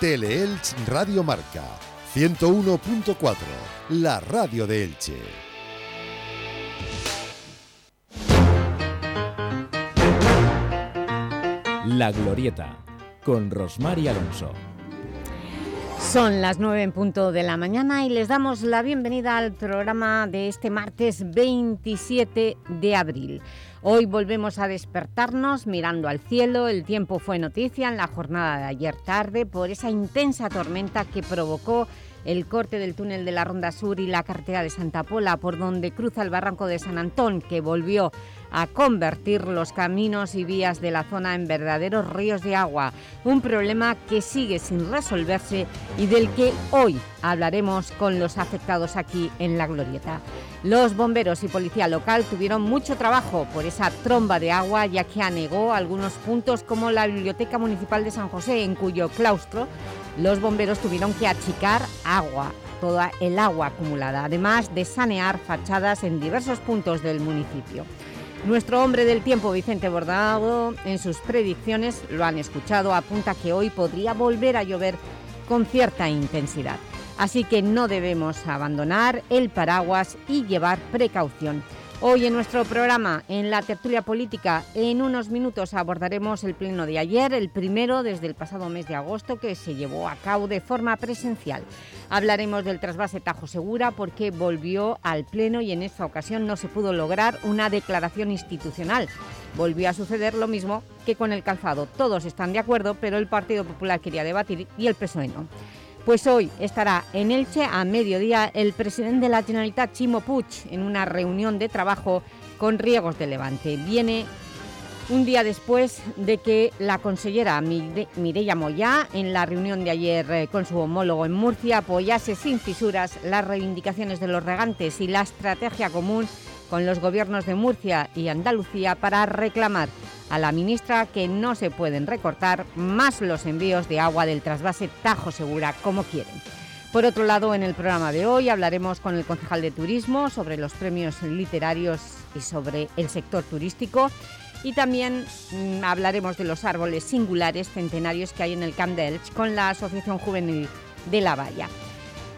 Teleelch Radio Marca 101.4, la radio de Elche. La Glorieta, con Rosmar y Alonso. Son las 9 en punto de la mañana y les damos la bienvenida al programa de este martes 27 de abril. Hoy volvemos a despertarnos mirando al cielo. El tiempo fue noticia en la jornada de ayer tarde por esa intensa tormenta que provocó el corte del túnel de la Ronda Sur y la carretera de Santa Pola, por donde cruza el barranco de San Antón, que volvió a convertir los caminos y vías de la zona en verdaderos ríos de agua, un problema que sigue sin resolverse y del que hoy hablaremos con los afectados aquí en La Glorieta. Los bomberos y policía local tuvieron mucho trabajo por esa tromba de agua, ya que anegó algunos puntos como la Biblioteca Municipal de San José, en cuyo claustro los bomberos tuvieron que achicar agua, toda el agua acumulada, además de sanear fachadas en diversos puntos del municipio. Nuestro hombre del tiempo, Vicente Bordado, en sus predicciones, lo han escuchado, apunta que hoy podría volver a llover con cierta intensidad. Así que no debemos abandonar el paraguas y llevar precaución. Hoy en nuestro programa, en la tertulia política, en unos minutos abordaremos el pleno de ayer, el primero desde el pasado mes de agosto que se llevó a cabo de forma presencial. Hablaremos del trasvase Tajo Segura porque volvió al pleno y en esta ocasión no se pudo lograr una declaración institucional. Volvió a suceder lo mismo que con el calzado. Todos están de acuerdo, pero el Partido Popular quería debatir y el PSOE no. Pues hoy estará en Elche a mediodía el presidente de la Generalitat, Chimo Puig, en una reunión de trabajo con Riegos de Levante. Viene un día después de que la consellera Mireia Moyá, en la reunión de ayer eh, con su homólogo en Murcia, apoyase sin fisuras las reivindicaciones de los regantes y la estrategia común con los gobiernos de Murcia y Andalucía para reclamar a la ministra que no se pueden recortar más los envíos de agua del trasvase Tajo Segura como quieren. Por otro lado, en el programa de hoy hablaremos con el concejal de Turismo sobre los premios literarios y sobre el sector turístico y también mm, hablaremos de los árboles singulares centenarios que hay en el Camp de con la Asociación Juvenil de la Valla.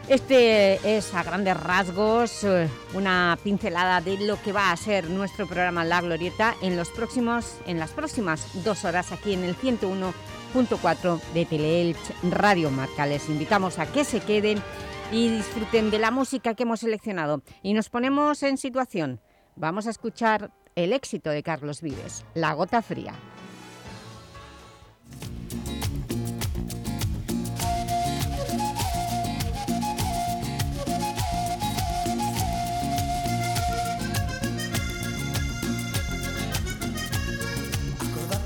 Este es a grandes rasgos eh, una pincelada de lo que va a ser nuestro programa La Glorieta en, los próximos, en las próximas dos horas aquí en el 101.4 de Teleelch Radio Marca. Les invitamos a que se queden y disfruten de la música que hemos seleccionado. Y nos ponemos en situación. Vamos a escuchar el éxito de Carlos Vives, La Gota Fría.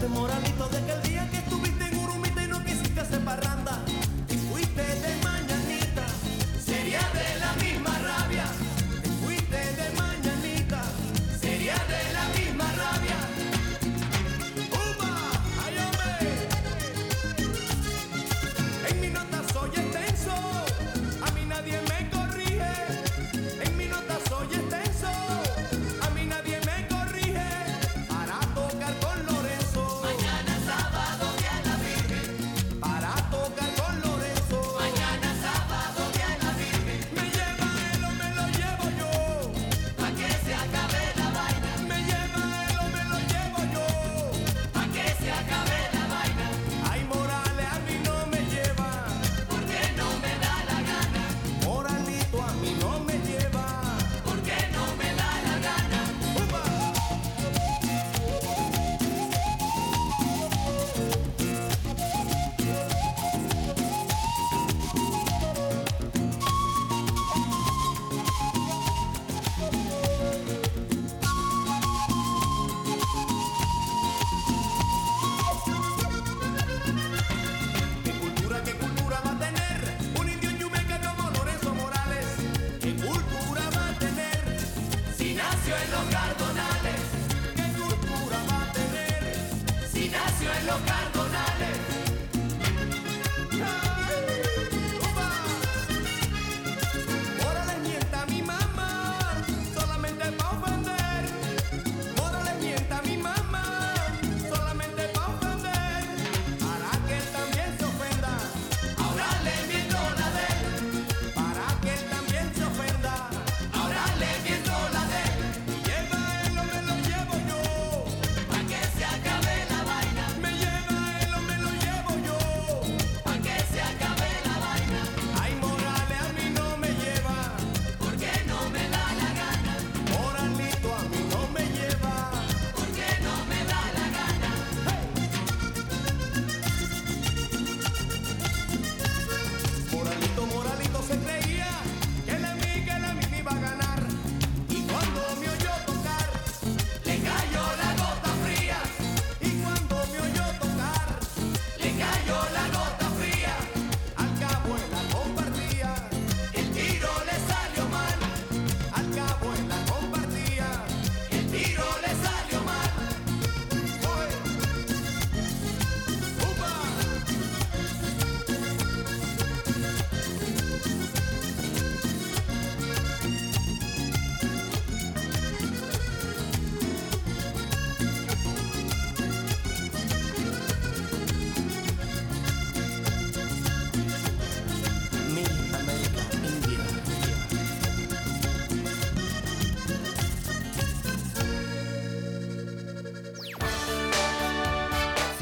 temor de que el día.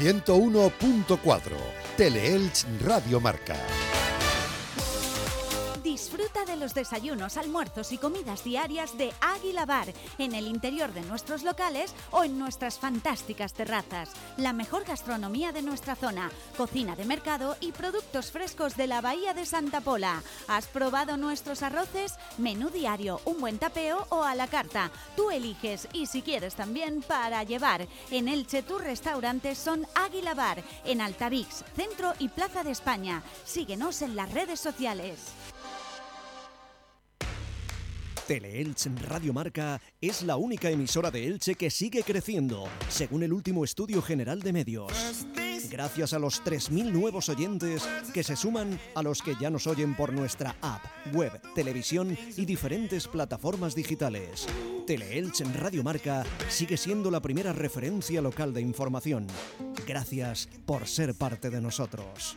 101.4. Teleelch Radio Marca. Disfruta de los desayunos, almuerzos y comidas diarias de Águila Bar en el interior de nuestros locales o en nuestras fantásticas terrazas. La mejor gastronomía de nuestra zona, cocina de mercado y productos frescos de la Bahía de Santa Pola. ¿Has probado nuestros arroces? Menú diario, un buen tapeo o a la carta. Tú eliges y si quieres también para llevar. En Elche tus restaurantes son Águila Bar en Altavix, Centro y Plaza de España. Síguenos en las redes sociales. Teleelch Radio Marca es la única emisora de Elche que sigue creciendo, según el último estudio general de medios. Gracias a los 3.000 nuevos oyentes que se suman a los que ya nos oyen por nuestra app, web, televisión y diferentes plataformas digitales. Teleelch Radio Marca sigue siendo la primera referencia local de información. Gracias por ser parte de nosotros.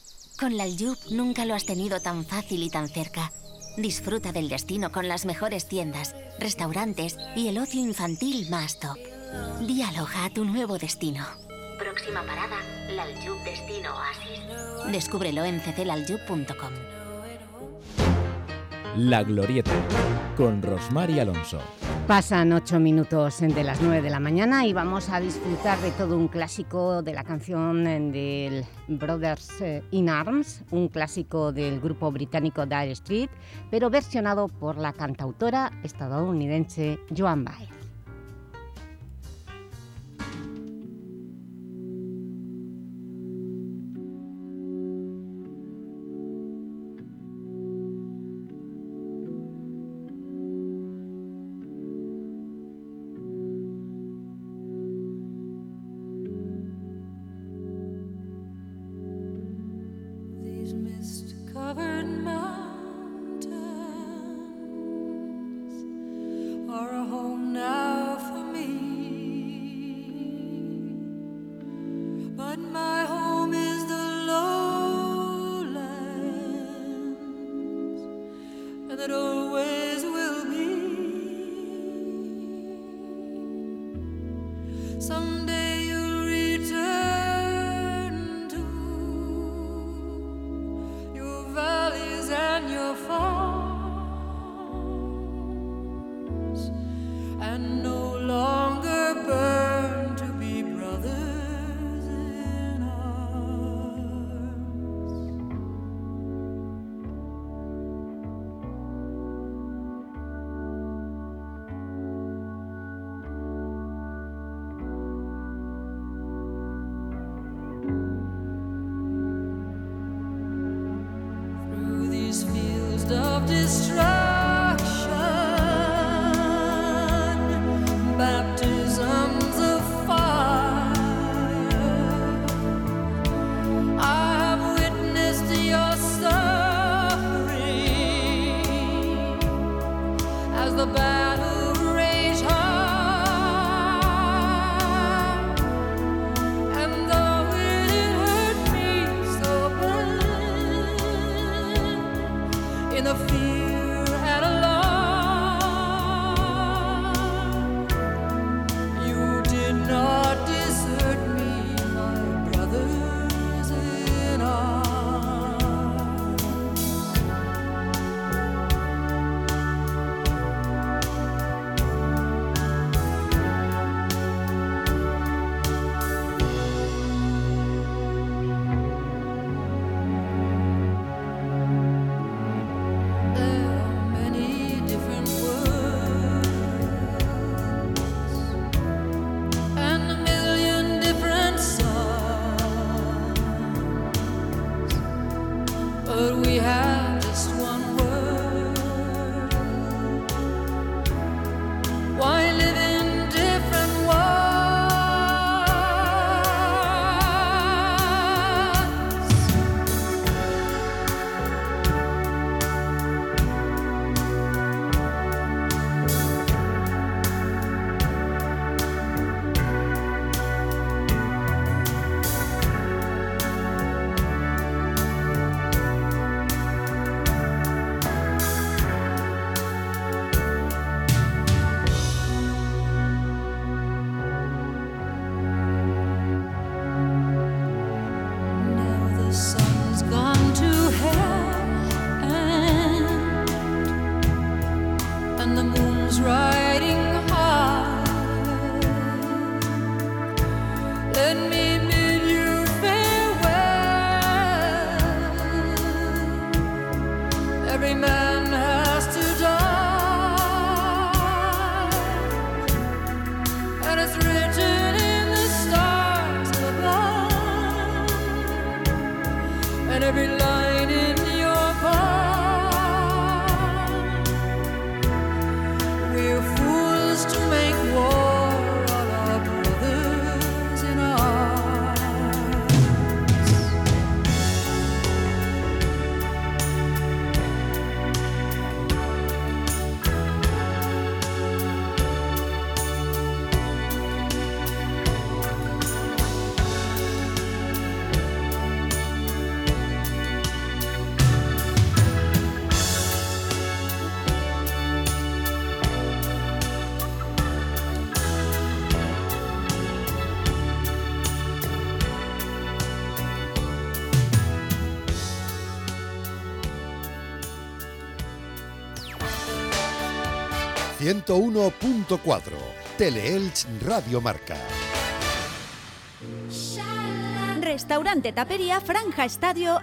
Con la Aljub nunca lo has tenido tan fácil y tan cerca. Disfruta del destino con las mejores tiendas, restaurantes y el ocio infantil más top. Dialoga a tu nuevo destino. Próxima parada, la Aljub Destino Oasis. Descúbrelo en cclaljub.com. La Glorieta, con Rosmar y Alonso. Pasan ocho minutos de las nueve de la mañana y vamos a disfrutar de todo un clásico de la canción del Brothers eh, in Arms, un clásico del grupo británico Dire Street, pero versionado por la cantautora estadounidense Joan Baez. but we have ...101.4... Teleelch Radio Marca. Restaurante Tapería Franja Estadio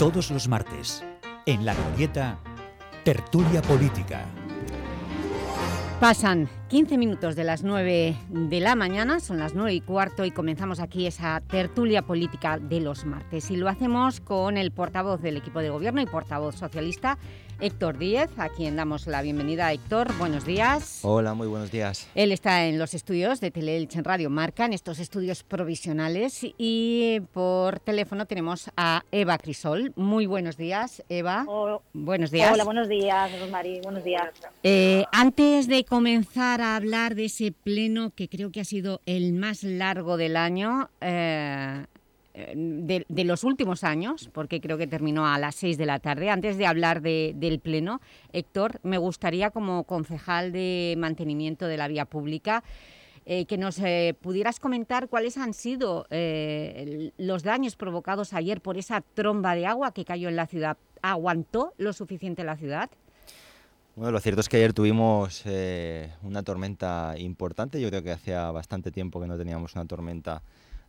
Todos los martes, en la glorieta, tertulia política. Pasan 15 minutos de las 9 de la mañana, son las 9 y cuarto y comenzamos aquí esa tertulia política de los martes. Y lo hacemos con el portavoz del equipo de gobierno y portavoz socialista, Héctor Díez, a quien damos la bienvenida. Héctor, buenos días. Hola, muy buenos días. Él está en los estudios de Teleelch en Radio Marca, en estos estudios provisionales. Y por teléfono tenemos a Eva Crisol. Muy buenos días, Eva. Oh, buenos días. Hola, buenos días, Rosmary. Buenos días. Eh, antes de comenzar a hablar de ese pleno que creo que ha sido el más largo del año, eh, de, los últimos años, porque creo que terminó a las 6 de la tarde. Antes de hablar de, del pleno, Héctor, me gustaría como concejal de mantenimiento de la vía pública eh, que nos eh, pudieras comentar cuáles han sido eh, los daños provocados ayer por esa tromba de agua que cayó en la ciudad. ¿Aguantó lo suficiente la ciudad? Bueno, lo cierto es que ayer tuvimos eh, una tormenta importante. Yo creo que hacía bastante tiempo que no teníamos una tormenta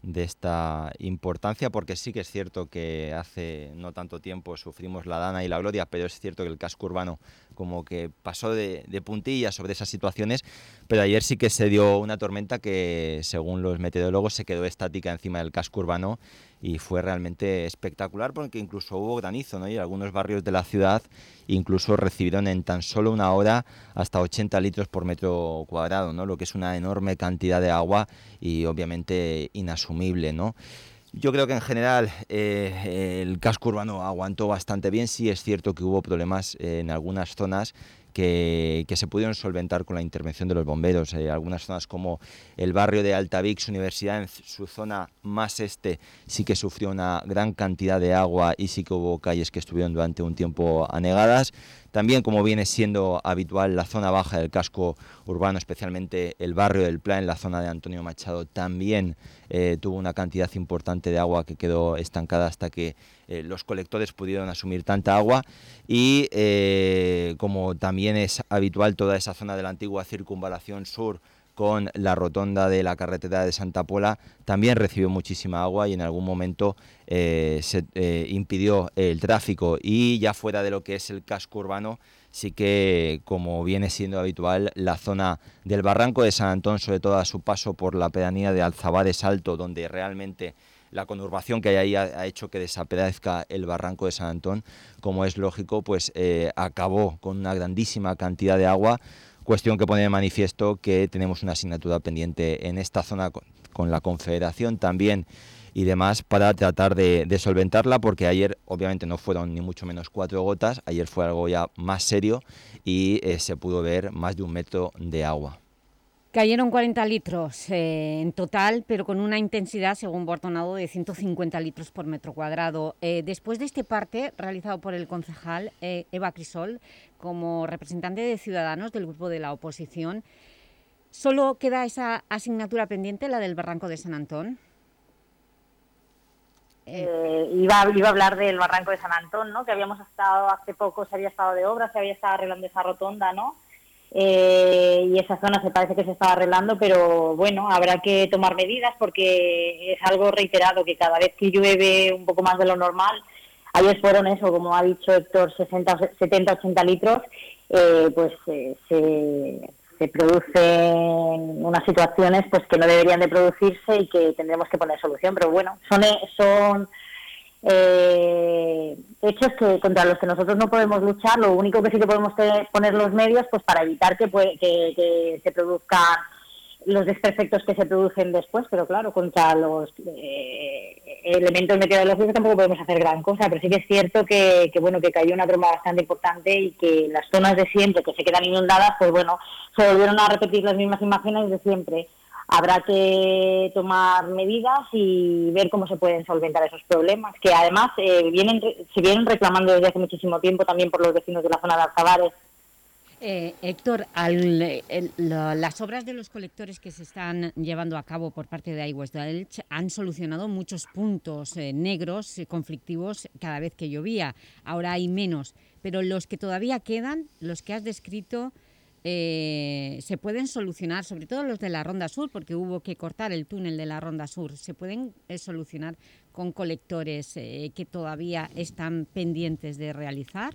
de esta importancia, porque sí que es cierto que hace no tanto tiempo sufrimos la Dana y la Gloria, pero es cierto que el casco urbano como que pasó de, de puntilla sobre esas situaciones, pero ayer sí que se dio una tormenta que, según los meteorólogos, se quedó estática encima del casco urbano y fue realmente espectacular porque incluso hubo granizo, ¿no? Y algunos barrios de la ciudad incluso recibieron en tan solo una hora hasta 80 litros por metro cuadrado, ¿no? Lo que es una enorme cantidad de agua y obviamente inasumible, ¿no? Yo creo que en general eh, el casco urbano aguantó bastante bien. Sí es cierto que hubo problemas en algunas zonas que, se pudieron solventar con la intervención de los bomberos. Eh, algunas zonas como el barrio de Altavix Universidad, en su zona más este, sí que sufrió una gran cantidad de agua y sí que hubo calles que estuvieron durante un tiempo anegadas. También, como viene siendo habitual, la zona baja del casco urbano, especialmente el barrio del Plan, la zona de Antonio Machado, también eh, tuvo una cantidad importante de agua que quedó estancada hasta que eh, los colectores pudieron asumir tanta agua. Y eh, como también es habitual, toda esa zona de la antigua circunvalación sur con la rotonda de la carretera de Santa Pola. También recibió muchísima agua y en algún momento eh, se eh, impidió el tráfico. Y ya fuera de lo que es el casco urbano sí que como viene siendo habitual la zona del barranco de San Antón sobre todo a su paso por la pedanía de Alzabares Alto donde realmente la conurbación que hay ahí ha, hecho que desaparezca el barranco de San Antón, como es lógico, pues eh, acabó con una grandísima cantidad de agua, cuestión que pone de manifiesto que tenemos una asignatura pendiente en esta zona con, la Confederación también y demás para tratar de, solventarla porque ayer obviamente no fueron ni mucho menos cuatro gotas, ayer fue algo ya más serio y eh, se pudo ver más de un metro de agua. Cayeron 40 litros eh, en total, pero con una intensidad, según Bortonado, de 150 litros por metro cuadrado. Eh, después de este parte, realizado por el concejal Eva Crisol, como representante de Ciudadanos del grupo de la oposición, ¿solo queda esa asignatura pendiente, la del Barranco de San Antón? Eh, iba, iba, a hablar del Barranco de San Antón, ¿no? que habíamos estado hace poco, se había estado de obra, se había estado arreglando esa rotonda, ¿no? Eh, y esa zona se parece que se estaba arreglando, pero bueno, habrá que tomar medidas porque es algo reiterado que cada vez que llueve un poco más de lo normal, ayer fueron eso, como ha dicho Héctor, 60, 70, 80 litros, eh, pues eh, se, se producen unas situaciones pues que no deberían de producirse y que tendremos que poner solución, pero bueno, son, son eh, hechos que contra los que nosotros no podemos luchar, lo único que sí que podemos poner los medios pues para evitar que, que, que se produzcan los desperfectos que se producen después, pero claro, contra los eh, elementos meteorológicos tampoco podemos hacer gran cosa, pero sí que es cierto que, que, bueno que cayó una tromba bastante importante y que las zonas de siempre que se quedan inundadas, pues bueno, se volvieron a repetir las mismas imágenes de siempre habrá que tomar medidas y ver cómo se pueden solventar esos problemas, que además eh, vienen se vienen reclamando desde hace muchísimo tiempo también por los vecinos de la zona de Alzabares. Eh, Héctor, la, las obras de los colectores que se están llevando a cabo por parte de Aigües de Elche han solucionado muchos puntos eh, negros, eh, conflictivos, cada vez que llovía. Ahora hay menos, pero los que todavía quedan, los que has descrito, eh, se pueden solucionar, sobre todo los de la Ronda Sur, porque hubo que cortar el túnel de la Ronda Sur, se pueden eh, solucionar con colectores eh, que todavía están pendientes de realizar.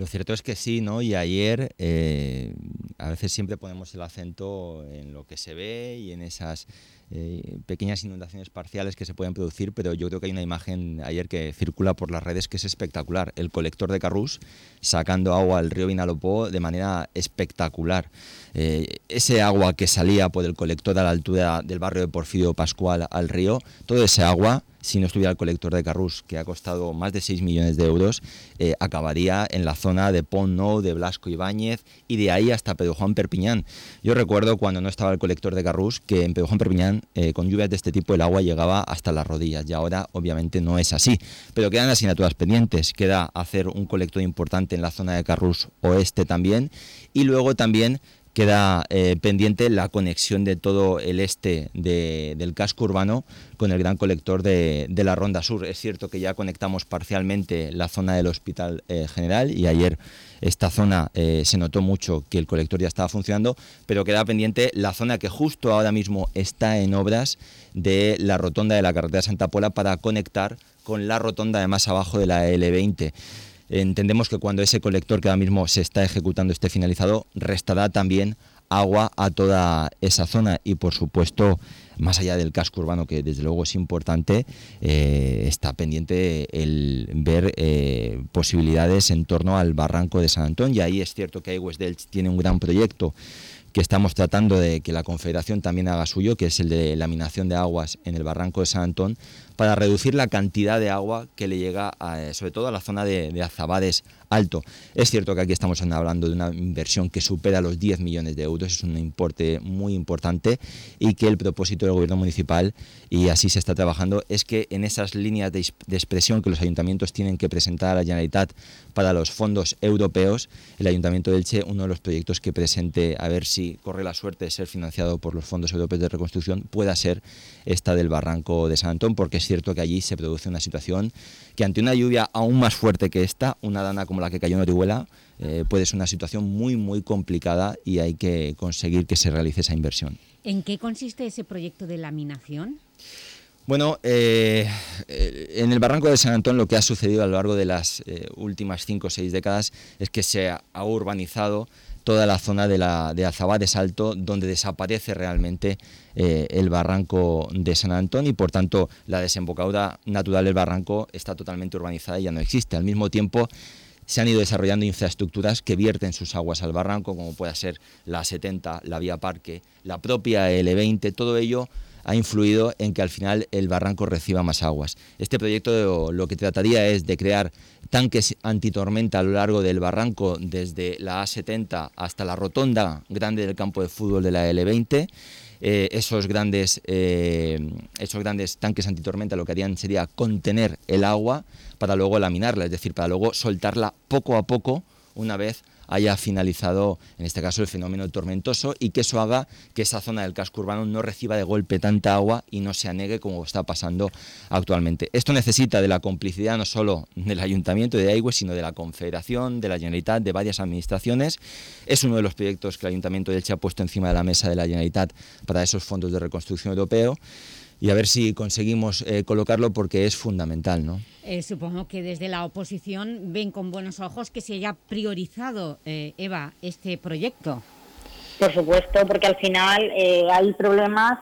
Lo cierto es que sí, ¿no? Y ayer eh, a veces siempre ponemos el acento en lo que se ve y en esas eh, pequeñas inundaciones parciales que se pueden producir, pero yo creo que hay una imagen ayer que circula por las redes que es espectacular. El colector de Carrús sacando agua al río Vinalopó de manera espectacular. Eh, ese agua que salía por el colector a la altura del barrio de Porfirio Pascual al río, todo ese agua si no estuviera el colector de Carrús, que ha costado más de 6 millones de euros, eh, acabaría en la zona de Pont Nou, de Blasco Ibáñez y de ahí hasta Pedro Juan Perpiñán. Yo recuerdo cuando no estaba el colector de Carrús que en Pedro Juan Perpiñán eh, con lluvias de este tipo el agua llegaba hasta las rodillas y ahora obviamente no es así. Pero quedan asignaturas pendientes, queda hacer un colector importante en la zona de Carrús Oeste también y luego también queda eh, pendiente la conexión de todo el este de, del casco urbano con el gran colector de, de, la Ronda Sur. Es cierto que ya conectamos parcialmente la zona del Hospital eh, General y ayer esta zona eh, se notó mucho que el colector ya estaba funcionando, pero queda pendiente la zona que justo ahora mismo está en obras de la rotonda de la carretera Santa Pola para conectar con la rotonda de más abajo de la L20. Entendemos que cuando ese colector que ahora mismo se está ejecutando esté finalizado, restará también agua a toda esa zona. Y por supuesto más allá del casco urbano que desde luego es importante eh, está pendiente el ver eh, posibilidades en torno al barranco de San Antón. Y ahí es cierto que Aigües del tiene un gran proyecto que estamos tratando de que la Confederación también haga suyo, que es el de laminación de aguas en el barranco de San Antón, para reducir la cantidad de agua que le llega sobre todo a la zona de, de Azabades alto. Es cierto que aquí estamos hablando de una inversión que supera los 10 millones de euros, es un importe muy importante y que el propósito del gobierno municipal, y así se está trabajando, es que en esas líneas de, de expresión que los ayuntamientos tienen que presentar a la Generalitat para los fondos europeos, el Ayuntamiento de Elche, uno de los proyectos que presente, a ver si corre la suerte de ser financiado por los fondos europeos de reconstrucción, pueda ser esta del Barranco de San Antón, porque es cierto que allí se produce una situación que ante una lluvia aún más fuerte que esta, una dana como la que cayó en Orihuela, eh, puede ser una situación muy, muy complicada y hay que conseguir que se realice esa inversión. ¿En qué consiste ese proyecto de laminación? Bueno, eh, eh, en el barranco de San Antón lo que ha sucedido a lo largo de las eh, últimas cinco o seis décadas es que se ha ha urbanizado toda la zona de, la, de Azabá de Salto, donde desaparece realmente eh, el barranco de San Antón y por tanto la desembocadura natural del barranco está totalmente urbanizada y ya no existe. Al mismo tiempo se han ido desarrollando infraestructuras que vierten sus aguas al barranco, como puede ser la 70, la vía parque, la propia L20, todo ello ha influido en que al final el barranco reciba más aguas. Este proyecto lo que trataría es de crear tanques antitormenta a lo largo del barranco desde la A70 hasta la rotonda grande del campo de fútbol de la L20. Eh, esos, grandes, eh, esos grandes tanques antitormenta lo que harían sería contener el agua para luego laminarla, es decir, para luego soltarla poco a poco una vez haya finalizado, en este caso, el fenómeno tormentoso y que eso haga que esa zona del casco urbano no reciba de golpe tanta agua y no se anegue como está pasando actualmente. Esto necesita de la complicidad no solo del Ayuntamiento de Aigüe, sino de la Confederación, de la Generalitat, de varias administraciones. Es uno de los proyectos que el Ayuntamiento de Elche ha puesto encima de la mesa de la Generalitat para esos fondos de reconstrucción europeo y a ver si conseguimos eh, colocarlo porque es fundamental, ¿no? Eh, supongo que desde la oposición ven con buenos ojos que se haya priorizado, eh, Eva, este proyecto. Por supuesto, porque al final eh, hay problemas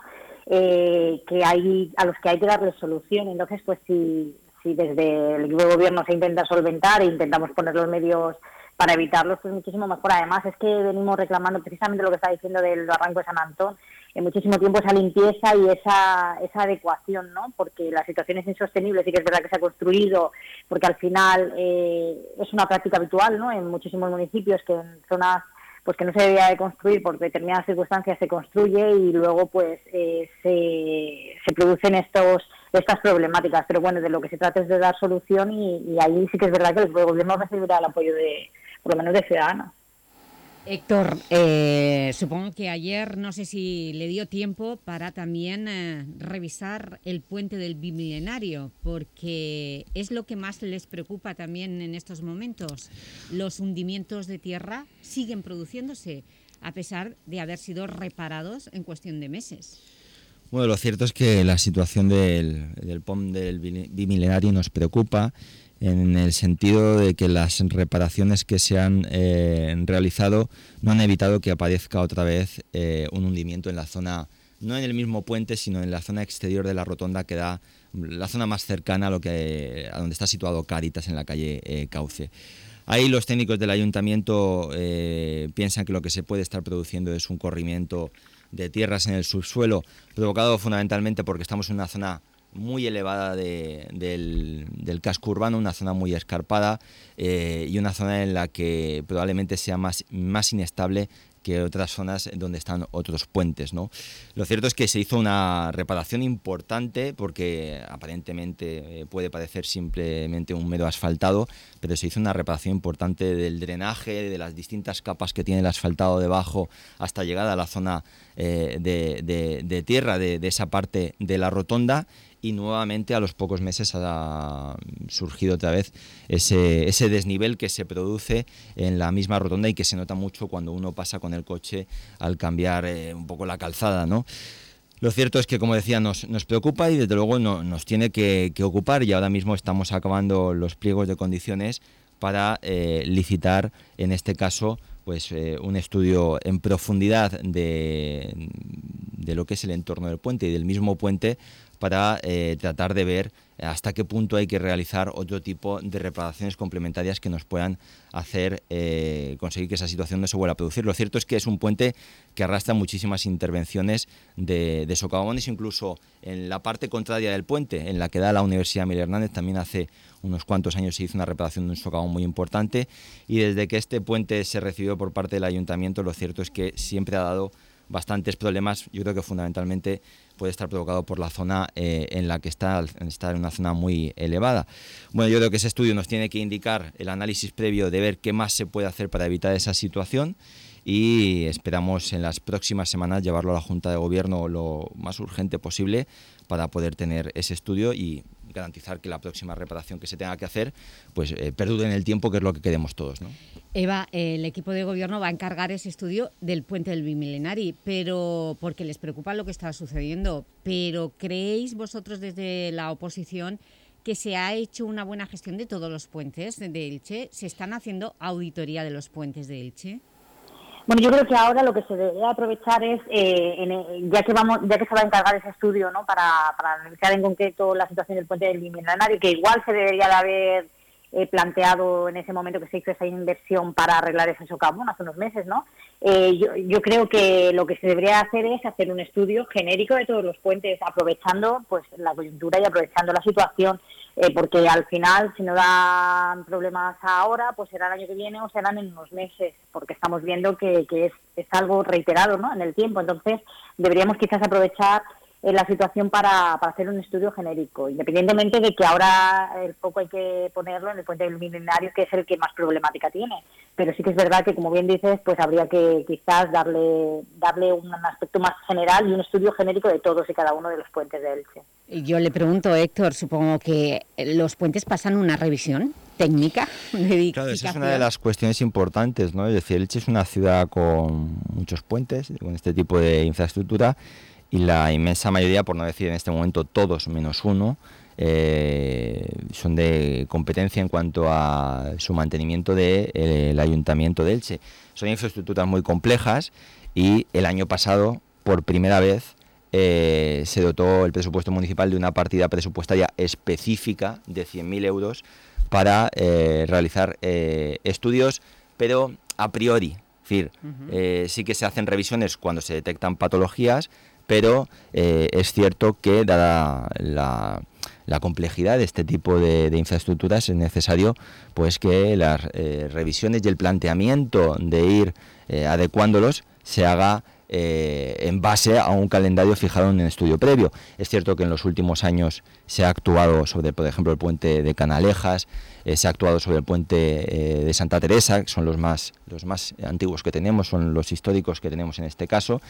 eh, que hay a los que hay que darle solución. Entonces, pues si, si desde el equipo de gobierno se intenta solventar e intentamos poner los medios para evitarlos, pues muchísimo mejor. Además, es que venimos reclamando precisamente lo que está diciendo del barranco de San Antón, en muchísimo tiempo esa limpieza y esa, esa adecuación, ¿no? Porque la situación es insostenible, sí que es verdad que se ha construido, porque al final eh, es una práctica habitual, ¿no? En muchísimos municipios que en zonas pues que no se debía de construir por determinadas circunstancias se construye y luego pues eh, se, se producen estos estas problemáticas. Pero bueno, de lo que se trata es de dar solución y, y ahí sí que es verdad que el gobierno recibirá el apoyo de, por lo menos de Ciudadanos. Héctor, eh, supongo que ayer, no sé si le dio tiempo para también eh, revisar el puente del bimilenario, porque es lo que más les preocupa también en estos momentos. Los hundimientos de tierra siguen produciéndose, a pesar de haber sido reparados en cuestión de meses. Bueno, lo cierto es que la situación del, del POM del bimilenario nos preocupa en el sentido de que las reparaciones que se han eh, realizado no han evitado que aparezca otra vez eh, un hundimiento en la zona, no en el mismo puente, sino en la zona exterior de la rotonda que da la zona más cercana a, lo que, a donde está situado Cáritas en la calle eh, Cauce. Ahí los técnicos del ayuntamiento piensan que lo que se puede estar produciendo es un corrimiento de tierras en el subsuelo, provocado fundamentalmente porque estamos en una zona muy elevada de- del, del casco urbano, una zona muy escarpada eh, y una zona en la que probablemente sea más, más inestable que otras zonas donde están otros puentes. ¿no? Lo cierto es que se hizo una reparación importante porque aparentemente eh, puede parecer simplemente un mero asfaltado, pero se hizo una reparación importante del drenaje, de las distintas capas que tiene el asfaltado debajo hasta llegar a la zona eh, de, de- tierra de esa parte de la rotonda y nuevamente a los pocos meses ha surgido otra vez ese, ese desnivel que se produce en la misma rotonda y que se nota mucho cuando uno pasa con el coche al cambiar eh, un poco la calzada, ¿no? Lo cierto es que, como decía, nos, nos preocupa y desde luego no- nos tiene que, que ocupar y ahora mismo estamos acabando los pliegos de condiciones para eh, licitar, en este caso, pues eh, un estudio en profundidad de, de lo que es el entorno del puente y del mismo puente para eh, tratar de ver hasta qué punto hay que realizar otro tipo de reparaciones complementarias que nos puedan hacer eh, conseguir que esa situación no se vuelva a producir. Lo cierto es que es un puente que arrastra muchísimas intervenciones de, de socavones, incluso en la parte contraria del puente, en la que da la Universidad Miguel Hernández, también hace unos cuantos años se hizo una reparación de un socavón muy importante y desde que este puente se recibió por parte del ayuntamiento, lo cierto es que siempre ha dado bastantes problemas. Yo creo que fundamentalmente puede estar provocado por la zona eh, en la que está, estar en una zona muy elevada. Bueno, yo creo que ese estudio nos tiene que indicar el análisis previo de ver qué más se puede hacer para evitar esa situación y esperamos en las próximas semanas llevarlo a la Junta de Gobierno lo más urgente posible para poder tener ese estudio y garantizar que la próxima reparación que se tenga que hacer pues eh, perdure en el tiempo, que es lo que queremos todos. ¿no? Eva, el equipo de gobierno va a encargar ese estudio del puente del Bimilenari, pero porque les preocupa lo que está sucediendo. Pero ¿creéis vosotros desde la oposición que se ha hecho una buena gestión de todos los puentes de Elche? ¿Se están haciendo auditoría de los puentes de Elche? Bueno, yo creo que ahora lo que se debe aprovechar es, eh, en el- ya que vamos, ya que se va a encargar ese estudio, ¿no? Para, para analizar en concreto la situación del puente del Bimilenario, que igual se debería de haber eh, planteado en ese momento que se hizo esa inversión para arreglar ese socavón hace unos meses, ¿no? Eh, yo, yo creo que lo que se debería hacer es hacer un estudio genérico de todos los puentes, aprovechando pues la coyuntura y aprovechando la situación, eh, porque al final si no dan problemas ahora, pues será el año que viene o serán en unos meses, porque estamos viendo que, que es, es algo reiterado ¿no? en el tiempo. Entonces deberíamos quizás aprovechar eh, la situación para, para hacer un estudio genérico, independientemente de que ahora el foco hay que ponerlo en el puente del milenario, que es el que más problemática tiene. Pero sí que es verdad que, como bien dices, pues habría que quizás darle, darle un aspecto más general y un estudio genérico de todos y cada uno de los puentes de Elche. Y Yo le pregunto, Héctor, supongo que los puentes pasan una revisión técnica de Claro, esa es una de las cuestiones importantes, ¿no? Es decir, Elche es una ciudad con muchos puentes, con este tipo de infraestructura, y la inmensa mayoría, por no decir en este momento todos menos uno, eh, son de competencia en cuanto a su mantenimiento del Ayuntamiento de Elche. Son infraestructuras muy complejas y el año pasado, por primera vez, eh, se dotó el presupuesto municipal de una partida presupuestaria específica de 100.000 euros para eh, realizar eh, estudios, pero a priori. Es decir, eh, sí que se hacen revisiones cuando se detectan patologías, pero eh, es cierto que dada la, complejidad de este tipo de, infraestructuras es necesario pues que las eh, revisiones y el planteamiento de ir eh, adecuándolos se haga en base a un calendario fijado en un estudio previo. Es cierto que en los últimos años se ha actuado sobre, por ejemplo, el puente de Canalejas, se ha actuado sobre el puente de Santa Teresa, que son los más, los más antiguos que tenemos, son los históricos que tenemos en este caso,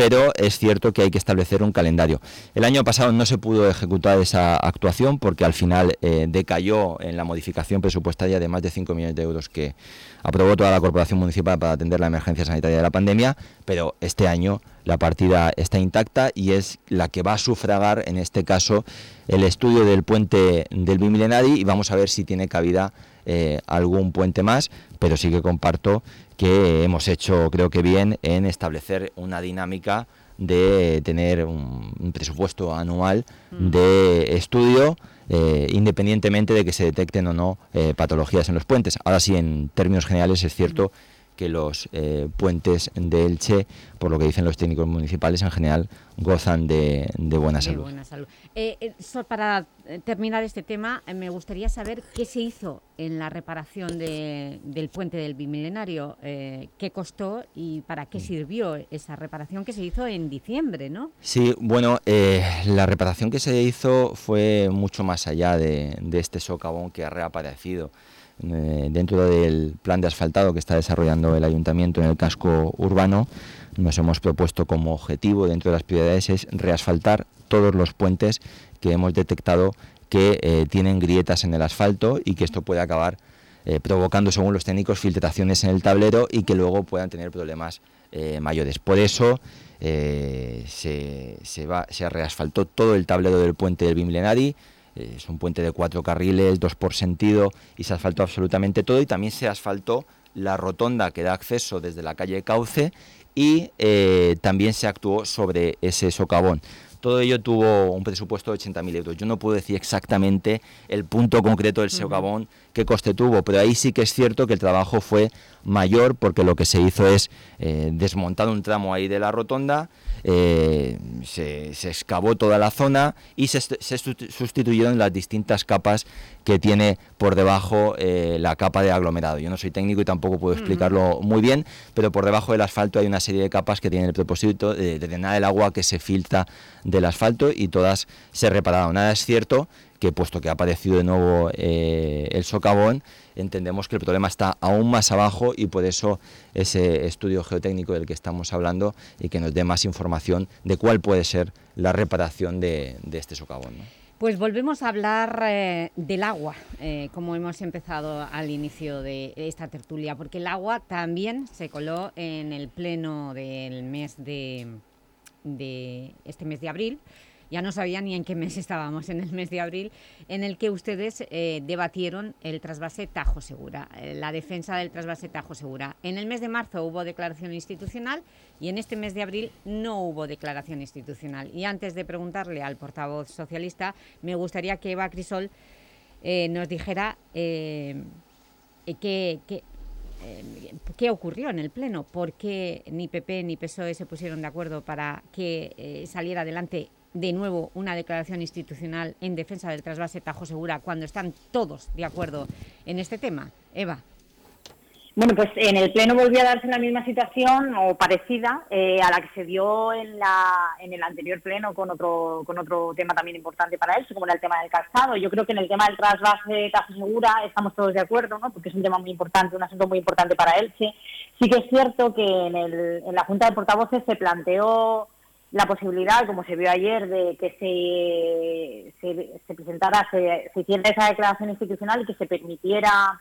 pero es cierto que hay que establecer un calendario. El año pasado no se pudo ejecutar esa actuación porque al final eh, decayó en la modificación presupuestaria de más de 5 millones de euros que aprobó toda la Corporación Municipal para atender la emergencia sanitaria de la pandemia, pero este año la partida está intacta y es la que va a sufragar, en este caso, el estudio del puente del Bimilenari y vamos a ver si tiene cabida eh, algún puente más, pero sí que comparto que hemos hecho, creo que bien, en establecer una dinámica de tener un, un presupuesto anual de estudio eh, independientemente de que se detecten o no eh, patologías en los puentes. Ahora sí, en términos generales es cierto que los eh, puentes de Elche, por lo que dicen los técnicos municipales, en general gozan de, de buena De salud. buena salud. Eh, eh, so- para terminar este tema, me gustaría saber qué se hizo en la reparación de- del puente del Bimilenario, qué costó y para Mm. qué sirvió esa reparación que se hizo en diciembre, ¿no? Sí, bueno, la reparación que se hizo fue mucho más allá de, de este socavón que ha reaparecido. Eh, dentro del plan de asfaltado que está desarrollando el ayuntamiento en el casco urbano, nos hemos propuesto como objetivo dentro de las prioridades es reasfaltar todos los puentes que hemos detectado que eh, tienen grietas en el asfalto y que esto puede acabar eh, provocando, según los técnicos, filtraciones en el tablero y que luego puedan tener problemas mayores. Por eso se, se, va, se reasfaltó todo el tablero del puente del Bimilenari. Eh, es un puente de cuatro carriles, dos por sentido, y se asfaltó absolutamente todo. Y también se asfaltó la rotonda que da acceso desde la calle Cauce y eh, también se actuó sobre ese socavón. Todo ello tuvo un presupuesto de 80.000 euros. Yo no puedo decir exactamente el punto concreto del socavón, qué coste tuvo, pero ahí sí que es cierto que el trabajo fue mayor porque lo que se hizo es eh, desmontar un tramo ahí de la rotonda, eh, se, se excavó toda la zona y se, se susti- sustituyeron las distintas capas que tiene por debajo eh, la capa de aglomerado. Yo no soy técnico y tampoco puedo explicarlo muy bien, pero por debajo del asfalto hay una serie de capas que tienen el propósito de, de drenar el agua que se filtra del asfalto y todas se repararon. Nada es cierto que puesto que ha aparecido de nuevo eh, el socavón, entendemos que el problema está aún más abajo y por eso ese estudio geotécnico del que estamos hablando y que nos dé más información de cuál puede ser la reparación de, este socavón. Pues volvemos a hablar eh, del agua, eh, como hemos empezado al inicio de esta tertulia, porque el agua también se coló en el pleno del mes de, de este mes de abril, ya no sabía ni en qué mes estábamos, en el mes de abril, en el que ustedes eh, debatieron el trasvase Tajo Segura, eh, la defensa del trasvase Tajo Segura. En el mes de marzo hubo declaración institucional y en este mes de abril no hubo declaración institucional. Y antes de preguntarle al portavoz socialista, me gustaría que Eva Crisol eh, nos dijera qué, qué, eh, ¿Qué ocurrió en el Pleno? ¿Por qué ni PP ni PSOE se pusieron de acuerdo para que saliera adelante de nuevo una declaración institucional en defensa del trasvase Tajo Segura cuando están todos de acuerdo en este tema? Eva. Bueno, pues en el Pleno volvió a darse la misma situación o parecida eh, a la que se dio en, la, en el anterior Pleno con otro, con otro tema también importante para él, como era el tema del calzado. Yo creo que en el tema del trasvase Tajo Segura estamos todos de acuerdo, ¿no? porque es un tema muy importante, un asunto muy importante para Elche. Sí que es cierto que en, el, en la Junta de Portavoces se planteó la posibilidad, como se vio ayer, de que se, se, se presentara, se, hiciera esa declaración institucional y que se permitiera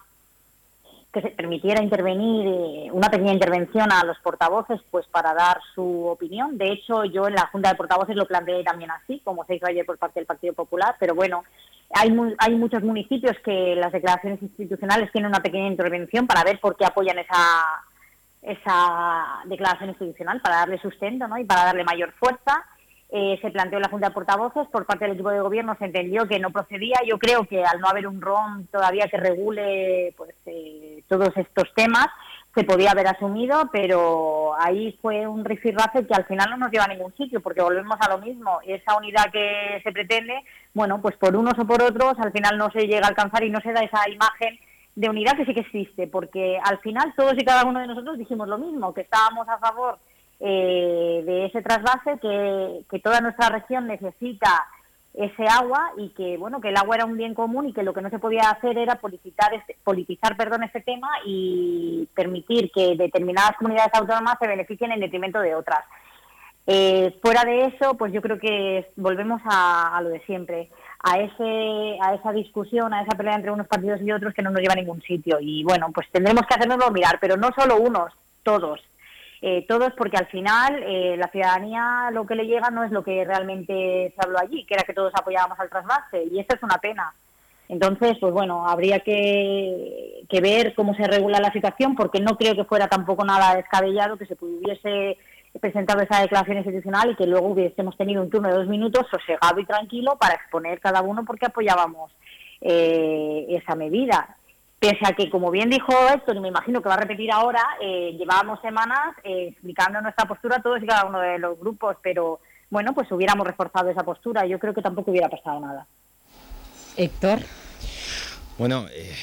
que se permitiera intervenir eh, una pequeña intervención a los portavoces pues para dar su opinión. De hecho, yo en la Junta de Portavoces lo planteé también así, como se hizo ayer por parte del Partido Popular, pero bueno, hay, hay muchos municipios que las declaraciones institucionales tienen una pequeña intervención para ver por qué apoyan esa, esa declaración institucional, para darle sustento ¿no? y para darle mayor fuerza. Eh, se planteó en la Junta de Portavoces, por parte del equipo de gobierno se entendió que no procedía. Yo creo que al no haber un ROM todavía que regule pues, eh, todos estos temas, se podía haber asumido, pero ahí fue un rifirrafe que al final no nos lleva a ningún sitio, porque volvemos a lo mismo. Esa unidad que se pretende, bueno, pues por unos o por otros, al final no se llega a alcanzar y no se da esa imagen de unidad que sí que existe, porque al final todos y cada uno de nosotros dijimos lo mismo, que estábamos a favor eh, de ese trasvase, que, que toda nuestra región necesita ese agua y que bueno que el agua era un bien común y que lo que no se podía hacer era politizar este, politizar perdón este tema y permitir que determinadas comunidades autónomas se beneficien en detrimento de otras. Eh, fuera de eso pues yo creo que volvemos a, a lo de siempre a ese a esa discusión a esa pelea entre unos partidos y otros que no nos lleva a ningún sitio y bueno pues tendremos que hacernoslo mirar pero no solo unos todos eh, todos porque al final eh, la ciudadanía lo que le llega no es lo que realmente se habló allí, que era que todos apoyábamos al trasvase y esto es una pena. Entonces, pues bueno, habría que, que ver cómo se regula la situación porque no creo que fuera tampoco nada descabellado que se pudiese presentar esa declaración institucional y que luego hubiésemos tenido un turno de dos minutos sosegado y tranquilo para exponer cada uno porque apoyábamos eh, esa medida. Pese a que, como bien dijo Héctor, y me imagino que va a repetir ahora, eh, llevábamos semanas eh, explicando nuestra postura todos y cada uno de los grupos, pero bueno, pues hubiéramos reforzado esa postura. Yo creo que tampoco hubiera pasado nada. Héctor. Bueno, eh,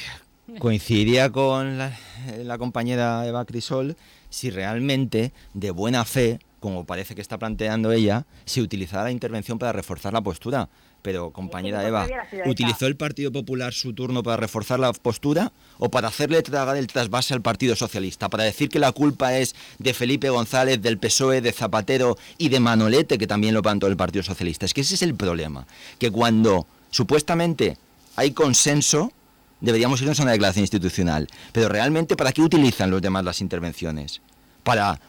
coincidiría con la, la compañera Eva Crisol si realmente, de buena fe, como parece que está planteando ella, se utilizara la intervención para reforzar la postura. Pero, compañera Eva. ¿utilizó el Partido Popular su turno para reforzar la postura o para hacerle tragar el trasvase al Partido Socialista? Para decir que la culpa es de Felipe González, del PSOE, de Zapatero y de Manolete, que también lo plantó el Partido Socialista. Es que ese es el problema, que cuando supuestamente hay consenso, deberíamos irnos a una declaración institucional. Pero realmente, ¿para qué utilizan los demás las intervenciones? ¿Para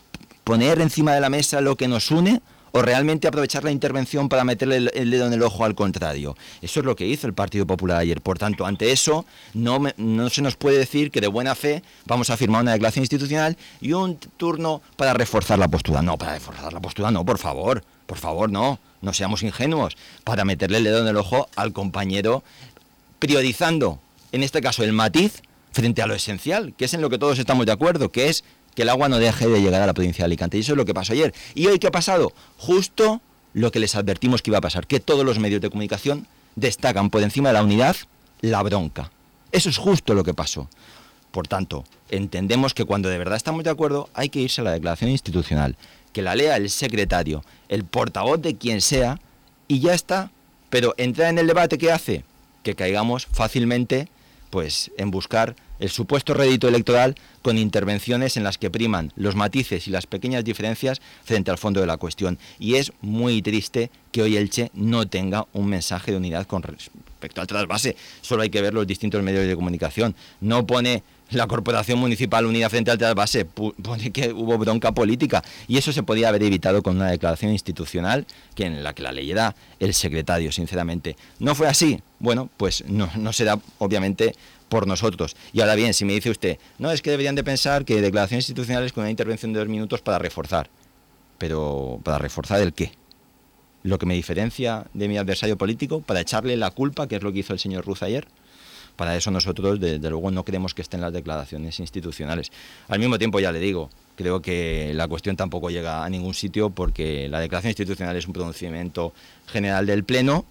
poner encima de la mesa lo que nos une o realmente aprovechar la intervención para meterle el, dedo en el ojo al contrario? Eso es lo que hizo el Partido Popular ayer. Por tanto, ante eso, no, no se nos puede decir que de buena fe vamos a firmar una declaración institucional y un turno para reforzar la postura. No, para reforzar la postura, no, por favor. Por favor, no. No seamos ingenuos. Para meterle el dedo en el ojo al compañero priorizando, en este caso, el matiz frente a lo esencial, que es en lo que todos estamos de acuerdo, que es que el agua no deje de llegar a la provincia de Alicante. Y eso es lo que pasó ayer. ¿Y hoy qué ha pasado? Justo lo que les advertimos que iba a pasar, que todos los medios de comunicación destacan por encima de la unidad la bronca. Eso es justo lo que pasó. Por tanto, entendemos que cuando de verdad estamos de acuerdo hay que irse a la declaración institucional, que la lea el secretario, el portavoz de quien sea, y ya está. Pero entrar en el debate, ¿qué hace? que caigamos fácilmente pues en buscar el supuesto rédito electoral con intervenciones en las que priman los matices y las pequeñas diferencias frente al fondo de la cuestión. Y es muy triste que hoy Elche no tenga un mensaje de unidad con respecto al trasvase. Solo hay que ver los distintos medios de comunicación. No pone la Corporación Municipal Unida frente al trasvase, pone que hubo bronca política. Y eso se podía haber evitado con una declaración institucional que en la que la leyera el secretario, sinceramente. ¿No fue así? Bueno, pues no, no será obviamente por nosotros. Y ahora bien, si me dice usted, no, es que deberían de pensar que declaraciones institucionales con una intervención de dos minutos para reforzar. Pero, ¿para reforzar el qué? Lo que me diferencia de mi adversario político, para echarle la culpa, que es lo que hizo el señor Ruz ayer. Para eso nosotros, desde luego, no queremos que estén las declaraciones institucionales. Al mismo tiempo, ya le digo, creo que la cuestión tampoco llega a ningún sitio porque la declaración institucional es un pronunciamiento general del Pleno.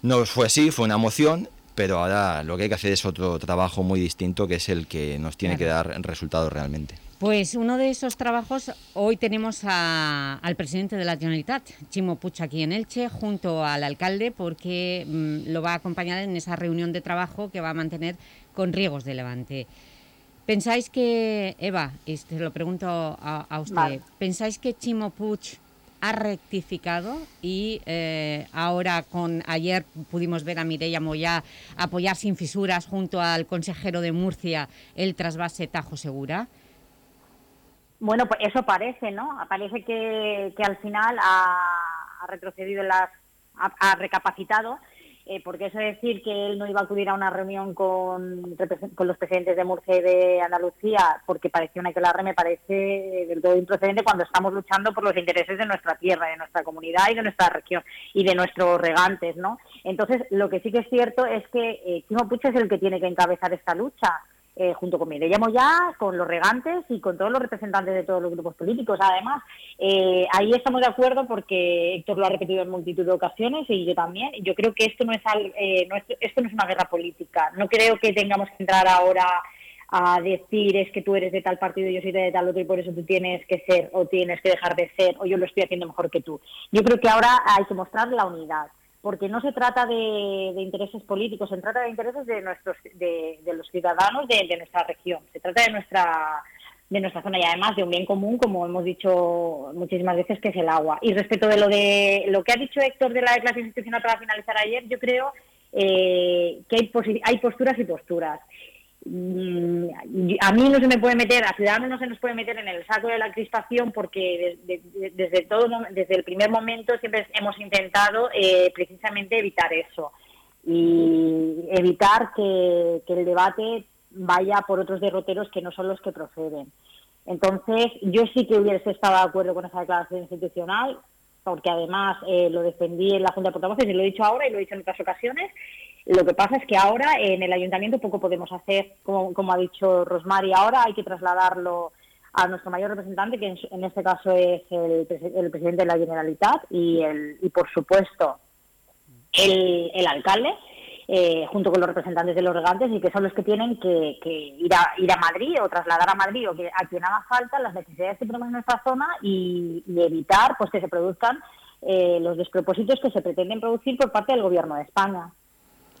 No fue así, fue una moción pero ahora lo que hay que hacer es otro trabajo muy distinto que es el que nos tiene que dar resultados realmente. Pues uno de esos trabajos, hoy tenemos al presidente de la Generalitat, Chimo Puig, aquí en Elche, junto al alcalde, porque mm, lo va a acompañar en esa reunión de trabajo que va a mantener con Riegos de Levante. ¿Pensáis que, Eva, este, lo pregunto a, usted, ¿pensáis que Chimo Puig ha rectificado y eh, ahora con ayer pudimos ver a Mireia Moyá apoyar sin fisuras junto al consejero de Murcia el trasvase Tajo Segura? Bueno, pues eso parece, ¿no? Parece que, al final ha, retrocedido, las, ha recapacitado eh, porque eso decir que él no iba a acudir a una reunión con, con los presidentes de Murcia y de Andalucía porque parecía una que me parece del todo improcedente cuando estamos luchando por los intereses de nuestra tierra, de nuestra comunidad y de nuestra región y de nuestros regantes, ¿no? Entonces, lo que sí que es cierto es que eh, Puig es el que tiene que encabezar esta lucha eh, junto con Mireia ya con los regantes y con todos los representantes de todos los grupos políticos. Además, eh, ahí estamos de acuerdo porque Héctor lo ha repetido en multitud de ocasiones y yo también. Yo creo que esto no es, eh, esto no es una guerra política. No creo que tengamos que entrar ahora a decir es que tú eres de tal partido y yo soy de tal otro y por eso tú tienes que ser o tienes que dejar de ser o yo lo estoy haciendo mejor que tú. Yo creo que ahora hay que mostrar la unidad porque no se trata de, intereses políticos, se trata de intereses de nuestros, de, los ciudadanos de, nuestra región, se trata de nuestra de nuestra zona y además de un bien común, como hemos dicho muchísimas veces, que es el agua. Y respecto de lo de lo que ha dicho Héctor de la declaración institucional para finalizar ayer, yo creo eh, que hay posturas y posturas. Mm, a mí no se me puede meter, a Ciudadanos no se nos puede meter en el saco de la crispación porque desde, todo, desde el primer momento siempre hemos intentado eh, precisamente evitar eso y evitar que, el debate vaya por otros derroteros que no son los que proceden. Entonces, yo sí que hubiese estado de acuerdo con esa declaración institucional, porque además eh, lo defendí en la Junta de Portavoces y lo he dicho ahora y lo he dicho en otras ocasiones, lo que pasa es que ahora en el ayuntamiento poco podemos hacer, como, ha dicho Rosmar, y ahora hay que trasladarlo a nuestro mayor representante, que en, este caso es el, presidente de la Generalitat y, el, y por supuesto, el, alcalde, eh, junto con los representantes de los regantes, y que son los que tienen que, ir, a, ir a Madrid o trasladar a Madrid o que a quien haga falta las necesidades que tenemos en nuestra zona y, evitar pues que se produzcan eh, los despropósitos que se pretenden producir por parte del Gobierno de España.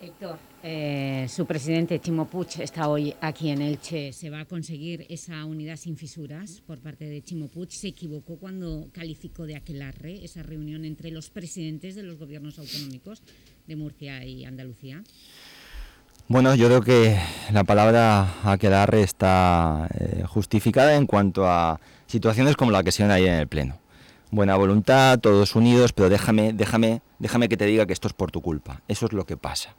Héctor, eh, su presidente Chimo está hoy aquí en Elche. ¿Se va a conseguir esa unidad sin fisuras por parte de Chimo? ¿Se equivocó cuando calificó de aquelarre esa reunión entre los presidentes de los gobiernos autonómicos de Murcia y Andalucía? Bueno, yo creo que la palabra aquelarre está eh, justificada en cuanto a situaciones como la que se ven ahí en el Pleno. Buena voluntad, todos unidos, pero déjame, déjame, déjame que te diga que esto es por tu culpa. Eso es lo que pasa.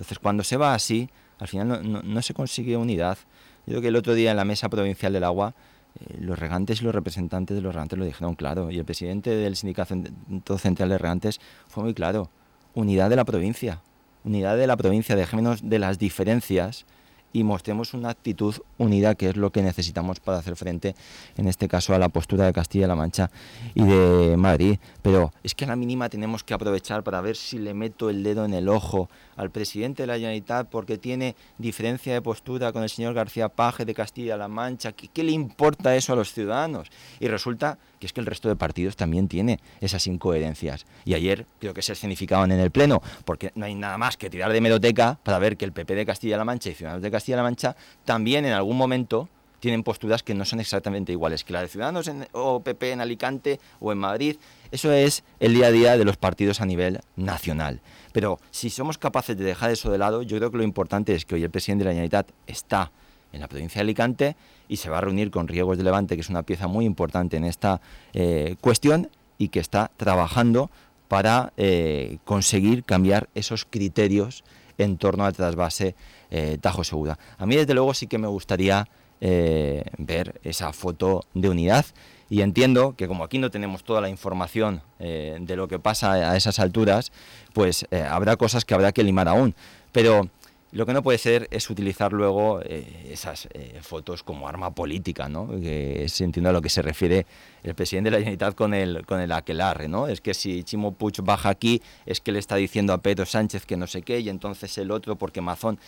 Entonces, cuando se va así, al final no, se consigue unidad. Yo creo que el otro día en la Mesa Provincial del Agua, eh, los regantes y los representantes de los regantes lo dijeron claro, y el presidente del Sindicato Central de Regantes fue muy claro. Unidad de la provincia. Unidad de la provincia, dejémonos de las diferencias y mostremos una actitud unida, que es lo que necesitamos para hacer frente, en este caso, a la postura de Castilla-La Mancha y de Madrid. Pero es que a la mínima tenemos que aprovechar para ver si le meto el dedo en el ojo al presidente de la Generalitat porque tiene diferencia de postura con el señor García Paje de Castilla-La Mancha. ¿Qué, ¿Qué le importa eso a los ciudadanos? Y resulta que es que el resto de partidos también tiene esas incoherencias. Y ayer creo que se escenificaban en el Pleno, porque no hay nada más que tirar de hemeroteca para ver que el PP de Castilla-La Mancha y Ciudadanos de Castilla-La Mancha también en algún momento tienen posturas que no son exactamente iguales que la de Ciudadanos o PP en Alicante o en Madrid. Eso es el día a día de los partidos a nivel nacional. Pero si somos capaces de dejar eso de lado, yo creo que lo importante es que hoy el presidente de la Generalitat está en la provincia de Alicante y se va a reunir con Riegos de Levante, que es una pieza muy importante en esta eh, cuestión y que está trabajando para eh, conseguir cambiar esos criterios en torno al trasvase eh, Tajo Segura. A mí, desde luego, sí que me gustaría eh, ver esa foto de unidad y entiendo que como aquí no tenemos toda la información de lo que pasa a esas alturas, pues habrá cosas que habrá que limar aún. Pero lo que no puede ser es utilizar luego eh, esas eh, fotos como arma política, ¿no? Es, entiendo a lo que se refiere el presidente de la Generalitat con el, con el aquelarre, ¿no? Es que si Chimo Puig baja aquí, es que le está diciendo a Pedro Sánchez que no sé qué, y entonces el otro porque Mazón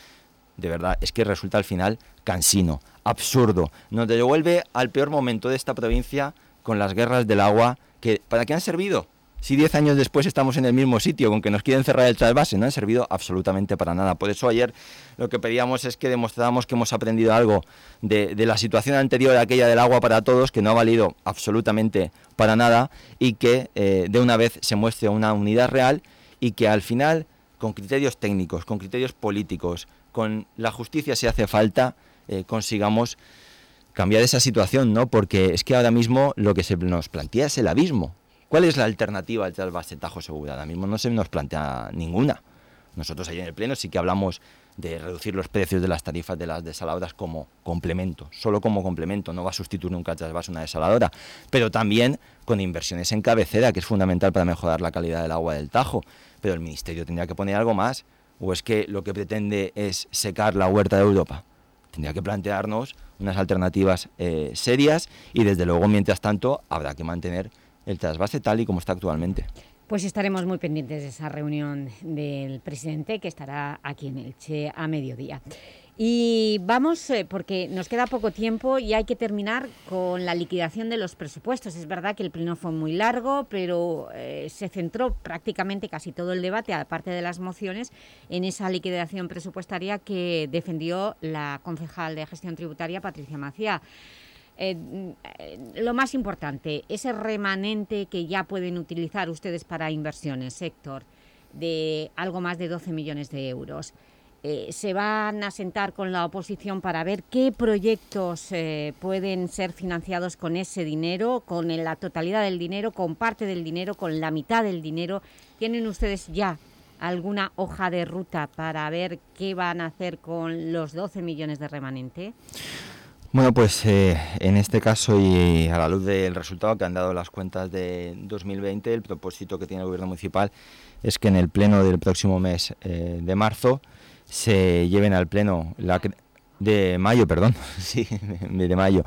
de verdad, es que resulta al final cansino, absurdo. Nos devuelve al peor momento de esta provincia con las guerras del agua, que ¿para qué han servido? Si diez años después estamos en el mismo sitio, con que nos quieren cerrar el trasvase, no han servido absolutamente para nada. Por eso ayer lo que pedíamos es que demostráramos que hemos aprendido algo de, de la situación anterior, aquella del agua para todos, que no ha valido absolutamente para nada, y que eh, de una vez se muestre una unidad real y que al final, con criterios técnicos, con criterios políticos, con la justicia si hace falta, eh, consigamos cambiar esa situación, ¿no? Porque es que ahora mismo lo que se nos plantea es el abismo. ¿Cuál es la alternativa al trasvase Tajo Segura? Ahora mismo no se nos plantea ninguna. Nosotros ahí en el Pleno sí que hablamos de reducir los precios de las tarifas de las desaladoras como complemento, solo como complemento, no va a sustituir nunca el trasvase una desaladora, pero también con inversiones en cabecera, que es fundamental para mejorar la calidad del agua del Tajo. Pero el Ministerio tendría que poner algo más, o es que lo que pretende es secar la huerta de Europa. Tendría que plantearnos unas alternativas eh, serias y desde luego, mientras tanto, habrá que mantener el trasvase tal y como está actualmente. Pues estaremos muy pendientes de esa reunión del presidente que estará aquí en Elche a mediodía. Y vamos, eh, porque nos queda poco tiempo y hay que terminar con la liquidación de los presupuestos. Es verdad que el pleno fue muy largo, pero eh, se centró prácticamente casi todo el debate, aparte de las mociones, en esa liquidación presupuestaria que defendió la concejal de gestión tributaria, Patricia Macía. Eh, eh, lo más importante, ese remanente que ya pueden utilizar ustedes para inversiones, sector, de algo más de 12 millones de euros. Eh, se van a sentar con la oposición para ver qué proyectos pueden ser financiados con ese dinero, con la totalidad del dinero, con parte del dinero, con la mitad del dinero. ¿Tienen ustedes ya alguna hoja de ruta para ver qué van a hacer con los 12 millones de remanente? Bueno, pues eh, en este caso y a la luz del resultado que han dado las cuentas de 2020, el propósito que tiene el Gobierno Municipal es que en el pleno del próximo mes eh, de marzo se lleven al pleno la de mayo, perdón, sí, de mayo,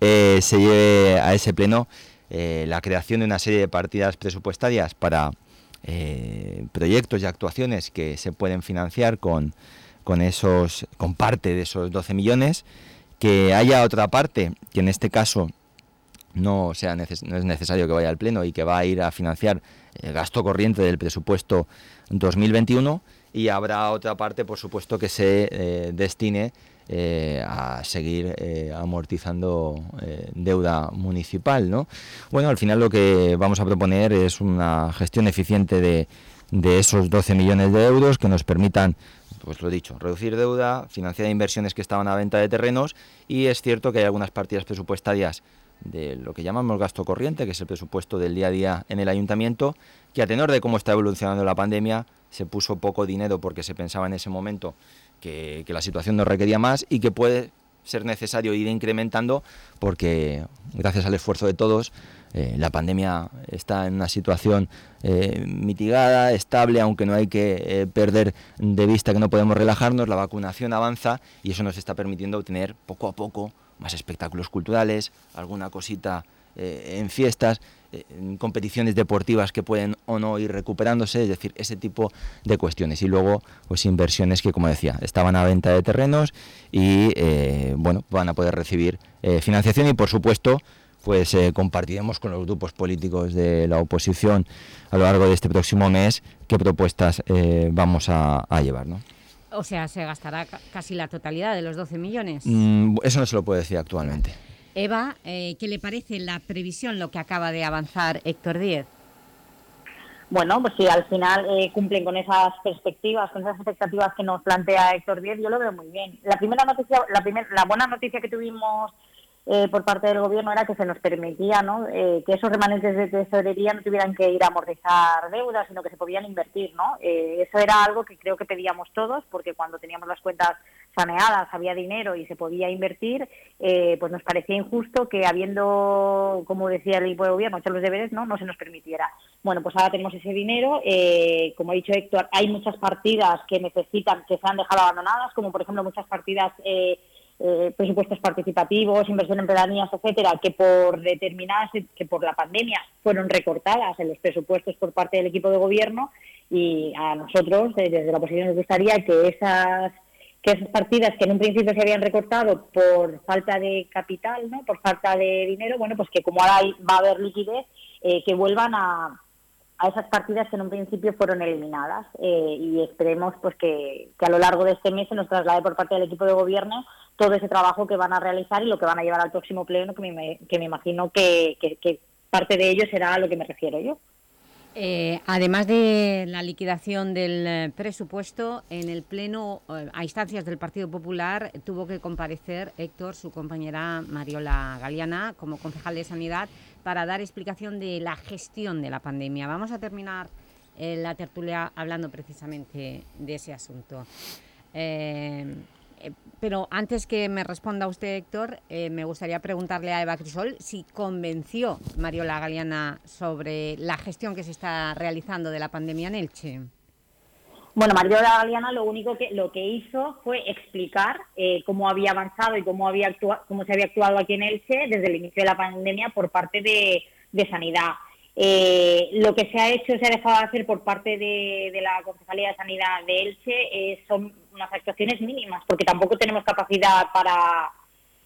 eh, se lleve a ese pleno eh, la creación de una serie de partidas presupuestarias para eh, proyectos y actuaciones que se pueden financiar con, con esos con parte de esos 12 millones que haya otra parte que en este caso no sea neces- no es necesario que vaya al pleno y que va a ir a financiar el gasto corriente del presupuesto 2021 y habrá otra parte por supuesto que se eh, destine eh, a seguir eh, amortizando deuda municipal ¿no? bueno al final lo que vamos a proponer es una gestión eficiente de, de esos 12 millones de euros que nos permitan pues lo dicho, reducir deuda, financiar inversiones que estaban a venta de terrenos y es cierto que hay algunas partidas presupuestarias de lo que llamamos gasto corriente, que es el presupuesto del día a día en el ayuntamiento, que a tenor de cómo está evolucionando la pandemia, se puso poco dinero porque se pensaba en ese momento que, que la situación no requería más y que puede ser necesario ir incrementando porque gracias al esfuerzo de todos eh, la pandemia está en una situación eh, mitigada, estable, aunque no hay que eh, perder de vista que no podemos relajarnos, la vacunación avanza y eso nos está permitiendo obtener poco a poco más espectáculos culturales, alguna cosita en fiestas, en competiciones deportivas que pueden o no ir recuperándose, es decir, ese tipo de cuestiones. Y luego, pues inversiones que, como decía, estaban a venta de terrenos y, bueno, van a poder recibir financiación y, por supuesto, pues eh, compartiremos con los grupos políticos de la oposición a lo largo de este próximo mes qué propuestas eh, vamos a, a llevar. ¿no? O sea, se gastará ca- casi la totalidad de los 12 millones. Mm, eso no se lo puedo decir actualmente. Eva, eh, ¿qué le parece la previsión, lo que acaba de avanzar Héctor Díez? Bueno, pues si al final eh, cumplen con esas perspectivas, con esas expectativas que nos plantea Héctor Díez, yo lo veo muy bien. La primera noticia, la, primer, la buena noticia que tuvimos eh, por parte del gobierno era que se nos permitía ¿no? Eh, que esos remanentes de tesorería no tuvieran que ir a amortizar deudas, sino que se podían invertir. ¿no? Eh, eso era algo que creo que pedíamos todos, porque cuando teníamos las cuentas saneadas, había dinero y se podía invertir, eh, pues nos parecía injusto que habiendo, como decía el equipo de gobierno, hecho los deberes, no, no se nos permitiera. Bueno, pues ahora tenemos ese dinero. eh, como ha dicho Héctor, hay muchas partidas que necesitan, que se han dejado abandonadas, como por ejemplo muchas partidas, eh, eh, presupuestos participativos, inversión en pedanías, etcétera, que por determinadas, que por la pandemia fueron recortadas en los presupuestos por parte del equipo de gobierno y a nosotros, eh, desde la oposición, nos gustaría que esas que esas partidas que en un principio se habían recortado por falta de capital, ¿no? por falta de dinero, bueno, pues que como ahora va a haber liquidez, eh, que vuelvan a, a esas partidas que en un principio fueron eliminadas eh, y esperemos pues que, que a lo largo de este mes se nos traslade por parte del equipo de gobierno todo ese trabajo que van a realizar y lo que van a llevar al próximo pleno, que me, que me imagino que, que- parte de ello será a lo que me refiero yo. Eh, además de la liquidación del eh, presupuesto, en el Pleno, a instancias del Partido Popular, tuvo que comparecer Héctor, su compañera Mariola Galeana, como concejal de Sanidad, para dar explicación de la gestión de la pandemia. Vamos a terminar eh, la tertulia hablando precisamente de ese asunto. Eh, eh, pero antes que me responda usted, Héctor, me gustaría preguntarle a Eva Crisol si convenció Mariola Galeana sobre la gestión que se está realizando de la pandemia en Elche. Bueno, Mariola Galeana lo único que lo que hizo fue explicar eh, cómo había avanzado y cómo había actua- cómo se había actuado aquí en Elche desde el inicio de la pandemia por parte de, Sanidad. Eh, lo que se ha hecho, se ha dejado de hacer por parte de, la Concejalía de Sanidad de Elche eh, son unas actuaciones mínimas, porque tampoco tenemos capacidad para,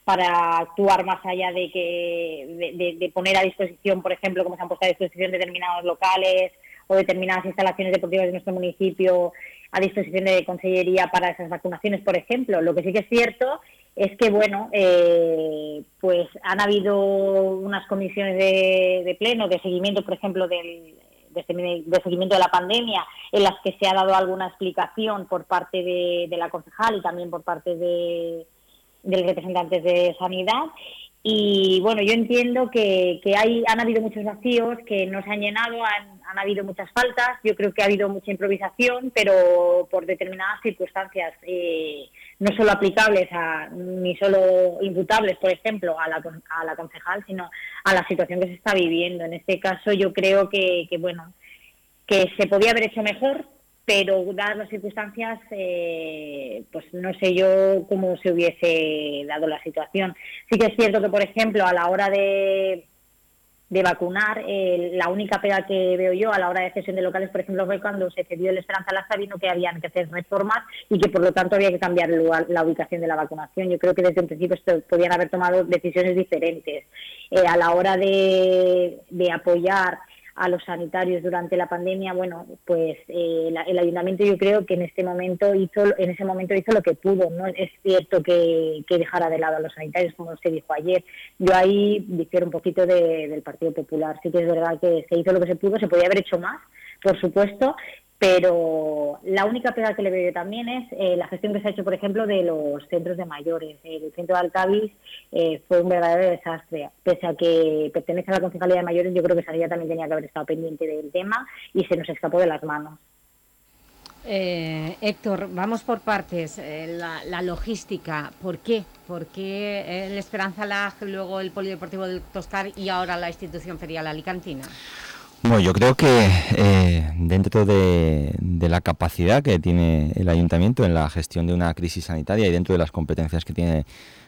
para actuar más allá de que de- de poner a disposición, por ejemplo, como se han puesto a disposición determinados locales o determinadas instalaciones deportivas de nuestro municipio a disposición de Consellería para esas vacunaciones, por ejemplo. Lo que sí que es cierto es que, bueno, eh, pues han habido unas comisiones de, pleno, de seguimiento, por ejemplo, del, de, semi- de seguimiento de la pandemia, en las que se ha dado alguna explicación por parte de, la concejal y también por parte de los representantes de sanidad. Y bueno, yo entiendo que, que hay, han habido muchos vacíos que no se han llenado, han, han habido muchas faltas, yo creo que ha habido mucha improvisación, pero por determinadas circunstancias, eh, no solo aplicables a, ni solo imputables, por ejemplo, a la, a la concejal, sino a la situación que se está viviendo. En este caso yo creo que, que bueno, que se podía haber hecho mejor, pero dadas las circunstancias, eh, pues no sé yo cómo se hubiese dado la situación. Sí que es cierto que, por ejemplo, a la hora de, de vacunar, eh, la única pega que veo yo a la hora de cesión de locales, por ejemplo, fue cuando se cedió el Esperanza Laza, vino que habían que hacer reformas y que por lo tanto había que cambiar el lugar- la ubicación de la vacunación. Yo creo que desde un principio esto podían haber tomado decisiones diferentes. Eh, a la hora de, de apoyar a los sanitarios durante la pandemia, bueno, pues eh, la- el ayuntamiento yo creo que en este momento hizo, en ese momento hizo lo que pudo. No es cierto que, que dejara de lado a los sanitarios, como se dijo ayer. Yo ahí difiero un poquito de- del Partido Popular. Sí que es verdad que se hizo lo que se pudo, se podía haber hecho más, por supuesto, pero la única pega que le veo yo también es eh, la gestión que se ha hecho, por ejemplo, de los centros de mayores. El centro de Alcavis eh, fue un verdadero desastre. Pese a que pertenece a la Concejalía de Mayores, yo creo que Sanidad también tenía que haber estado pendiente del tema y se nos escapó de las manos. Eh, Héctor, vamos por partes. Eh, la, la logística, ¿por qué? ¿Por qué el Esperanza Lag, luego el Polideportivo del Toscar y ahora la institución ferial alicantina? Bueno, yo creo que eh, dentro de, la capacidad que tiene el ayuntamiento en la gestión de una crisis sanitaria y dentro de las competencias que tiene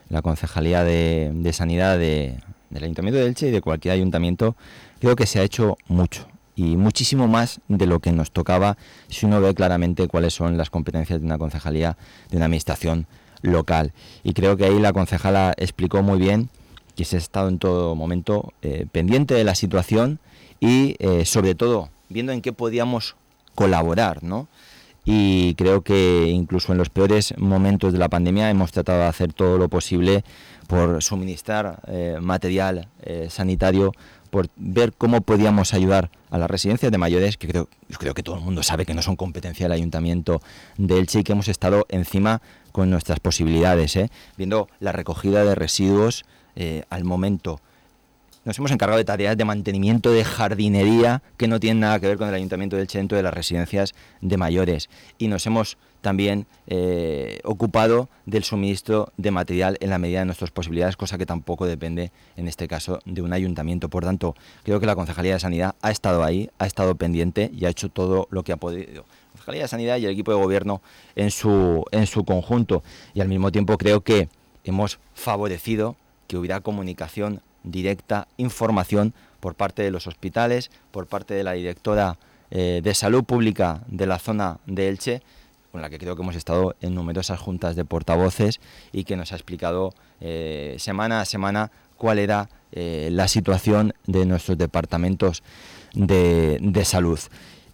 la Concejalía de, de Sanidad de- del Ayuntamiento de Elche y de cualquier ayuntamiento, creo que se ha hecho mucho y muchísimo más de lo que nos tocaba si uno ve claramente cuáles son las competencias de una concejalía, de una administración local. Y creo que ahí la concejala explicó muy bien que se ha estado en todo momento eh, pendiente de la situación y eh, sobre todo viendo en qué podíamos colaborar, ¿no? Y creo que incluso en los peores momentos de la pandemia hemos tratado de hacer todo lo posible por suministrar eh, material eh, sanitario, por ver cómo podíamos ayudar a las residencias de mayores, que creo, creo que todo el mundo sabe que no son competencia del Ayuntamiento de Elche y que hemos estado encima con nuestras posibilidades, viendo la recogida de residuos al momento. Nos hemos encargado de tareas de mantenimiento de jardinería que no tienen nada que ver con el Ayuntamiento del Elche dentro de las residencias de mayores. Y nos hemos también eh, ocupado del suministro de material en la medida de nuestras posibilidades, cosa que tampoco depende, en este caso, de un ayuntamiento. Por tanto, creo que la Concejalía de Sanidad ha estado ahí, ha estado pendiente y ha hecho todo lo que ha podido. La Concejalía de Sanidad y el equipo de gobierno en su, en su conjunto. Y al mismo tiempo creo que hemos favorecido que hubiera comunicación directa, información por parte de los hospitales, por parte de la directora eh, de salud pública de la zona de Elche, con la que creo que hemos estado en numerosas juntas de portavoces y que nos ha explicado eh, semana a semana cuál era eh, la situación de nuestros departamentos de, de salud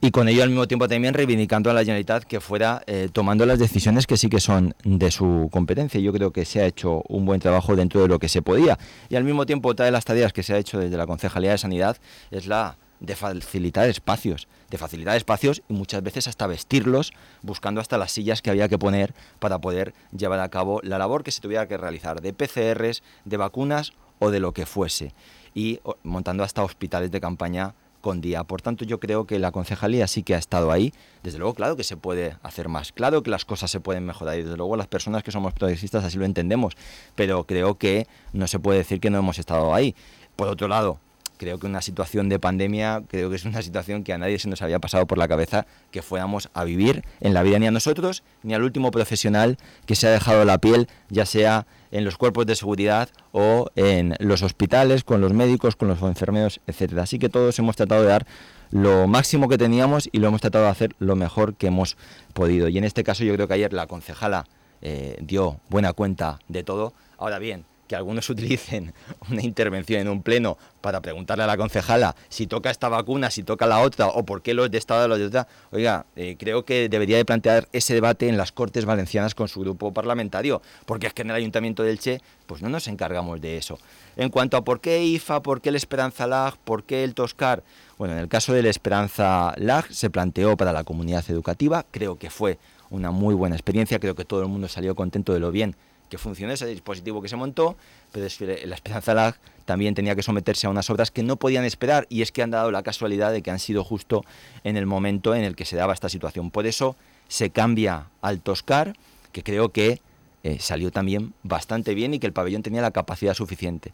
y con ello al mismo tiempo también reivindicando a la Generalitat que fuera eh, tomando las decisiones que sí que son de su competencia. Yo creo que se ha hecho un buen trabajo dentro de lo que se podía. Y al mismo tiempo otra de las tareas que se ha hecho desde la Concejalía de Sanidad es la de facilitar espacios, de facilitar espacios y muchas veces hasta vestirlos, buscando hasta las sillas que había que poner para poder llevar a cabo la labor que se tuviera que realizar, de PCRs, de vacunas o de lo que fuese, y montando hasta hospitales de campaña día. Por tanto, yo creo que la concejalía sí que ha estado ahí. Desde luego, claro que se puede hacer más, claro que las cosas se pueden mejorar y desde luego las personas que somos progresistas así lo entendemos, pero creo que no se puede decir que no hemos estado ahí. Por otro lado, creo que una situación de pandemia, creo que es una situación que a nadie se nos había pasado por la cabeza que fuéramos a vivir en la vida, ni a nosotros, ni al último profesional que se ha dejado la piel, ya sea en los cuerpos de seguridad o en los hospitales, con los médicos, con los enfermeros, etcétera. Así que todos hemos tratado de dar lo máximo que teníamos y lo hemos tratado de hacer lo mejor que hemos podido. Y en este caso yo creo que ayer la concejala eh, dio buena cuenta de todo. Ahora bien, que algunos utilicen una intervención en un pleno para preguntarle a la concejala si toca esta vacuna, si toca la otra, o por qué los de esta o los de otra, oiga, eh, creo que debería de plantear ese debate en las Cortes Valencianas con su grupo parlamentario, porque es que en el Ayuntamiento de Elche pues no nos encargamos de eso. En cuanto a por qué IFA, por qué el Esperanza LAG, por qué el Toscar, bueno, en el caso del Esperanza LAG se planteó para la comunidad educativa, creo que fue una muy buena experiencia, creo que todo el mundo salió contento de lo bien que funcionó ese dispositivo que se montó, pero la Esperanza Lag también tenía que someterse a unas obras que no podían esperar y es que han dado la casualidad de que han sido justo en el momento en el que se daba esta situación. Por eso se cambia al Toscar, que creo que eh, salió también bastante bien y que el pabellón tenía la capacidad suficiente.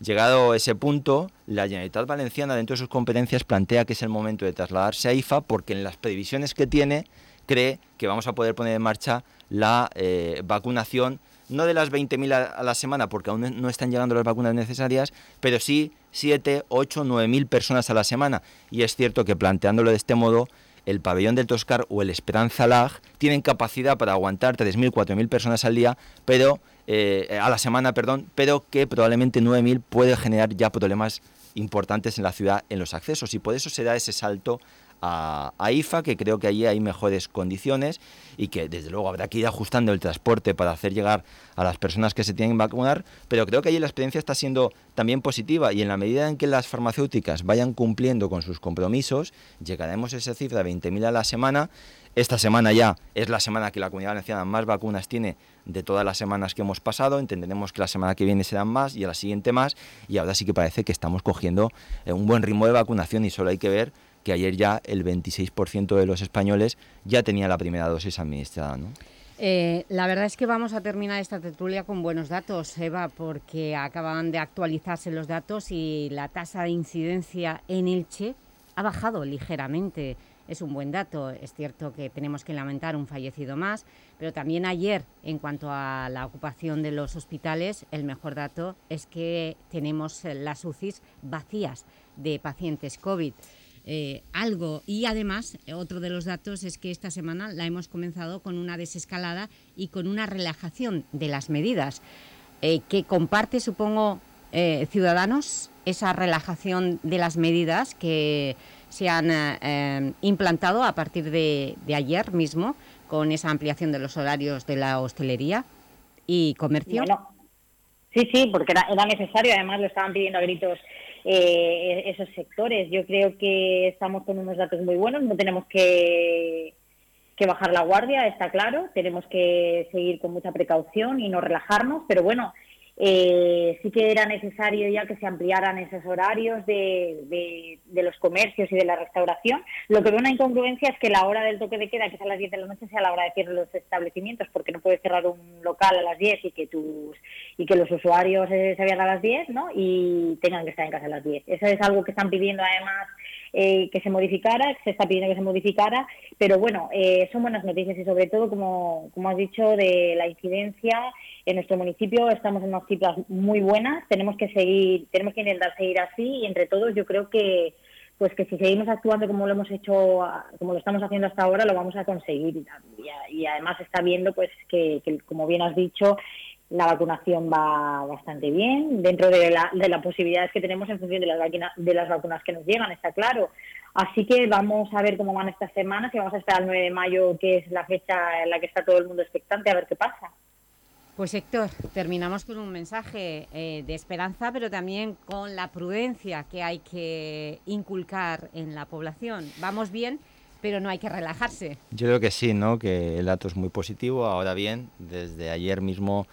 Llegado ese punto, la Generalitat Valenciana, dentro de sus competencias, plantea que es el momento de trasladarse a IFA porque en las previsiones que tiene cree que vamos a poder poner en marcha la eh, vacunación no de las 20.000 a, a la semana, porque aún no están llegando las vacunas necesarias, pero sí 7, 8, 9.000 personas a la semana. Y es cierto que planteándolo de este modo, el pabellón del Toscar o el Esperanza Lag tienen capacidad para aguantar 3.000, 4.000 personas al día, pero eh, a la semana, perdón, pero que probablemente 9.000 puede generar ya problemas importantes en la ciudad en los accesos y por eso se da ese salto a, IFA, que creo que allí hay mejores condiciones y que desde luego habrá que ir ajustando el transporte para hacer llegar a las personas que se tienen que vacunar, pero creo que allí la experiencia está siendo también positiva y en la medida en que las farmacéuticas vayan cumpliendo con sus compromisos, llegaremos a esa cifra de 20.000 a la semana. Esta semana ya es la semana que la Comunidad Valenciana más vacunas tiene de todas las semanas que hemos pasado. Entenderemos que la semana que viene serán más y a la siguiente más. Y ahora sí que parece que estamos cogiendo eh, un buen ritmo de vacunación y solo hay que ver que ayer ya el 26% de los españoles ya tenía la primera dosis administrada. Eh, la verdad es que vamos a terminar esta tertulia con buenos datos, Eva, porque acaban de actualizarse los datos y la tasa de incidencia en Elche ha bajado ligeramente. Es un buen dato, es cierto que tenemos que lamentar un fallecido más, pero también ayer, en cuanto a la ocupación de los hospitales, el mejor dato es que tenemos las UCIs vacías de pacientes COVID. Eh, algo y además otro de los datos es que esta semana la hemos comenzado con una desescalada y con una relajación de las medidas eh, que comparte supongo eh, ciudadanos esa relajación de las medidas que se han eh, eh, implantado a partir de, de ayer mismo con esa ampliación de los horarios de la hostelería y comercio? Bueno, sí, sí, porque era, era necesario, además lo estaban pidiendo a gritos eh, esos sectores. Yo creo que estamos con unos datos muy buenos, no tenemos que, que bajar la guardia, está claro, tenemos que seguir con mucha precaución y no relajarnos, pero bueno, eh, sí que era necesario ya que se ampliaran esos horarios de, de- de los comercios y de la restauración. Lo que veo una incongruencia es que la hora del toque de queda, que es a las 10 de la noche, sea la hora de cierre de los establecimientos, porque no puedes cerrar un local a las 10 y que tus y que los usuarios eh, se vayan a las 10 ¿no? y tengan que estar en casa a las 10. Eso es algo que están pidiendo además eh, que se modificara, se está pidiendo que se modificara, pero bueno, eh, son buenas noticias y sobre todo, como, como has dicho, de la incidencia en nuestro municipio estamos en unas cifras muy buenas, tenemos que seguir, tenemos que intentar seguir así y entre todos yo creo que pues que si seguimos actuando como lo hemos hecho, como lo estamos haciendo hasta ahora, lo vamos a conseguir. Y, y además está viendo pues que, como bien has dicho, la vacunación va bastante bien, dentro de, la, de las posibilidades que tenemos en función de las, vacuna- de las vacunas que nos llegan, está claro. Así que vamos a ver cómo van estas semanas y vamos a esperar el 9 de mayo, que es la fecha en la que está todo el mundo expectante, a ver qué pasa. Pues Héctor, terminamos con un mensaje eh, de esperanza, pero también con la prudencia que hay que inculcar en la población. Vamos bien, pero no hay que relajarse. Yo creo que sí, ¿no? que el dato es muy positivo. Ahora bien, desde ayer mismo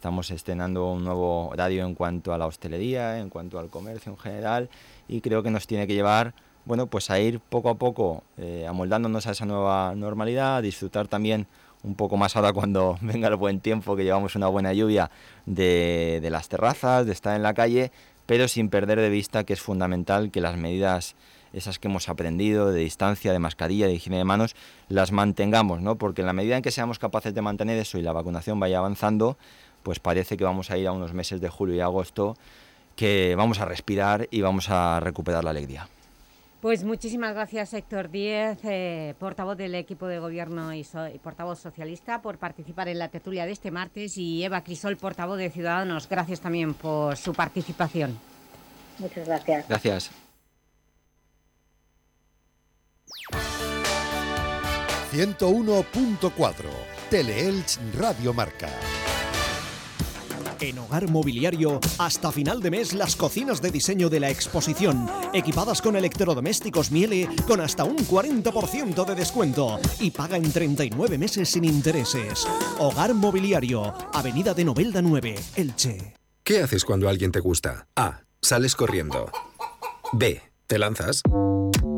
estamos estrenando un nuevo horario en cuanto a la hostelería, en cuanto al comercio en general, y creo que nos tiene que llevar bueno, pues a ir poco a poco eh, amoldándonos a esa nueva normalidad, disfrutar también un poco más ahora cuando venga el buen tiempo, que llevamos una buena lluvia, de, de las terrazas, de estar en la calle, pero sin perder de vista que es fundamental que las medidas esas que hemos aprendido de distancia, de mascarilla, de higiene de manos, las mantengamos, ¿no? Porque en la medida en que seamos capaces de mantener eso y la vacunación vaya avanzando, pues parece que vamos a ir a unos meses de julio y agosto que vamos a respirar y vamos a recuperar la alegría. Pues muchísimas gracias Héctor Díez, eh, portavoz del equipo de gobierno y, so- y portavoz socialista, por participar en la tertulia de este martes y Eva Crisol, portavoz de Ciudadanos. Gracias también por su participación. Muchas gracias. Gracias. 101.4 Teleelch Radio Marca. En Hogar Mobiliario, hasta final de mes, las cocinas de diseño de la exposición, equipadas con electrodomésticos Miele, con hasta un 40% de descuento y paga en 39 meses sin intereses. Hogar Mobiliario, Avenida de Novelda 9, Elche. ¿Qué haces cuando alguien te gusta? A. Sales corriendo. B. Te lanzas.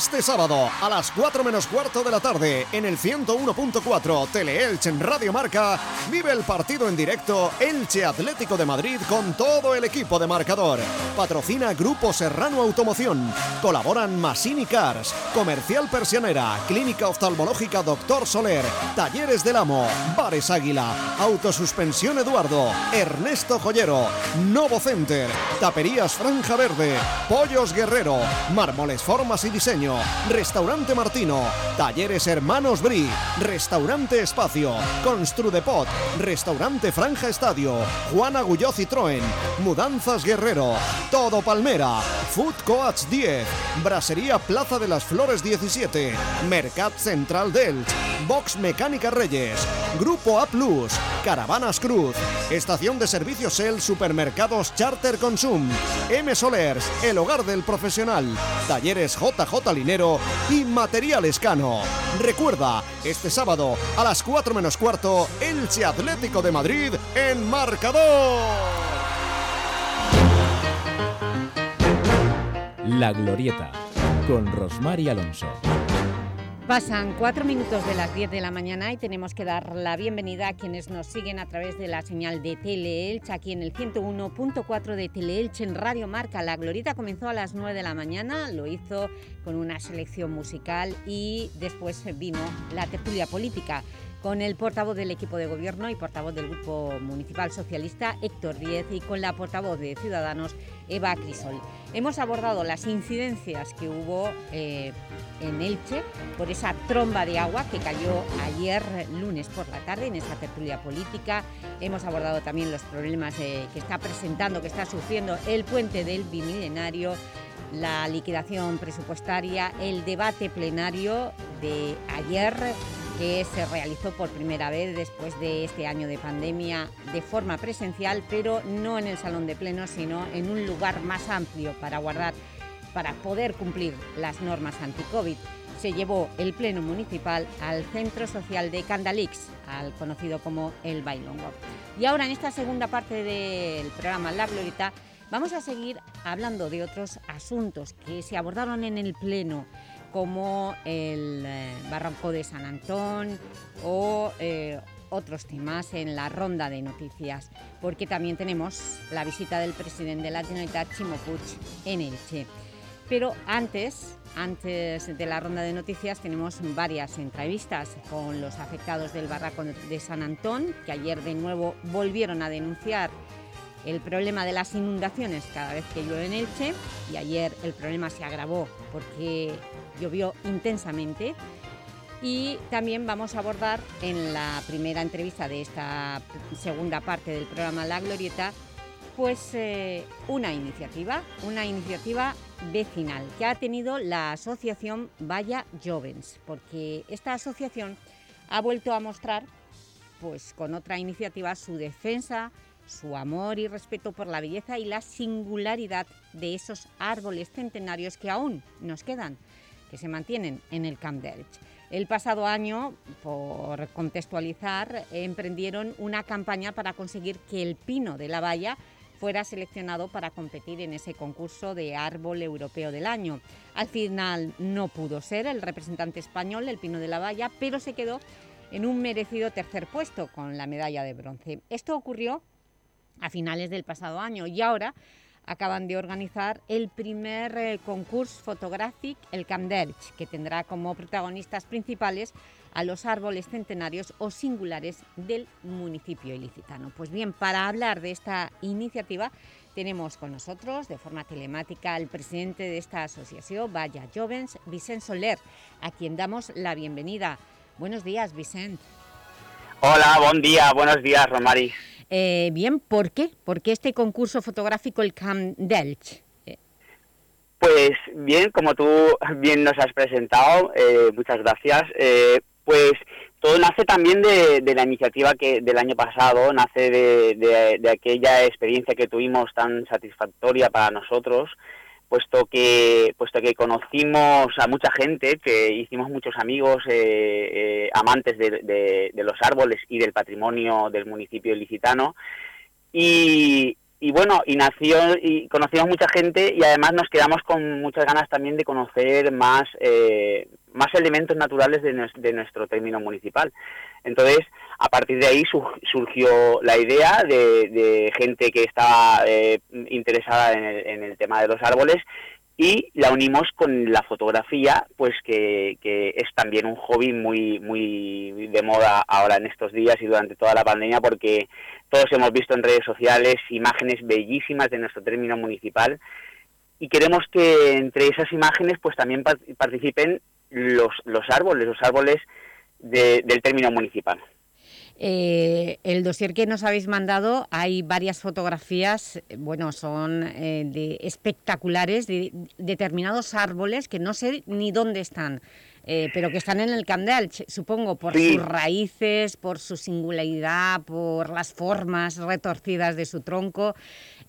Este sábado a las 4 menos cuarto de la tarde en el 101.4 Teleelche en Radio Marca vive el partido en directo Elche Atlético de Madrid con todo el equipo de marcador. Patrocina Grupo Serrano Automoción. Colaboran Masini Cars, Comercial Persianera, Clínica Oftalmológica Doctor Soler, Talleres del Amo, Bares Águila, Autosuspensión Eduardo, Ernesto Joyero, Novo Center, Taperías Franja Verde, Pollos Guerrero, Mármoles Formas y Diseño, Restaurante Martino, Talleres Hermanos Bri, Restaurante Espacio, Construdepot, Restaurante Franja Estadio, Juan Agulló Citroën, Mudanzas Guerrero, Todo Palmera, Food Coach 10, Brasería Plaza de las Flores 17, Mercat Central Delch, Box Mecánica Reyes, Grupo A Plus, Caravanas Cruz, Estación de Servicios El Supermercados Charter Consum, M Solers, El Hogar del Profesional, Talleres JJ Y Material Escano. Recuerda, este sábado a las 4 menos cuarto, Elche Atlético de Madrid en marcador. La Glorieta, con Rosmar y Alonso. Pasan cuatro minutos de las 10 de la mañana y tenemos que dar la bienvenida a quienes nos siguen a través de la señal de Teleelch, aquí en el 101.4 de Teleelch en Radio Marca. La Glorieta comenzó a las 9 de la mañana, lo hizo con una selección musical y después vino la tertulia política con el portavoz del equipo de gobierno y portavoz del Grupo Municipal Socialista, Héctor Díez, y con la portavoz de Ciudadanos, Eva Crisol. Hemos abordado las incidencias que hubo eh, en Elche por esa tromba de agua que cayó ayer lunes por la tarde en esa tertulia política. Hemos abordado también los problemas eh, que está presentando, que está sufriendo el puente del bimilenario, la liquidación presupuestaria, el debate plenario de ayer que se realizó por primera vez después de este año de pandemia de forma presencial, pero no en el salón de pleno, sino en un lugar más amplio para guardar, para poder cumplir las normas anti-COVID. Se llevó el pleno municipal al Centro Social de Candalix, al conocido como El Bailongo. Y ahora en esta segunda parte del programa La Glorita vamos a seguir hablando de otros asuntos que se abordaron en el pleno como el eh, Barranco de San Antón o eh, otros temas en la ronda de noticias, porque también tenemos la visita del presidente de la Generalitat, Chimo Puig, en Elche. Pero antes, antes de la ronda de noticias tenemos varias entrevistas con los afectados del Barranco de San Antón, que ayer de nuevo volvieron a denunciar el problema de las inundaciones cada vez que llueve en Elche y ayer el problema se agravó porque llovió intensamente. Y también vamos a abordar en la primera entrevista de esta segunda parte del programa La Glorieta pues eh, una iniciativa, una iniciativa vecinal que ha tenido la asociación Vaya Jovens porque esta asociación ha vuelto a mostrar pues con otra iniciativa su defensa su amor y respeto por la belleza y la singularidad de esos árboles centenarios que aún nos quedan, que se mantienen en el Camp de Elche. El pasado año, por contextualizar, emprendieron una campaña para conseguir que el pino de la valla fuera seleccionado para competir en ese concurso de árbol europeo del año. Al final no pudo ser el representante español, el pino de la valla, pero se quedó en un merecido tercer puesto con la medalla de bronce. Esto ocurrió a finales del pasado año y ahora acaban de organizar el primer eh, concurso fotográfico, el Camp d'Elx, que tendrá como protagonistas principales a los árboles centenarios o singulares del municipio ilicitano. Pues bien, para hablar de esta iniciativa tenemos con nosotros de forma telemática al presidente de esta asociación, Vaya Jovens, Vicent Soler, a quien damos la bienvenida. Buenos días, Vicent. Hola, buen día, buenos días, Romari. Eh, bien, ¿por qué? ¿Por qué este concurso fotográfico, el Camp d'Elx? Eh, Pues bien, como tú bien nos has presentado, eh, muchas gracias. Eh, pues todo nace también de, de la iniciativa que del año pasado, nace de, de- de aquella experiencia que tuvimos tan satisfactoria para nosotros, puesto que puesto que conocimos a mucha gente, que hicimos muchos amigos eh, eh, amantes de, de- de los árboles y del patrimonio del municipio ilicitano y, y bueno, y nació y conocimos mucha gente y además nos quedamos con muchas ganas también de conocer más eh, más elementos naturales de, nues- de nuestro término municipal. Entonces, a partir de ahí su- surgió la idea de, gente que estaba eh, interesada en el, en el tema de los árboles y la unimos con la fotografía, pues que, es también un hobby muy muy de moda ahora en estos días y durante toda la pandemia, porque todos hemos visto en redes sociales imágenes bellísimas de nuestro término municipal y queremos que entre esas imágenes pues también par- participen los, los árboles, los árboles de- del término municipal. Eh, el dossier que nos habéis mandado, hay varias fotografías, eh, bueno, son eh, de espectaculares, de determinados árboles que no sé ni dónde están, eh, pero que están en el Camp d'Elx, supongo, por Sí. sus raíces, por su singularidad, por las formas retorcidas de su tronco.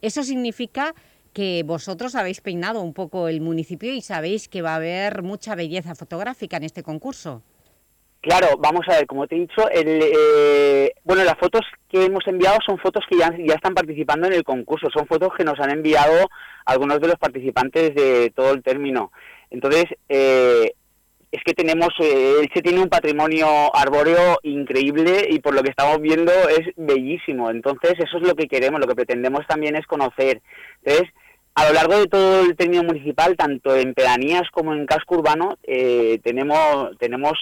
Eso significa que vosotros habéis peinado un poco el municipio y sabéis que va a haber mucha belleza fotográfica en este concurso. Claro, vamos a ver, como te he dicho, el, eh, bueno, las fotos que hemos enviado son fotos que ya, están participando en el concurso, son fotos que nos han enviado algunos de los participantes de todo el término. Entonces, eh, es que tenemos, eh, Elche tiene un patrimonio arbóreo increíble y por lo que estamos viendo es bellísimo. Entonces, eso es lo que queremos, lo que pretendemos también es conocer. Entonces, a lo largo de todo el término municipal, tanto en pedanías como en casco urbano, eh, tenemos, tenemos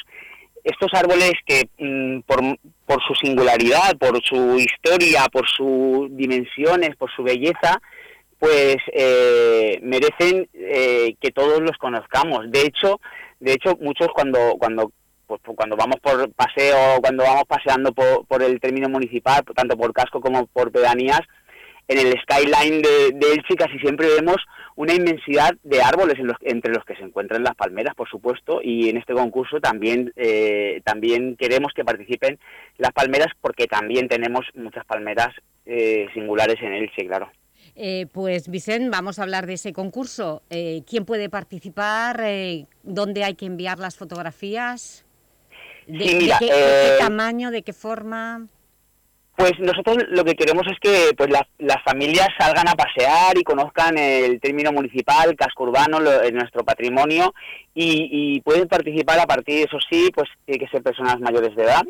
estos árboles que mm, por, por su singularidad, por su historia, por sus dimensiones, por su belleza, pues eh, merecen eh, que todos los conozcamos. De hecho, de hecho muchos cuando cuando pues, cuando vamos por paseo, cuando vamos paseando por, por el término municipal, tanto por casco como por pedanías, en el skyline de, de Elche casi siempre vemos una inmensidad de árboles en los- entre los que se encuentran las palmeras, por supuesto, y en este concurso también eh, también queremos que participen las palmeras porque también tenemos muchas palmeras eh, singulares en Elche, claro. Eh, pues, Vicent, vamos a hablar de ese concurso. Eh, ¿Quién puede participar? Eh, ¿Dónde hay que enviar las fotografías? ¿De, Sí, de mira, qué, de qué eh, tamaño? ¿De qué forma? Pues nosotros lo que queremos es que pues las, las familias salgan a pasear y conozcan el término municipal, casco urbano, lo- eh, nuestro patrimonio y, y pueden participar a partir, eso sí, pues tiene que ser personas mayores de edad,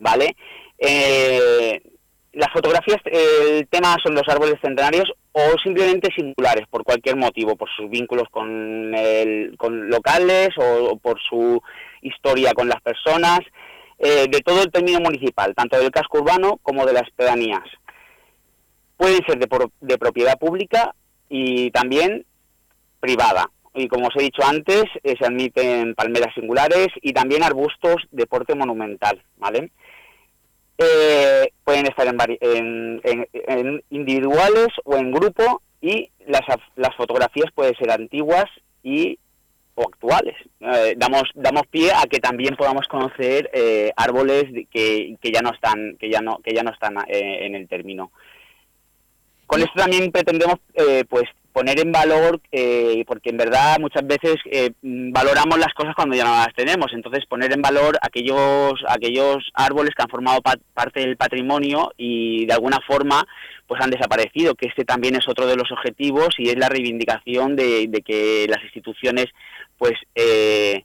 ¿vale? Eh, las fotografías, el tema son los árboles centenarios o simplemente singulares, por cualquier motivo, por sus vínculos con, el- con locales o por su historia con las personas, eh, de todo el término municipal, tanto del casco urbano como de las pedanías. Pueden ser de, de propiedad pública y también privada. Y como os he dicho antes, eh, se admiten palmeras singulares y también arbustos de porte monumental, ¿vale? Eh, pueden estar en, en- individuales o en grupo y las, las fotografías pueden ser antiguas y o actuales. Eh, damos damos pie a que también podamos conocer eh, árboles que, que ya no están que ya no que ya no están eh, en el término. Con esto también pretendemos eh, pues poner en valor, porque en verdad muchas veces valoramos las cosas cuando ya no las tenemos, entonces poner en valor aquellos aquellos árboles que han formado pa- parte del patrimonio y de alguna forma pues han desaparecido, que este también es otro de los objetivos y es la reivindicación de que las instituciones pues eh,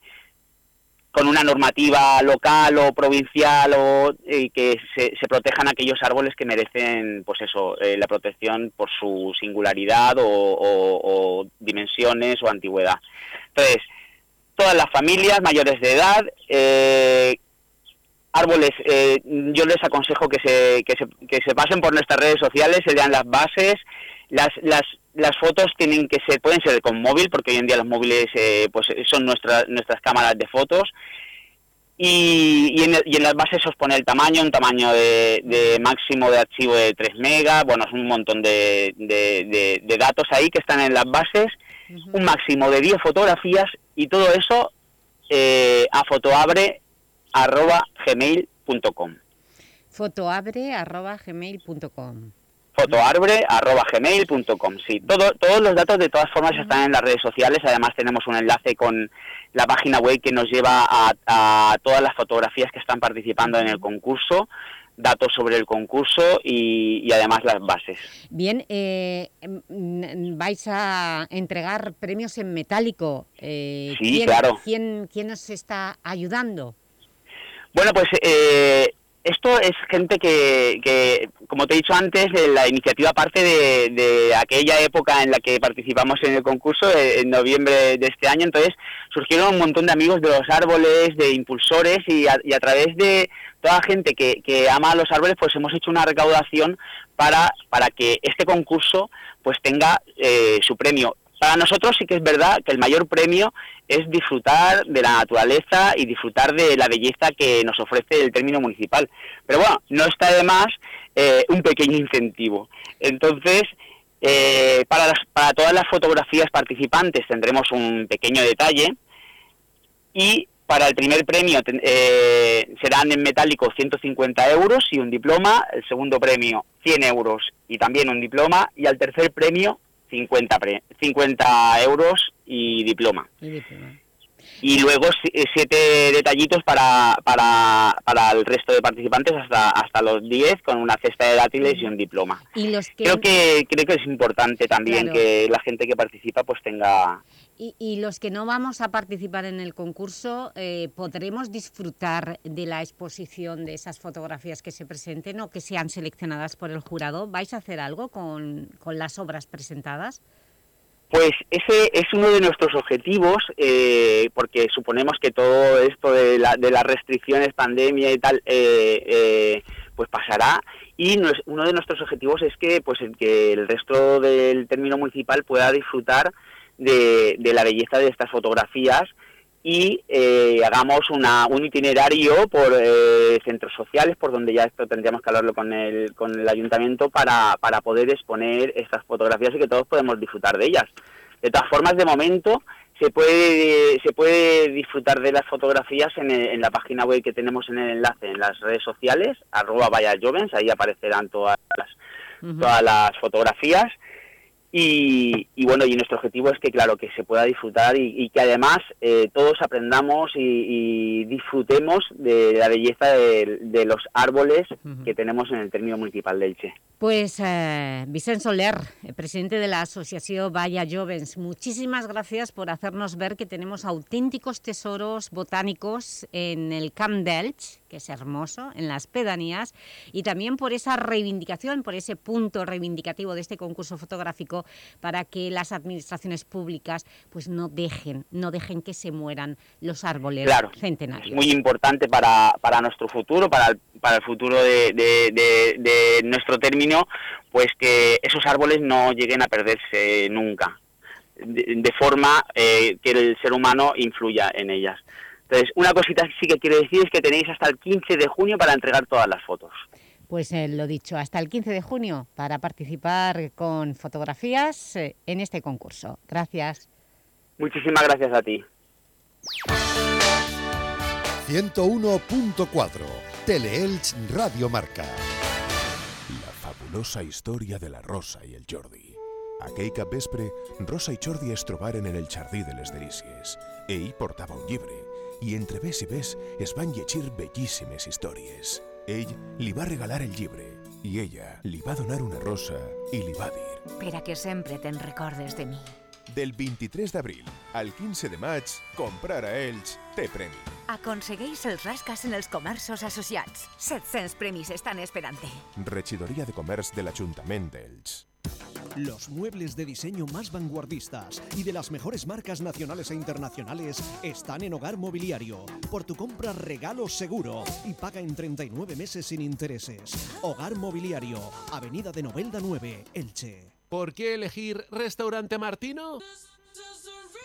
con una normativa local o provincial o eh, que se, se protejan aquellos árboles que merecen pues eso eh, la protección por su singularidad o, dimensiones o antigüedad. Entonces todas las familias mayores de edad eh, árboles eh, yo les aconsejo que se, que se que se pasen por nuestras redes sociales se lean las bases las las las fotos tienen que ser pueden ser con móvil porque hoy en día los móviles eh, pues son nuestras nuestras cámaras de fotos. Y, y en, y en las bases os pone el tamaño, un tamaño de, de máximo de archivo de 3 megas, bueno, es un montón de, de- de- de datos ahí que están en las bases, un máximo de 10 fotografías y todo eso eh, a fotoabre.gmail.com fotoabre.gmail.com fotoarbre.gmail.com Sí, todo, todos los datos de todas formas están en las redes sociales. Además tenemos un enlace con la página web que nos lleva a, a todas las fotografías que están participando en el concurso, datos sobre el concurso y, y además las bases. Bien, eh, mm, vais a entregar premios en metálico. Eh, Sí, ¿quién, claro. ¿quién, quién os está ayudando? Bueno, pues eh, esto es gente que, que, como te he dicho antes, la iniciativa parte de, aquella época en la que participamos en el concurso, eh, en noviembre de este año. Entonces surgieron un montón de amigos de los árboles, de impulsores y a, y a través de toda la gente que, que ama a los árboles, pues hemos hecho una recaudación para, para que este concurso pues tenga eh, su premio. Para nosotros sí que es verdad que el mayor premio es disfrutar de la naturaleza y disfrutar de la belleza que nos ofrece el término municipal. Pero bueno, no está de más eh, un pequeño incentivo. Entonces, eh, para, las- para todas las fotografías participantes tendremos un pequeño detalle y para el primer premio eh, serán en metálico 150 euros y un diploma, el segundo premio 100 euros y también un diploma y al tercer premio 50, pre- 50 euros y diploma. Y luego si- eh, siete detallitos para, para, para el resto de participantes hasta, hasta los 10 con una cesta de dátiles y un diploma. Y los que, Creo que, creo que es importante también Claro. que la gente que participa pues tenga... y, y los que no vamos a participar en el concurso, eh, ¿podremos disfrutar de la exposición de esas fotografías que se presenten o que sean seleccionadas por el jurado? ¿Vais a hacer algo con, con las obras presentadas? Pues ese es uno de nuestros objetivos, eh, porque suponemos que todo esto de, la- de las restricciones, pandemia y tal, eh, eh, pues pasará. Y uno de nuestros objetivos es que, pues, el que el resto del término municipal pueda disfrutar de, de la belleza de estas fotografías y eh, hagamos una, un itinerario por eh, centros sociales, por donde ya esto tendríamos que hablarlo con el, con el ayuntamiento para, para poder exponer estas fotografías y que todos podemos disfrutar de ellas. De todas formas, de momento se puede, se puede disfrutar de las fotografías en, el- en la página web que tenemos en el enlace en las redes sociales, arroba Vaya Jovens, ahí aparecerán todas las, todas las fotografías. Y, y bueno, y nuestro objetivo es que, claro, que se pueda disfrutar y, y que además eh, todos aprendamos y, y disfrutemos de la belleza de, de los árboles que tenemos en el término municipal de Elche. Pues eh, Vicent Soler, presidente de la Asociación Vaya Jovens, muchísimas gracias por hacernos ver que tenemos auténticos tesoros botánicos en el Camp d'Elx, que es hermoso, en las pedanías, y también por esa reivindicación, por ese punto reivindicativo de este concurso fotográfico para que las administraciones públicas pues no dejen, no dejen que se mueran los árboles Claro, centenarios. es muy importante para, para nuestro futuro, para el, para el futuro de, de- de- de nuestro término, pues que esos árboles no lleguen a perderse nunca, de, de forma eh, que el ser humano influya en ellas. Entonces, una cosita que sí que quiero decir es que tenéis hasta el 15 de junio para entregar todas las fotos. Pues eh, lo dicho, hasta el 15 de junio para participar con fotografías eh, en este concurso. Gracias. Muchísimas gracias a ti. 101.4 Teleelch Radio Marca. La fabulosa història de la Rosa i el Jordi. Aquell cap vespre, Rosa i Jordi es trobaren en el jardí de les delícies. Ell portava un llibre i entre ves i ves es van llegir bellíssimes històries. Ell li va regalar el llibre i ella li va donar una rosa i li va dir Per a que sempre te'n recordes de mi. del 23 d'abril al 15 de maig, comprar a Elx té premi. Aconsegueix els rascas en els comerços associats. 700 premis estan esperant-te. Regidoria de Comerç de l'Ajuntament d'Elx. Los muebles de diseño más vanguardistas y de las mejores marcas nacionales e internacionales están en Hogar Mobiliario. Por tu compra regalo seguro y paga en 39 meses sin intereses. Hogar Mobiliario, Avenida de Novelda 9, Elche. ¿Por qué elegir Restaurante Martino?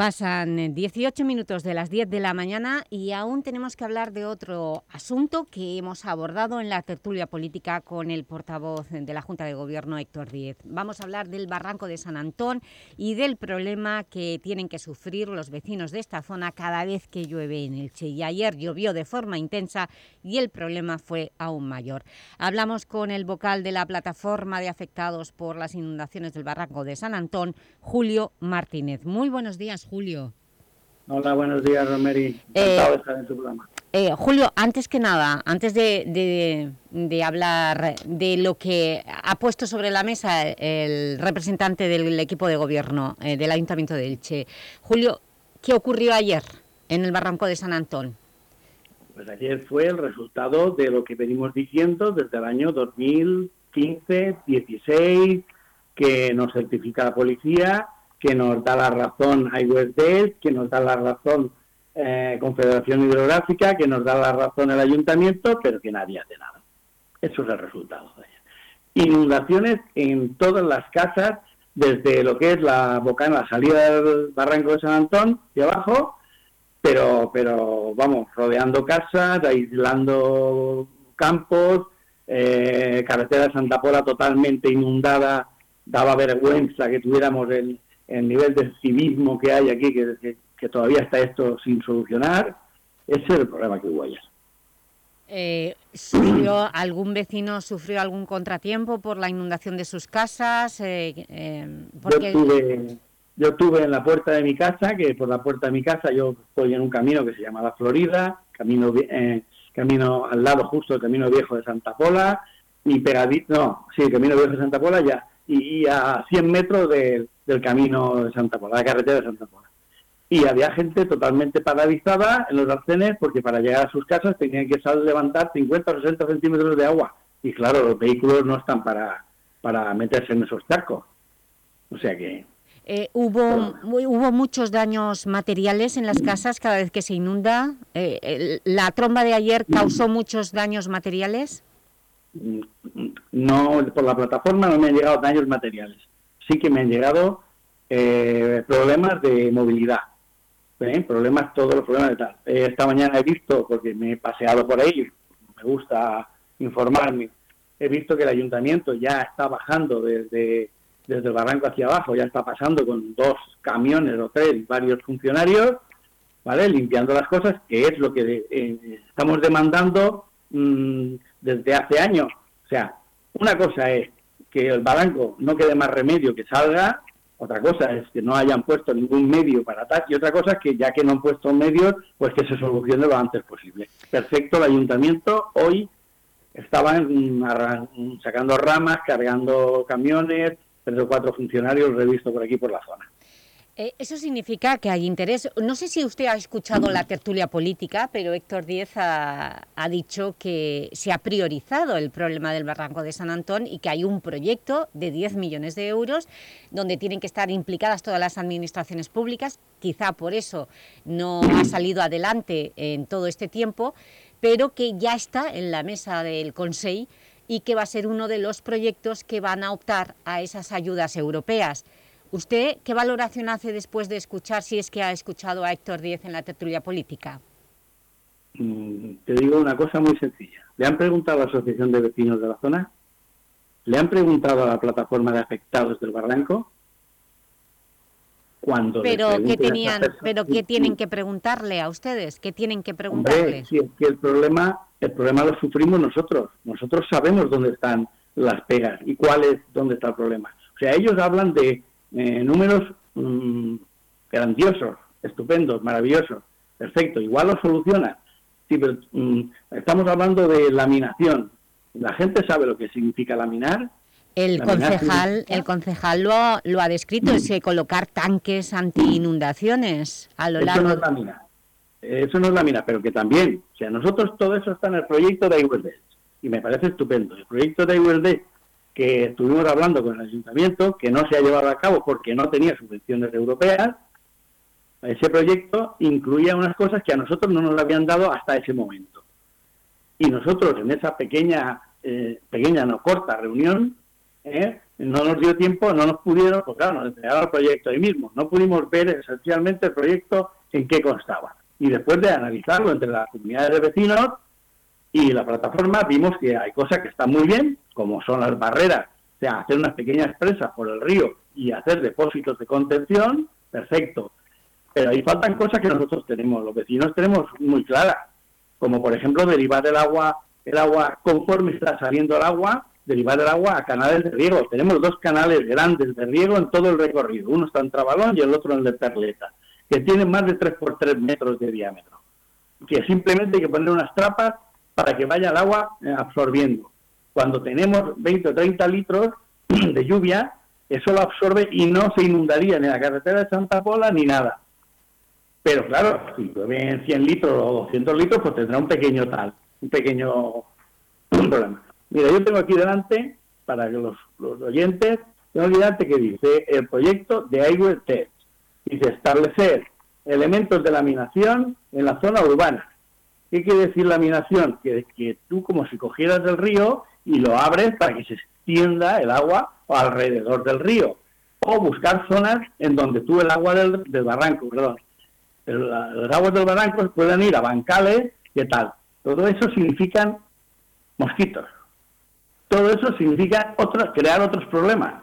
Pasan eh, 18 minutos de las 10 de la mañana y aún tenemos que hablar de otro asunto que hemos abordado en la tertulia política con el portavoz de la Junta de Gobierno, Héctor Díez. Vamos a hablar del barranco de San Antón y del problema que tienen que sufrir los vecinos de esta zona cada vez que llueve en Elche. Y ayer llovió de forma intensa y el problema fue aún mayor. Hablamos con el vocal de la plataforma de afectados por las inundaciones del barranco de San Antón, Julio Martínez. Muy buenos días, Julio. Hola, buenos días, Romeri. Encantado de estar en tu programa. Eh, Julio, antes que nada, antes de, de- de hablar de lo que ha puesto sobre la mesa el representante del equipo de gobierno eh, del Ayuntamiento de Elche, Julio, ¿qué ocurrió ayer en el Barranco de San Antón? Pues ayer fue el resultado de lo que venimos diciendo desde el año 2015, 16, que nos certifica la policía, que nos da la razón Delch, que nos da la razón eh, Confederación Hidrográfica, que nos da la razón el Ayuntamiento, pero que nadie hace nada. Eso es el resultado. Inundaciones en todas las casas, desde lo que es la bocana, la salida del barranco de San Antón, de abajo, pero, pero vamos, rodeando casas, aislando campos, eh, carretera de Santa Pola totalmente inundada, daba vergüenza que tuviéramos el, el nivel de civismo que hay aquí, que, que- que todavía está esto sin solucionar. Ese es el problema que hubo ayer. Eh, ¿sufrió, ¿Algún vecino sufrió algún contratiempo por la inundación de sus casas? Eh, eh, porque- Yo tuve, yo tuve en la puerta de mi casa, que por la puerta de mi casa yo estoy en un camino que se llama La Florida, camino, camino al lado justo del Camino Viejo de Santa Pola, y pegadito, no, sí, el Camino Viejo de Santa Pola ya, y, y a 100 metros de- del Camino de Santa Pola, la carretera de Santa Pola. Y había gente totalmente paralizada en los arcenes porque para llegar a sus casas tenían que sal- levantar 50 o 60 centímetros de agua. Y claro, los vehículos no están para, para meterse en esos charcos. O sea que Eh, ¿hubo, ¿Hubo muchos daños materiales en las casas cada vez que se inunda? Eh, el- ¿La tromba de ayer causó muchos daños materiales? mm, no por la plataforma no me han llegado daños materiales. Sí que me han llegado eh, problemas de movilidad. ¿eh? Problemas, todos los problemas de tal. Eh, esta mañana he visto, porque me he paseado por ahí, me gusta informarme, he visto que el ayuntamiento ya está bajando desde, desde el barranco hacia abajo, ya está pasando con dos camiones o tres, varios funcionarios, ¿vale? Limpiando las cosas, que es lo que eh, estamos demandando mm, desde hace años. O sea, una cosa es que el barranco no quede más remedio que salga, otra cosa es que no hayan puesto ningún medio para tal, y otra cosa es que ya que no han puesto medios, pues que se solucione lo antes posible. Perfecto, el ayuntamiento hoy estaban sacando ramas, cargando camiones, tres o cuatro funcionarios revisto por aquí por la zona. Eh, Eso significa que hay interés. No sé si usted ha escuchado la tertulia política, pero Héctor Díez ha, ha dicho que se ha priorizado el problema del barranco de San Antón y que hay un proyecto de 10 millones de euros donde tienen que estar implicadas todas las administraciones públicas. Quizá por eso no ha salido adelante en todo este tiempo, pero que ya está en la mesa del Consejo y que va a ser uno de los proyectos que van a optar a esas ayudas europeas. ¿Usted qué valoración hace después de escuchar, si es que ha escuchado a Héctor Díez en la tertulia política? Mm, Te digo una cosa muy sencilla. ¿Le han preguntado a la Asociación de Vecinos de la zona? ¿Le han preguntado a la plataforma de afectados del barranco? Cuando Pero ¿qué, tenían, personas- pero ¿qué tienen que preguntarle a ustedes? ¿Qué tienen que preguntarle? si es que el problema, el problema lo sufrimos nosotros. Nosotros sabemos dónde están las pegas y cuál es dónde está el problema. O sea, ellos hablan de eh, números mm, grandiosos, estupendos, maravillosos. Perfecto, igual lo solucionan. Sí, pero mm, estamos hablando de laminación. La gente sabe lo que significa laminar. El Laminar concejal, el concejal lo, lo ha descrito, es que colocar tanques anti-inundaciones a lo Eso largo... no es laminar. Eso no es laminar, pero que también, o sea, nosotros todo eso está en el proyecto de IWD y me parece estupendo. El proyecto de IWD que estuvimos hablando con el ayuntamiento, que no se ha llevado a cabo porque no tenía subvenciones europeas, ese proyecto incluía unas cosas que a nosotros no nos habían dado hasta ese momento. Y nosotros en esa pequeña, eh, pequeña no corta reunión, ¿eh? no nos dio tiempo, no nos pudieron, pues claro, nos entregaron el proyecto ahí mismo, no pudimos ver esencialmente el proyecto en qué constaba. Y después de analizarlo entre las comunidades de vecinos y la plataforma, vimos que hay cosas que están muy bien, como son las barreras, o sea, hacer unas pequeñas presas por el río y hacer depósitos de contención, perfecto. Pero ahí faltan cosas que nosotros tenemos, los vecinos tenemos muy claras, como por ejemplo derivar el agua, el agua conforme está saliendo el agua, derivar el agua a canales de riego. Tenemos dos canales grandes de riego en todo el recorrido, uno está en Trabalón y el otro en el de Perleta, que tienen más de 3 por 3 metros de diámetro, que simplemente hay que poner unas trapas para que vaya el agua eh, absorbiendo. Cuando tenemos 20 o 30 litros de lluvia, eso lo absorbe y no se inundaría ni la carretera de Santa Pola ni nada. Pero claro, si llueven 100 litros o 200 litros, pues tendrá un pequeño tal, un pequeño problema. Mira, yo tengo aquí delante, para que los, los oyentes, tengo aquí delante que dice el proyecto de Highway Test. Dice establecer elementos de laminación en la zona urbana. ¿Qué quiere decir laminación? Que, que tú como si cogieras del río y lo abres para que se extienda el agua alrededor del río. O buscar zonas en donde tú el agua del, barranco, perdón, el- la- las aguas del barranco puedan ir a bancales, ¿qué tal? Todo eso significan mosquitos. Todo eso significa crear otros problemas.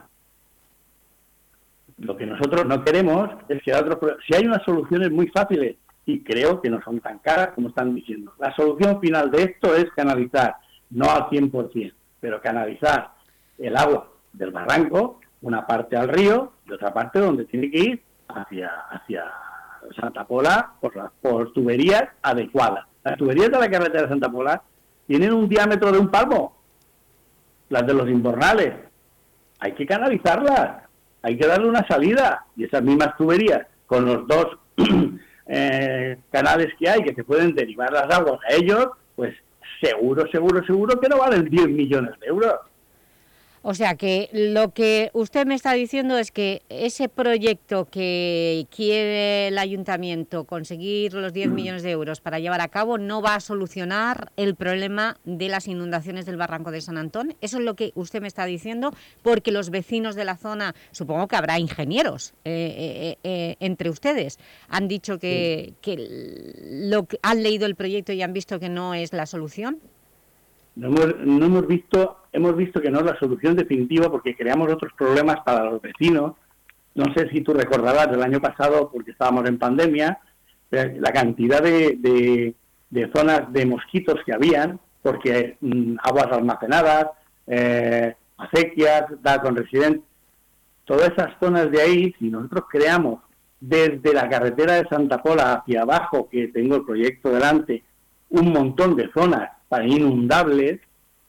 Lo que nosotros no queremos es crear otros problemas. Si hay unas soluciones muy fáciles, y creo que no son tan caras como están diciendo, la solución final de esto es canalizar, no al 100%, pero canalizar el agua del barranco, una parte al río y otra parte donde tiene que ir hacia, hacia Santa Pola por, las- por tuberías adecuadas. Las tuberías de la carretera de Santa Pola tienen un diámetro de un palmo, las de los invernales. Hay que canalizarlas, hay que darle una salida y esas mismas tuberías con los dos eh, canales que hay que se pueden derivar las aguas a ellos, pues seguro, seguro, seguro que no valen 10 millones de euros. O sea que lo que usted me está diciendo es que ese proyecto que quiere el Ayuntamiento conseguir los Mm. 10 millones de euros para llevar a cabo no va a solucionar el problema de las inundaciones del Barranco de San Antón. Eso es lo que usted me está diciendo porque los vecinos de la zona, supongo que habrá ingenieros eh, eh, eh, entre ustedes, han dicho que, que lo que han leído el proyecto y han visto que no es la solución. No hemos, no hemos visto, hemos visto que no es la solución definitiva porque creamos otros problemas para los vecinos. No sé si tú recordarás del año pasado, porque estábamos en pandemia, eh, la cantidad de, de- zonas de mosquitos que habían, porque mm, aguas almacenadas, eh, acequias, da con residentes, todas esas zonas de ahí, si nosotros creamos desde la carretera de Santa Pola hacia abajo, que tengo el proyecto delante, un montón de zonas para inundables,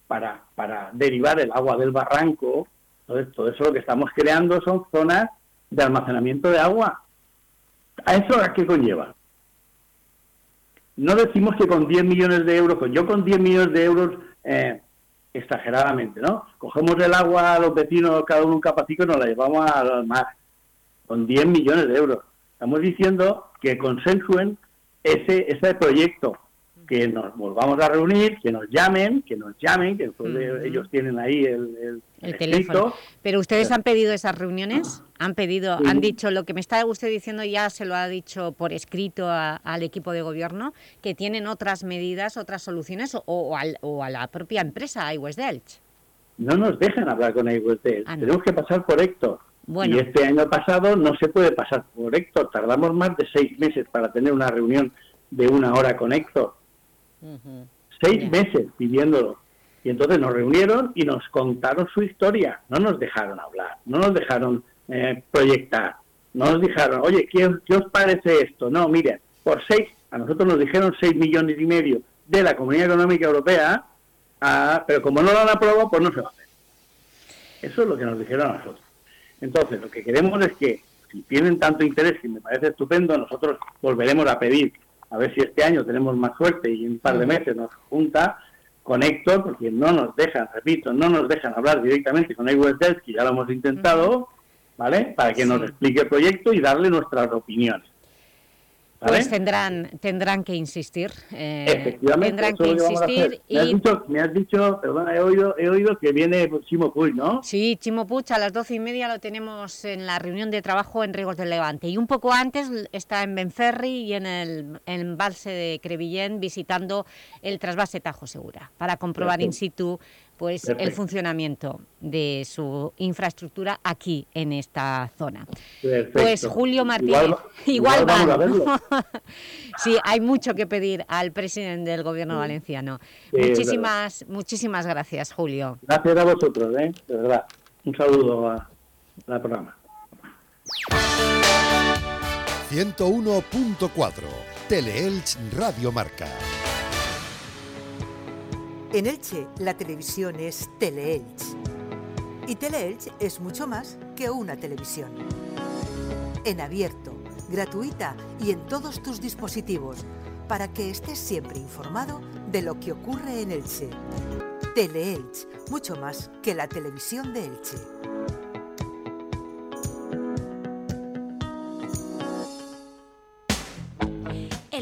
para, para derivar el agua del barranco, entonces todo eso lo que estamos creando son zonas de almacenamiento de agua. ¿A eso a qué conlleva? No decimos que con 10 millones de euros, pues yo con 10 millones de euros, eh, exageradamente, ¿no? Cogemos el agua a los vecinos, cada uno un capacito y nos la llevamos al mar, con 10 millones de euros. Estamos diciendo que consensuen ese, ese proyecto, que nos volvamos a reunir, que nos llamen, que nos llamen, que después de- Ujú. ellos tienen ahí el, el, teléfono. Pero ustedes han pedido esas reuniones, han pedido, Sí. han dicho lo que me está usted diciendo ya se lo ha dicho por escrito a- al equipo de gobierno, que tienen otras medidas, otras soluciones o, o al- o a la propia empresa iWest Delch. no nos dejan hablar con Aiguatel. Ah, no. Tenemos que pasar por Héctor. Bueno. Y este año pasado no se puede pasar por Héctor. Tardamos más de seis meses para tener una reunión de una hora con Héctor. Seis meses pidiéndolo. Y entonces nos reunieron y nos contaron su historia. No nos dejaron hablar, no nos dejaron eh, proyectar. No nos dijeron, oye, ¿qué, qué os parece esto? No, mire, por seis, a nosotros nos dijeron seis millones y medio de la Comunidad Económica Europea, ah, pero como no lo han aprobado, pues no se va a hacer. Eso es lo que nos dijeron a nosotros. Entonces, lo que queremos es que, si tienen tanto interés, que me parece estupendo, nosotros volveremos a pedir, a ver si este año tenemos más suerte y en un par de meses nos junta con Héctor, porque no nos dejan, repito, no nos dejan hablar directamente con Delft, que ya lo hemos intentado, ¿vale? Para que nos explique el proyecto y darle nuestras opiniones. ¿Vale? Pues tendrán, tendrán que insistir. eh, Efectivamente, tendrán que insistir hacer. Me has y dicho, me has dicho, perdona, he oído, he oído que viene Chimo Puig, ¿no? Sí, Chimo Puig a las doce y media lo tenemos en la reunión de trabajo en Riegos del Levante. Y un poco antes está en Benferri y en el embalse de Crevillén visitando el trasvase Tajo Segura para comprobar in situ pues, el funcionamiento de su infraestructura aquí en esta zona. Perfecto. Pues Julio Martínez, Igual- igual, igual vamos van. a verlo. sí, hay mucho que pedir al presidente del gobierno valenciano. Sí, muchísimas, muchísimas gracias, Julio. Gracias a vosotros, ¿eh? De verdad. Un saludo a- al programa. 101.4 Teleelch Radio Marca. En Elche, la televisión es Teleelch. Y Teleelch es mucho más que una televisión. En abierto, gratuita y en todos tus dispositivos, para que estés siempre informado de lo que ocurre en Elche. Teleelch, mucho más que la televisión de Elche.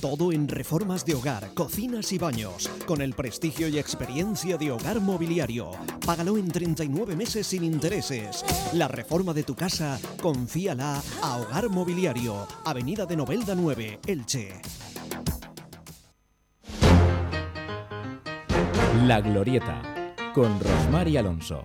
Todo en reformas de hogar, cocinas y baños, con el prestigio y experiencia de Hogar Mobiliario. Págalo en 39 meses sin intereses. La reforma de tu casa, confíala a Hogar Mobiliario, Avenida de Novelda 9, Elche. La Glorieta, con Rosmar y Alonso.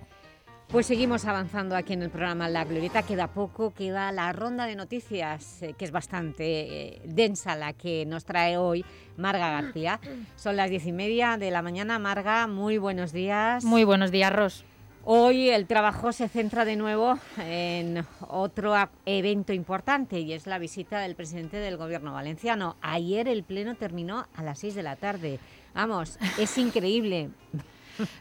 Pues seguimos avanzando aquí en el programa La Glorieta, queda poco, queda la ronda de noticias, eh, que es bastante eh, densa la que nos trae hoy Marga García. Son las diez y media de la mañana. Marga, muy buenos días. Muy buenos días, Ros. Hoy el trabajo se centra de nuevo en otro evento importante y es la visita del presidente del Gobierno valenciano. Ayer el pleno terminó a las 6 de la tarde. Vamos, es increíble.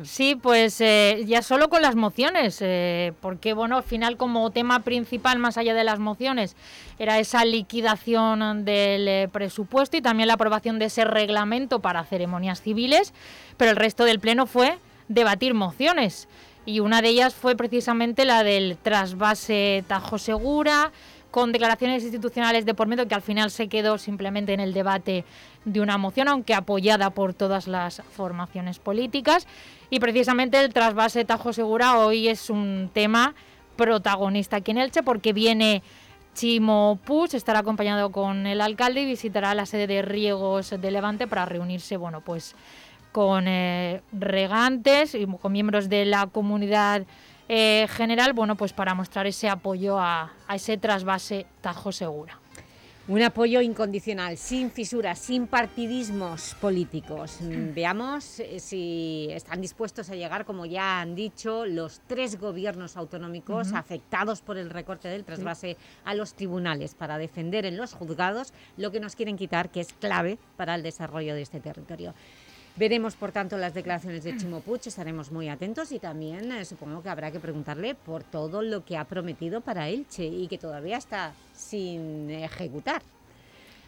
Sí, pues eh, ya solo con las mociones, eh, porque bueno, al final como tema principal, más allá de las mociones, era esa liquidación del eh, presupuesto y también la aprobación de ese reglamento para ceremonias civiles, pero el resto del pleno fue debatir mociones. Y una de ellas fue precisamente la del trasvase Tajo Segura, con declaraciones institucionales de por medio que al final se quedó simplemente en el debate de una moción, aunque apoyada por todas las formaciones políticas. Y precisamente el trasvase Tajo Segura hoy es un tema protagonista aquí en Elche porque viene Chimo Puig, estará acompañado con el alcalde y visitará la sede de Riegos de Levante para reunirse, bueno, pues con eh, regantes y con miembros de la comunidad eh, general, bueno, pues para mostrar ese apoyo a, a ese trasvase Tajo Segura. Un apoyo incondicional, sin fisuras, sin partidismos políticos. Mm, Veamos eh, si están dispuestos a llegar, como ya han dicho, los tres gobiernos autonómicos afectados por el recorte del trasvase a los tribunales para defender en los juzgados lo que nos quieren quitar, que es clave para el desarrollo de este territorio. Veremos, por tanto, las declaraciones de Chimo Puig, estaremos muy atentos y también eh, supongo que habrá que preguntarle por todo lo que ha prometido para Elche y que todavía está sin ejecutar.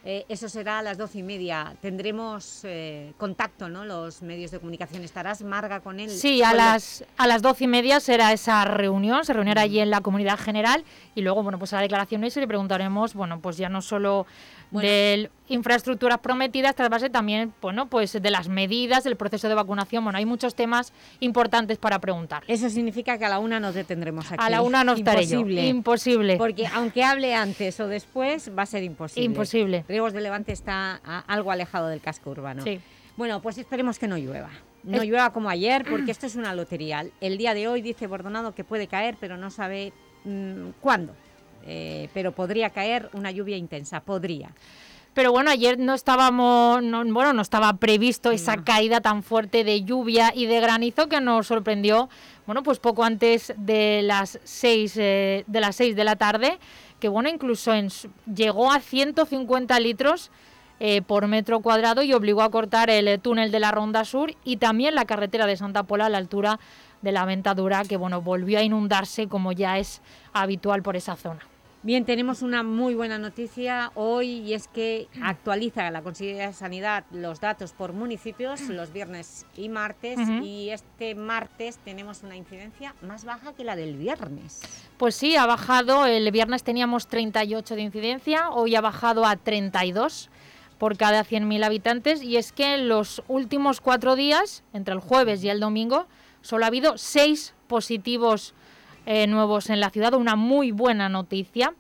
Eh, eso será a las doce y media. Tendremos eh, contacto, ¿no? Los medios de comunicación. ¿Estarás, Marga, con él? Sí, a las, a las doce y media será esa reunión, se reunirá allí en la comunidad general y luego, bueno, pues a la declaración y le preguntaremos, bueno, pues ya no solo de infraestructuras prometidas, tras base también, bueno, pues de las medidas, del proceso de vacunación, bueno, hay muchos temas importantes para preguntar. Eso significa que a la una nos detendremos aquí. A la una no estaré yo. Imposible. Imposible. Porque aunque hable antes o después, va a ser imposible. Imposible. Riegos de Levante está a- algo alejado del casco urbano. Sí. Bueno, pues esperemos que no llueva. No Es- llueva como ayer, porque esto es una lotería. El día de hoy dice Bordonado que puede caer, pero no sabe mm, cuándo. Eh, pero podría caer una lluvia intensa, podría. Pero bueno, ayer no estábamos, no, bueno, no estaba previsto esa caída tan fuerte de lluvia y de granizo que nos sorprendió, bueno, pues poco antes de las 6 de las 6 de la tarde, que bueno, incluso en llegó a 150 litros eh, por metro cuadrado y obligó a cortar el eh, túnel de la Ronda Sur y también la carretera de Santa Pola a la altura de la Ventadura, que bueno, volvió a inundarse como ya es habitual por esa zona. Bien, tenemos una muy buena noticia hoy y es que actualiza la Consejería de Sanidad los datos por municipios los viernes y martes y este martes tenemos una incidencia más baja que la del viernes. Pues sí, ha bajado. El viernes teníamos 38 de incidencia, hoy ha bajado a 32 por cada 100.000 habitantes. Y es que en los últimos cuatro días, entre el jueves y el domingo, solo ha habido seis positivos eh, nuevos en la ciudad. Una muy buena noticia.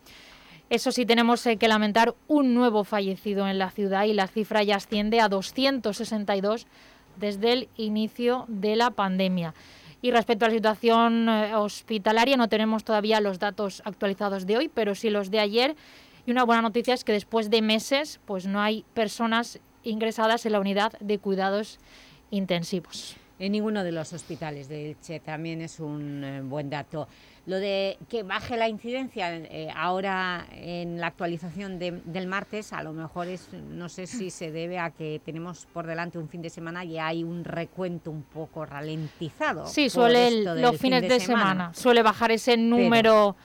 Eso sí, tenemos eh, que lamentar un nuevo fallecido en la ciudad y la cifra ya asciende a 262 desde el inicio de la pandemia. Y respecto a la situación eh, hospitalaria, no tenemos todavía los datos actualizados de hoy, pero sí los de ayer. Y una buena noticia es que después de meses, pues no hay personas ingresadas en la unidad de cuidados intensivos. En ninguno de los hospitales de Elche también es un eh, buen dato. Lo de que baje la incidencia eh, ahora en la actualización de- del martes, a lo mejor es, no sé si se debe a que tenemos por delante un fin de semana y hay un recuento un poco ralentizado. Sí, suele el- los fin fines de, semana. suele bajar ese Pero- número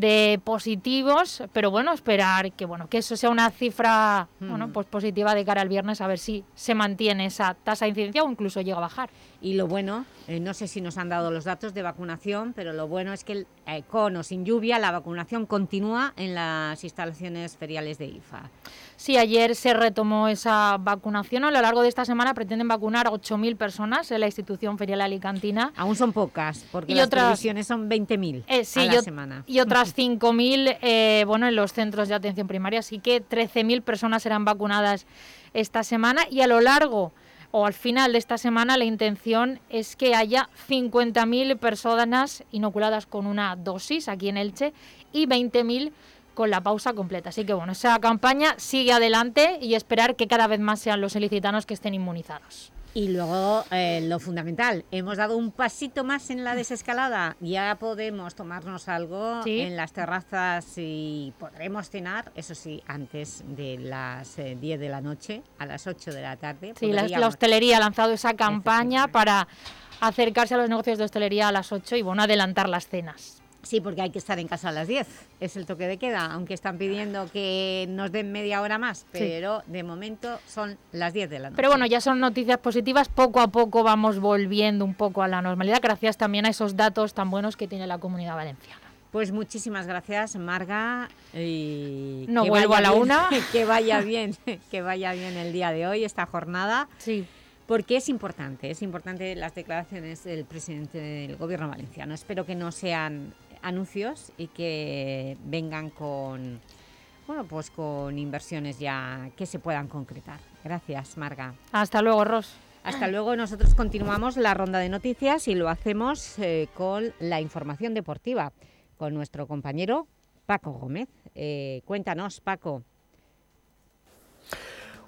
de positivos, pero bueno, esperar que bueno, que eso sea una cifra bueno, Mm. pues positiva de cara al viernes a ver si se mantiene esa tasa de incidencia o incluso llega a bajar. Y lo bueno, eh, no sé si nos han dado los datos de vacunación, pero lo bueno es que el- eh, con o sin lluvia la vacunación continúa en las instalaciones feriales de IFA. Sí, ayer se retomó esa vacunación. A lo largo de esta semana pretenden vacunar a 8.000 personas en la institución ferial alicantina. Aún son pocas, porque Y las otras- previsiones son 20.000 Eh, sí, a la semana. y otras 5.000 eh, bueno, en los centros de atención primaria, así que 13.000 personas serán vacunadas esta semana y a lo largo o al final de esta semana la intención es que haya 50.000 personas inoculadas con una dosis aquí en Elche y 20.000 con la pausa completa. Así que bueno, esa campaña sigue adelante y esperar que cada vez más sean los ilicitanos que estén inmunizados. Y luego eh, lo fundamental, hemos dado un pasito más en la desescalada. Ya podemos tomarnos algo Sí. en las terrazas y podremos cenar, eso sí, antes de las eh, 10 de la noche, a las 8 de la tarde. Sí, la, hostelería ha lanzado esa campaña para acercarse a los negocios de hostelería a las 8 y bueno, adelantar las cenas. Sí, porque hay que estar en casa a las 10, es el toque de queda, aunque están pidiendo que nos den media hora más, pero de momento son las 10 de la noche. Pero bueno, ya son noticias positivas, poco a poco vamos volviendo un poco a la normalidad, gracias también a esos datos tan buenos que tiene la Comunidad Valenciana. Pues muchísimas gracias, Marga. Y No vuelvo a la bien- una. Que vaya bien, que vaya bien el día de hoy, esta jornada. Sí. Porque es importante, es importante las declaraciones del presidente del gobierno valenciano. Espero que no sean anuncios y que vengan con, bueno, pues con inversiones ya que se puedan concretar. Gracias, Marga. Hasta luego, Ros. Hasta luego, nosotros continuamos la ronda de noticias y lo hacemos eh, con la información deportiva, con nuestro compañero Paco Gómez. Eh, cuéntanos, Paco.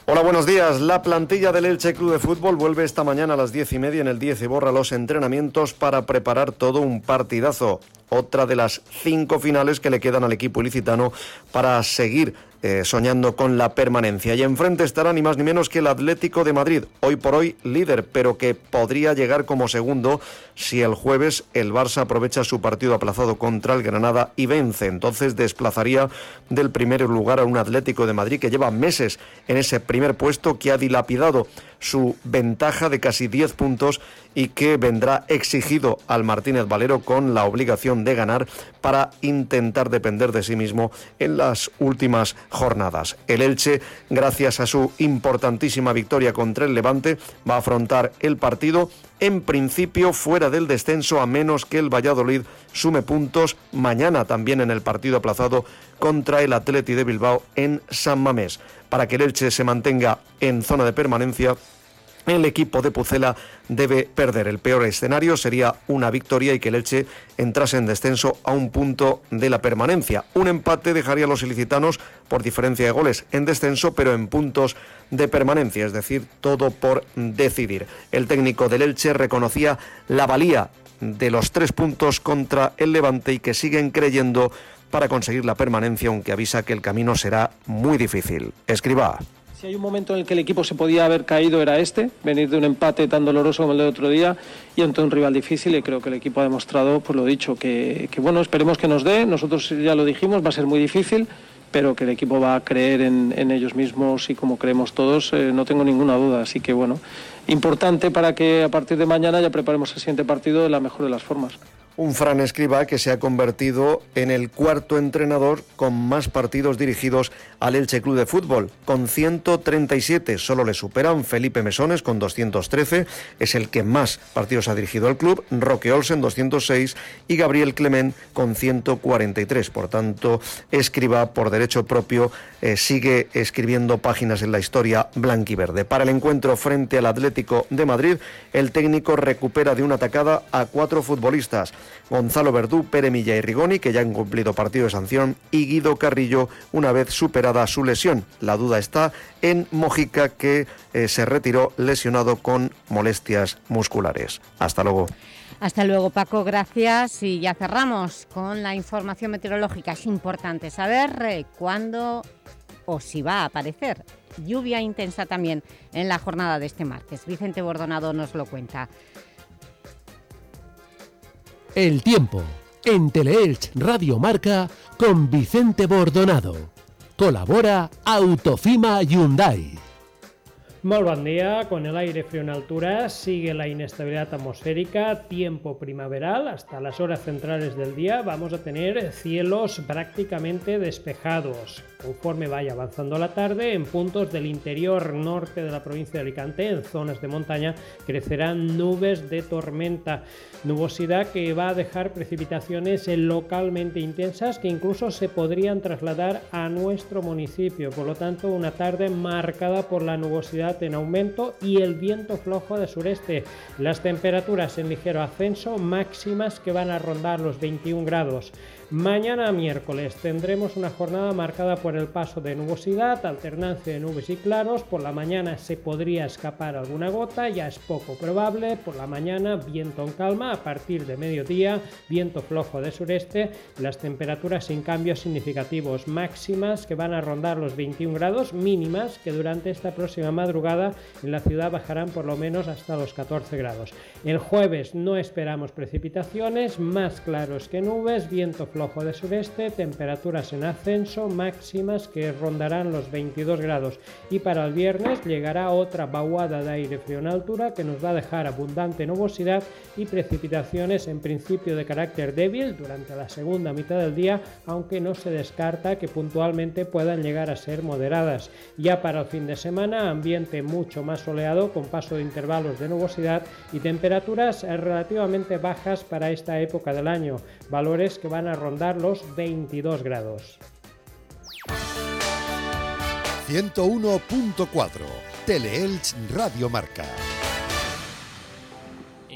Hola, buenos días. La plantilla del Elche Club de Fútbol vuelve esta mañana a las diez y media en el 10 y borra los entrenamientos para preparar todo un partidazo. Otra de las cinco finales que le quedan al equipo ilicitano para seguir eh, soñando con la permanencia. Y enfrente estará ni más ni menos que el Atlético de Madrid, hoy por hoy líder, pero que podría llegar como segundo si el jueves el Barça aprovecha su partido aplazado contra el Granada y vence. Entonces desplazaría del primer lugar a un Atlético de Madrid que lleva meses en ese primer puesto, que ha dilapidado su ventaja de casi 10 puntos y que vendrá exigido al Martínez Valero con la obligación de ganar para intentar depender de sí mismo en las últimas jornadas. El Elche, gracias a su importantísima victoria contra el Levante, va a afrontar el partido en principio fuera del descenso a menos que el Valladolid sume puntos mañana también en el partido aplazado contra el Atleti de Bilbao en San Mamés. Para que el Elche se mantenga en zona de permanencia, el equipo de Pucela debe perder. El peor escenario sería una victoria y que el Elche entrase en descenso a un punto de la permanencia. Un empate dejaría a los ilicitanos por diferencia de goles en descenso, pero en puntos de permanencia, es decir, todo por decidir. El técnico del Elche reconocía la valía de los tres puntos contra el Levante y que siguen creyendo para conseguir la permanencia, aunque avisa que el camino será muy difícil. Escriba. Si hay un momento en el que el equipo se podía haber caído era este, venir de un empate tan doloroso como el del otro día y ante un rival difícil y creo que el equipo ha demostrado, pues lo dicho, que, bueno, esperemos que nos dé, nosotros ya lo dijimos, va a ser muy difícil, pero que el equipo va a creer en, en ellos mismos y como creemos todos, eh, no tengo ninguna duda, así que bueno, importante para que a partir de mañana ya preparemos el siguiente partido de la mejor de las formas. Un Fran Escriba que se ha convertido en el cuarto entrenador con más partidos dirigidos al Elche Club de Fútbol, con 137. Solo le superan Felipe Mesones con 213, es el que más partidos ha dirigido al club, Roque Olsen 206 y Gabriel Clement con 143. Por tanto, Escriba por derecho propio eh, sigue escribiendo páginas en la historia blanquiverde. Para el encuentro frente al Atlético de Madrid, el técnico recupera de una atacada a cuatro futbolistas. Gonzalo Verdú, Pere Milla y Rigoni, que ya han cumplido partido de sanción, y Guido Carrillo, una vez superada su lesión. La duda está en Mojica, que eh, se retiró lesionado con molestias musculares. Hasta luego. Hasta luego, Paco, gracias. Y ya cerramos con la información meteorológica. Es importante saber eh, cuándo o si va a aparecer lluvia intensa también en la jornada de este martes. Vicente Bordonado nos lo cuenta. El tiempo en Teleelch Radio Marca con Vicente Bordonado. Colabora Autofima Hyundai. Muy con el aire frío en altura sigue la inestabilidad atmosférica, tiempo primaveral, hasta las horas centrales del día vamos a tener cielos prácticamente despejados. Conforme vaya avanzando la tarde, en puntos del interior norte de la provincia de Alicante, en zonas de montaña, crecerán nubes de tormenta, nubosidad que va a dejar precipitaciones localmente intensas que incluso se podrían trasladar a nuestro municipio, por lo tanto una tarde marcada por la nubosidad en aumento y el viento flojo de sureste. Las temperaturas en ligero ascenso, máximas que van a rondar los 21 grados. Mañana miércoles tendremos una jornada marcada por el paso de nubosidad, alternancia de nubes y claros. Por la mañana se podría escapar alguna gota, ya es poco probable. Por la mañana viento en calma, a partir de mediodía viento flojo de sureste. Las temperaturas sin cambios significativos máximas que van a rondar los 21 grados mínimas que durante esta próxima madrugada en la ciudad bajarán por lo menos hasta los 14 grados. El jueves no esperamos precipitaciones, más claros que nubes, viento flojo de sureste, temperaturas en ascenso, máximas que rondarán los 22 grados. Y para el viernes llegará otra vaguada de aire frío en altura que nos va a dejar abundante nubosidad y precipitaciones en principio de carácter débil durante la segunda mitad del día, aunque no se descarta que puntualmente puedan llegar a ser moderadas. Ya para el fin de semana, ambiente mucho más soleado con paso de intervalos de nubosidad y temperaturas relativamente bajas para esta época del año, valores que van a rondar los 22 grados. 101.4 Teleelch Radio Marca.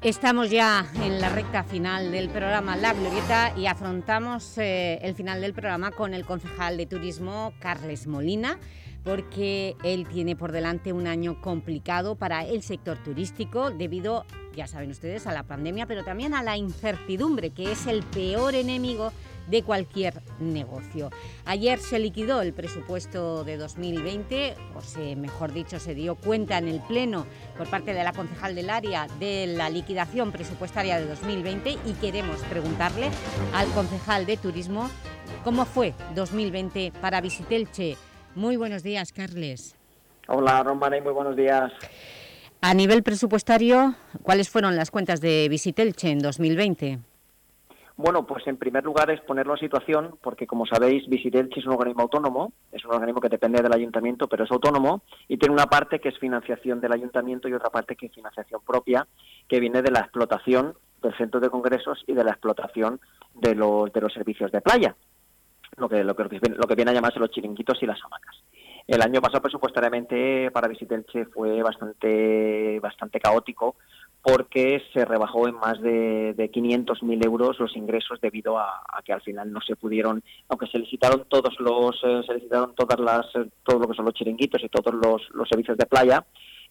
Estamos ya en la recta final del programa La Glorieta y afrontamos eh, el final del programa con el concejal de turismo Carles Molina porque él tiene por delante un año complicado para el sector turístico debido, ya saben ustedes, a la pandemia, pero también a la incertidumbre, que es el peor enemigo de cualquier negocio. Ayer se liquidó el presupuesto de 2020, o se, mejor dicho, se dio cuenta en el Pleno por parte de la concejal del área de la liquidación presupuestaria de 2020 y queremos preguntarle al concejal de Turismo cómo fue 2020 para Visitelche. Muy buenos días, Carles. Hola, Romana, y muy buenos días. A nivel presupuestario, ¿cuáles fueron las cuentas de Visitelche en 2020? Bueno, pues en primer lugar es ponerlo en situación, porque como sabéis, Visitelche es un organismo autónomo, es un organismo que depende del ayuntamiento, pero es autónomo, y tiene una parte que es financiación del ayuntamiento y otra parte que es financiación propia, que viene de la explotación del centro de congresos y de la explotación de los, de los servicios de playa, lo que, lo, que, lo que viene a llamarse los chiringuitos y las hamacas. El año pasado presupuestariamente para Visitelche fue bastante, bastante caótico porque se rebajó en más de, de 500.000 euros los ingresos debido a, que al final no se pudieron, aunque se licitaron todos los, eh, se licitaron todas las, eh, todo lo que son los chiringuitos y todos los, los servicios de playa,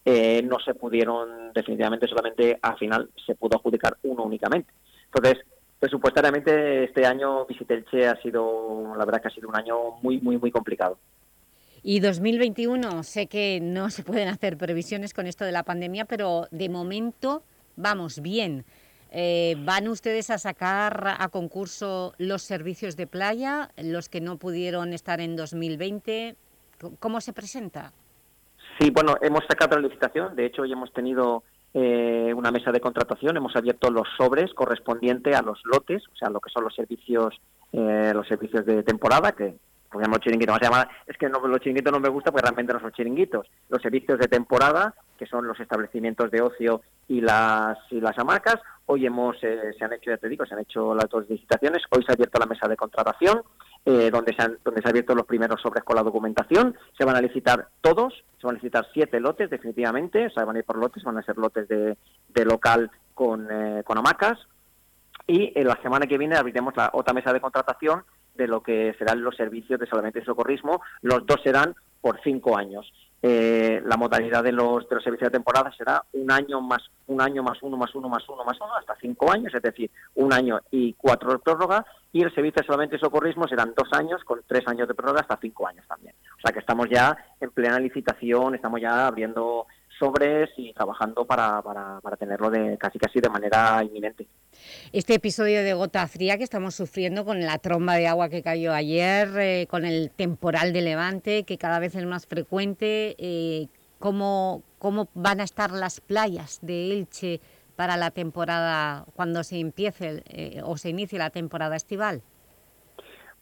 eh, no se pudieron definitivamente solamente al final se pudo adjudicar uno únicamente. Entonces, presupuestariamente este año Visitelche ha sido, la verdad que ha sido un año muy, muy, muy complicado. Y 2021, sé que no se pueden hacer previsiones con esto de la pandemia, pero de momento vamos bien. Eh, ¿Van ustedes a sacar a concurso los servicios de playa, los que no pudieron estar en 2020? ¿Cómo se presenta? Sí, bueno, hemos sacado la licitación. De hecho, hoy hemos tenido eh, una mesa de contratación. Hemos abierto los sobres correspondientes a los lotes, o sea, lo que son los servicios, eh, los servicios de temporada, que los chiringuitos, es que no, los chiringuitos no me gusta porque realmente no son chiringuitos. Los servicios de temporada, que son los establecimientos de ocio y las, y las hamacas, hoy hemos, eh, se han hecho, ya te digo, se han hecho las dos licitaciones, hoy se ha abierto la mesa de contratación, eh, donde, se han, donde se han abierto los primeros sobres con la documentación, se van a licitar todos, se van a licitar siete lotes definitivamente, o sea, van a ir por lotes, van a ser lotes de, de local con, eh, con hamacas, y la semana que viene abriremos la otra mesa de contratación de lo que serán los servicios de salvamento y socorrismo. Los dos serán por cinco años. Eh, la modalidad de los, de los servicios de temporada será un año más un año más uno más uno más uno más uno hasta cinco años, es decir, un año y cuatro de prórroga y el servicio de salvamento y socorrismo serán dos años con tres años de prórroga hasta cinco años también. O sea que estamos ya en plena licitación, estamos ya abriendo sobres y trabajando para, para, para tenerlo de casi casi de manera inminente. Este episodio de gota fría que estamos sufriendo con la tromba de agua que cayó ayer, eh, con el temporal de levante que cada vez es más frecuente, eh, ¿cómo, ¿cómo van a estar las playas de Elche para la temporada, cuando se empiece eh, o se inicie la temporada estival?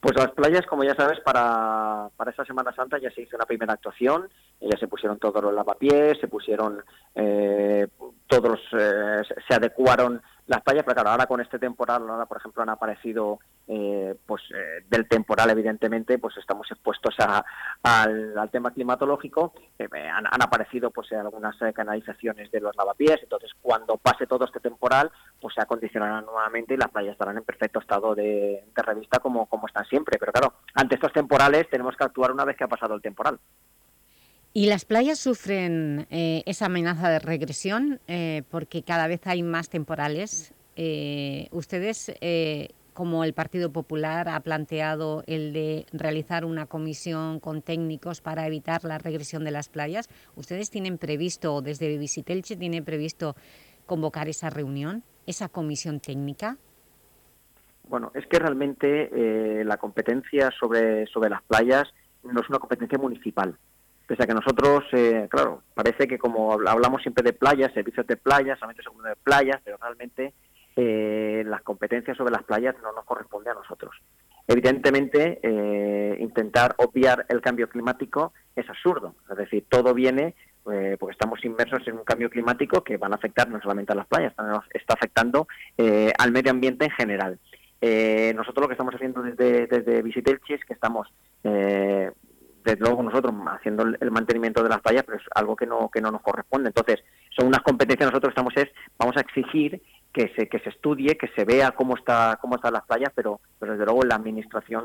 Pues las playas, como ya sabes, para, para esta Semana Santa ya se hizo una primera actuación, ya se pusieron todos los lavapiés, se pusieron eh, todos, eh, se adecuaron las playas, pero claro, ahora con este temporal, ahora por ejemplo han aparecido, eh, pues eh, del temporal evidentemente, pues estamos expuestos a, al, tema climatológico, eh, han, aparecido pues algunas canalizaciones de los lavapiés, entonces cuando pase todo este temporal, pues se acondicionarán nuevamente y las playas estarán en perfecto estado de, de revista como, como están siempre, pero claro, ante estos temporales tenemos que actuar una vez que ha pasado el temporal. ¿Y las playas sufren eh, esa amenaza de regresión eh, porque cada vez hay más temporales? Eh, ¿Ustedes, como el Partido Popular, ha planteado el de realizar una comisión con técnicos para evitar la regresión de las playas? ¿Ustedes tienen previsto, desde Visitelche, tienen previsto convocar esa reunión, esa comisión técnica? Bueno, es que realmente la competencia sobre, sobre las playas no es una competencia municipal Pese a que nosotros, eh, claro, parece que como hablamos siempre de playas, servicios de playas, servicios segundo de playas, pero realmente eh, las competencias sobre las playas no nos corresponde a nosotros. Evidentemente, eh, intentar obviar el cambio climático es absurdo. Es decir, todo viene porque estamos inmersos en un cambio climático que van a afectar no solamente a las playas, también está afectando al medio ambiente en general. nosotros lo que estamos haciendo desde, desde Visitelchi es que estamos desde luego nosotros haciendo el mantenimiento de las playas, pero es algo que no que no nos corresponde. Entonces, son unas competencias nosotros estamos es vamos a exigir que se que se estudie, que se vea cómo está cómo están las playas, pero pero desde luego la administración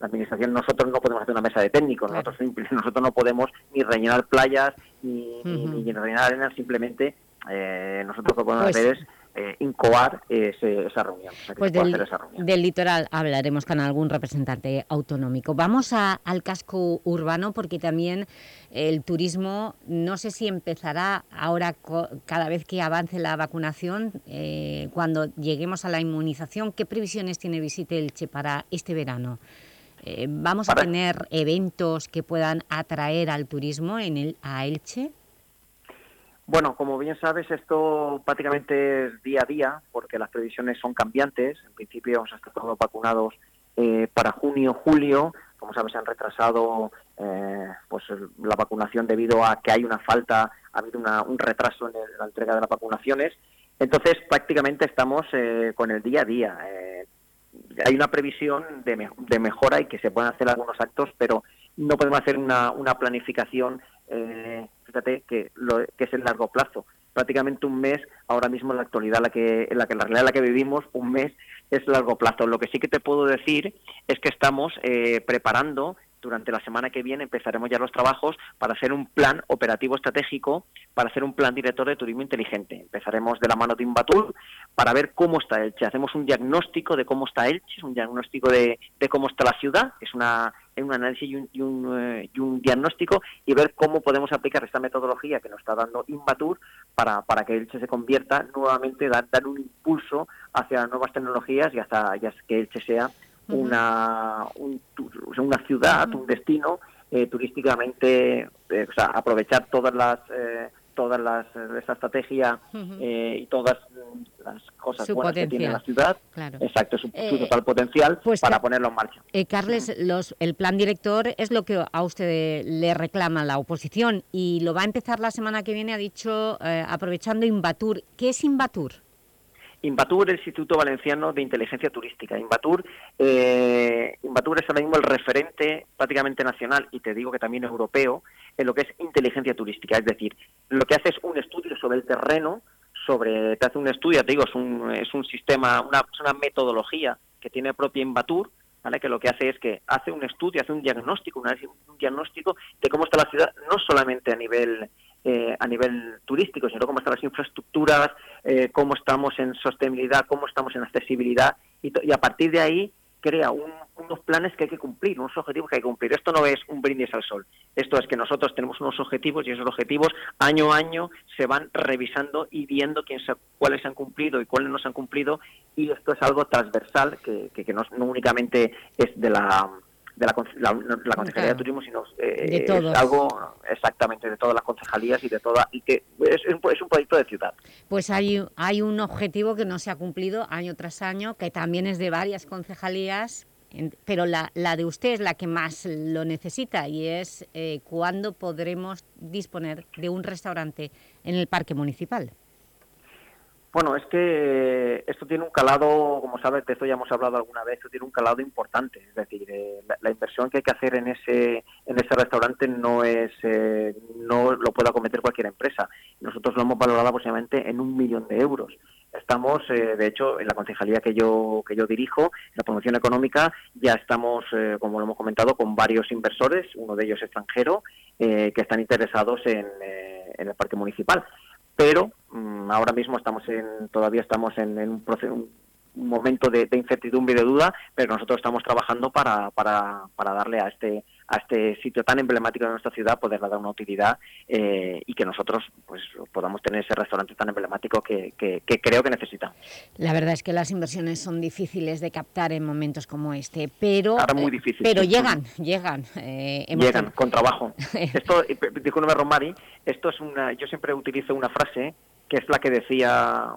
la administración nosotros no podemos hacer una mesa de técnicos, nosotros nosotros no podemos ni rellenar playas ni, ni, rellenar arenas, simplemente eh, nosotros lo que podemos pues hacer es eh, incoar esa reunión. pues del, litoral hablaremos con algún representante autonómico. Vamos al casco urbano porque también el turismo, no sé si empezará ahora cada vez que avance la vacunación, eh, cuando lleguemos a la inmunización, ¿qué previsiones tiene Visite Elche para este verano? Eh, ¿Vamos a tener eventos que puedan atraer al turismo en el, a Elche? Bueno, como bien sabes, esto prácticamente es día a día, porque las previsiones son cambiantes. En principio vamos a estar todos vacunados eh, para junio, julio. Como sabes, se han retrasado eh, pues la vacunación debido a que hay una falta, ha habido un retraso en, la entrega de las vacunaciones. Entonces, prácticamente estamos eh, con el día a día. hay una previsión de, de, mejora y que se pueden hacer algunos actos, pero no podemos hacer una, una planificación eh, fíjate que, lo, que es el largo plazo. Prácticamente un mes, ahora mismo en la actualidad, la que, en la que la realidad en la que vivimos, un mes es largo plazo. Lo que sí que te puedo decir es que estamos eh, preparando durante la semana que viene empezaremos ya los trabajos para hacer un plan operativo estratégico, para hacer un plan director de turismo inteligente. Empezaremos de la mano de Inbatur para ver cómo está Elche. Hacemos un diagnóstico de cómo está Elche, un diagnóstico de, cómo está la ciudad, es una un análisis y un, eh, y un, diagnóstico y ver cómo podemos aplicar esta metodología que nos está dando Invatur para, para que Elche se convierta nuevamente, dar, dar un impulso hacia nuevas tecnologías y hasta que Elche sea una, una ciudad, un destino eh, turísticamente, eh, o sea, aprovechar todas las todas las esa estrategia y todas las cosas buenas que tiene la ciudad, exacto, su, eh, total potencial pues para ponerlo en marcha. Eh, Carles, los, el plan director es lo que a usted le reclama la oposición y lo va a empezar la semana que viene, ha dicho, eh, aprovechando Invatur. ¿Qué es Invatur? Invatur es el Instituto Valenciano de Inteligencia Turística. Invatur, eh, Invatur es ahora mismo el referente prácticamente nacional y te digo que también europeo en lo que es inteligencia turística. Es decir, lo que hace es un estudio sobre el terreno sobre, te hace un estudio, te digo, es un, es un sistema, una, una metodología que tiene propia Invatur, ¿vale? que lo que hace es que hace un estudio, hace un diagnóstico, un diagnóstico de cómo está la ciudad, no solamente a nivel eh, a nivel turístico, sino cómo están las infraestructuras, eh, cómo estamos en sostenibilidad, cómo estamos en accesibilidad, y, a partir de ahí crea unos planes que hay que cumplir, unos objetivos que hay que cumplir. Esto no es un brindis al sol. Esto es que nosotros tenemos unos objetivos y esos objetivos año a año se van revisando y viendo quién cuáles se han cumplido y cuáles no se han cumplido. Y esto es algo transversal que, que, no únicamente es de la de la, la, Concejalía de Turismo, sino eh, es algo exactamente de todas las concejalías y de toda y que es, un, es un proyecto de ciudad. Pues hay, hay un objetivo que no se ha cumplido año tras año, que también es de varias concejalías, pero la, la de usted es la que más lo necesita y es eh, cuándo podremos disponer de un restaurante en el parque municipal. Bueno, es que esto tiene un calado, como sabes, de esto ya hemos hablado alguna vez, esto tiene un calado importante. Es decir, eh, la, inversión que hay que hacer en ese en ese restaurante no es eh, no lo puede acometer cualquier empresa. Nosotros lo hemos valorado aproximadamente en un millón de euros. Estamos, eh, de hecho, en la concejalía que yo que yo dirijo, la promoción económica, ya estamos, como lo hemos comentado, con varios inversores, uno de ellos extranjero, que están interesados en, en el parque municipal pero mm, ahora mismo estamos en, todavía estamos en, un, proceso, un, momento de, incertidumbre y de duda, pero nosotros estamos trabajando para, para, para darle a este a este sitio tan emblemático de nuestra ciudad, poderle dar una utilidad eh, y que nosotros pues podamos tener ese restaurante tan emblemático que, que, creo que necesitamos. La verdad es que las inversiones son difíciles de captar en momentos como este, pero, muy eh, pero llegan, llegan. Eh, llegan, con trabajo. esto, discúlpeme Romari, esto es una, yo siempre utilizo una frase que es la que decía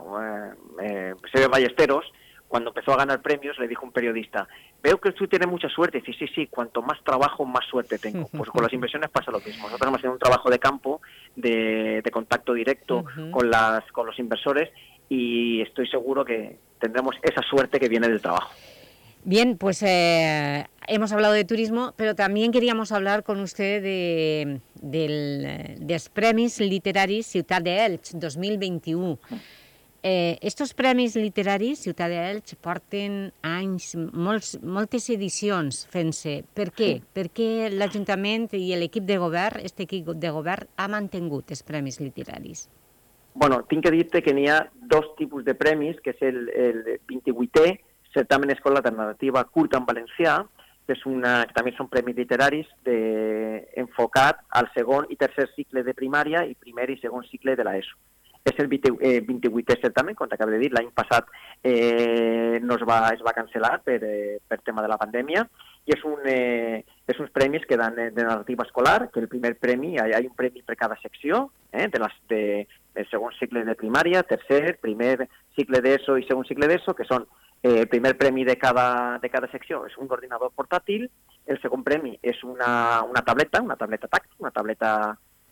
eh, Sebe Ballesteros, cuando empezó a ganar premios, le dijo un periodista, veo que tú tienes mucha suerte. Dice, sí, sí, cuanto más trabajo, más suerte tengo. Pues con las inversiones pasa lo mismo. Nosotros hemos hecho un trabajo de campo, de, contacto directo con, las, con los inversores y estoy seguro que tendremos esa suerte que viene del trabajo. Bien, pues eh, hemos hablado de turismo, pero también queríamos hablar con usted de, del, dels Premis Literaris Ciutat de Elx 2021. Eh, estos premis literaris, Ciutat d'Elx, porten anys, molts, moltes edicions fent-se. Per què? Sí. Perquè l'Ajuntament i l'equip de govern, este equip de govern, ha mantingut els premis literaris. Bueno, tinc que dir-te que n'hi ha dos tipus de premis, que és el, el 28è, certamen escolar de narrativa curta en valencià, que, és una, que també són premis literaris de, enfocat al segon i tercer cicle de primària i primer i segon cicle de l'ESO és el 20, eh, 28è certament, com t'acabo de dir, l'any passat eh, no es va, es va cancel·lar per, eh, per tema de la pandèmia, i és, un, eh, és uns premis que dan de, de narrativa escolar, que el primer premi, hi ha un premi per cada secció, eh, de les, de, de segon cicle de primària, tercer, primer cicle d'ESO i segon cicle d'ESO, que són eh, el primer premi de cada, de cada secció és un ordinador portàtil, el segon premi és una, una tableta, una tableta tàctil, una tableta,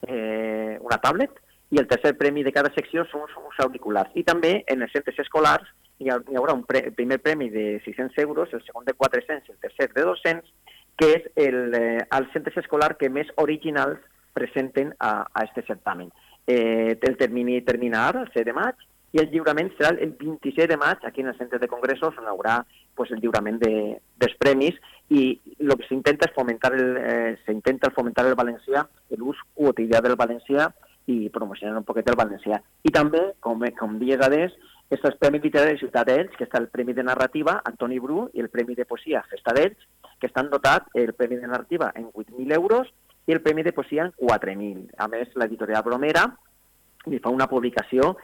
eh, una tablet, i el tercer premi de cada secció són uns auriculars. I també en els centres escolars hi, ha, hi haurà un pre, primer premi de 600 euros, el segon de 400 i el tercer de 200, que és el, eh, els centres escolars que més originals presenten a, a certamen. Eh, el termini termina ara, el 7 de maig, i el lliurament serà el 27 de maig aquí en el centre de congressos on hi haurà pues, el lliurament de, dels premis i el que s'intenta és fomentar el, eh, s'intenta fomentar el valencià, l'ús quotidià del valencià i promocionant un poquet el valencià. I també, com, com dies adés, els Premis Literaris de Ciutat d'Elx, que està el Premi de Narrativa Antoni Bru i el Premi de Poesia Festa d'Elx, que estan dotats el Premi de Narrativa en 8.000 euros i el Premi de Poesia en 4.000. A més, l'editorial Bromera li fa una publicació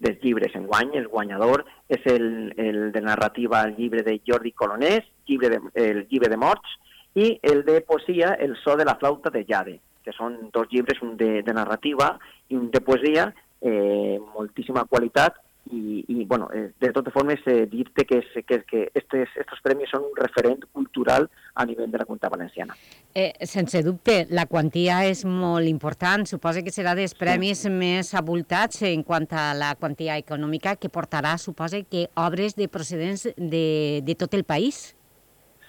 dels llibres. En guany, el guanyador és el, el de narrativa, el llibre de Jordi Colonès, llibre de, el llibre de morts, i el de poesia, El so de la flauta de Jade que són dos llibres, un de, de narrativa i un de poesia, eh, moltíssima qualitat, i, i bueno, eh, de totes formes, eh, dir-te que, és, que, que estes, estos premis són un referent cultural a nivell de la comunitat valenciana. Eh, sense dubte, la quantia és molt important. Suposa que serà dels premis sí. més abultats en quant a la quantia econòmica que portarà, suposa que obres de procedents de, de tot el país.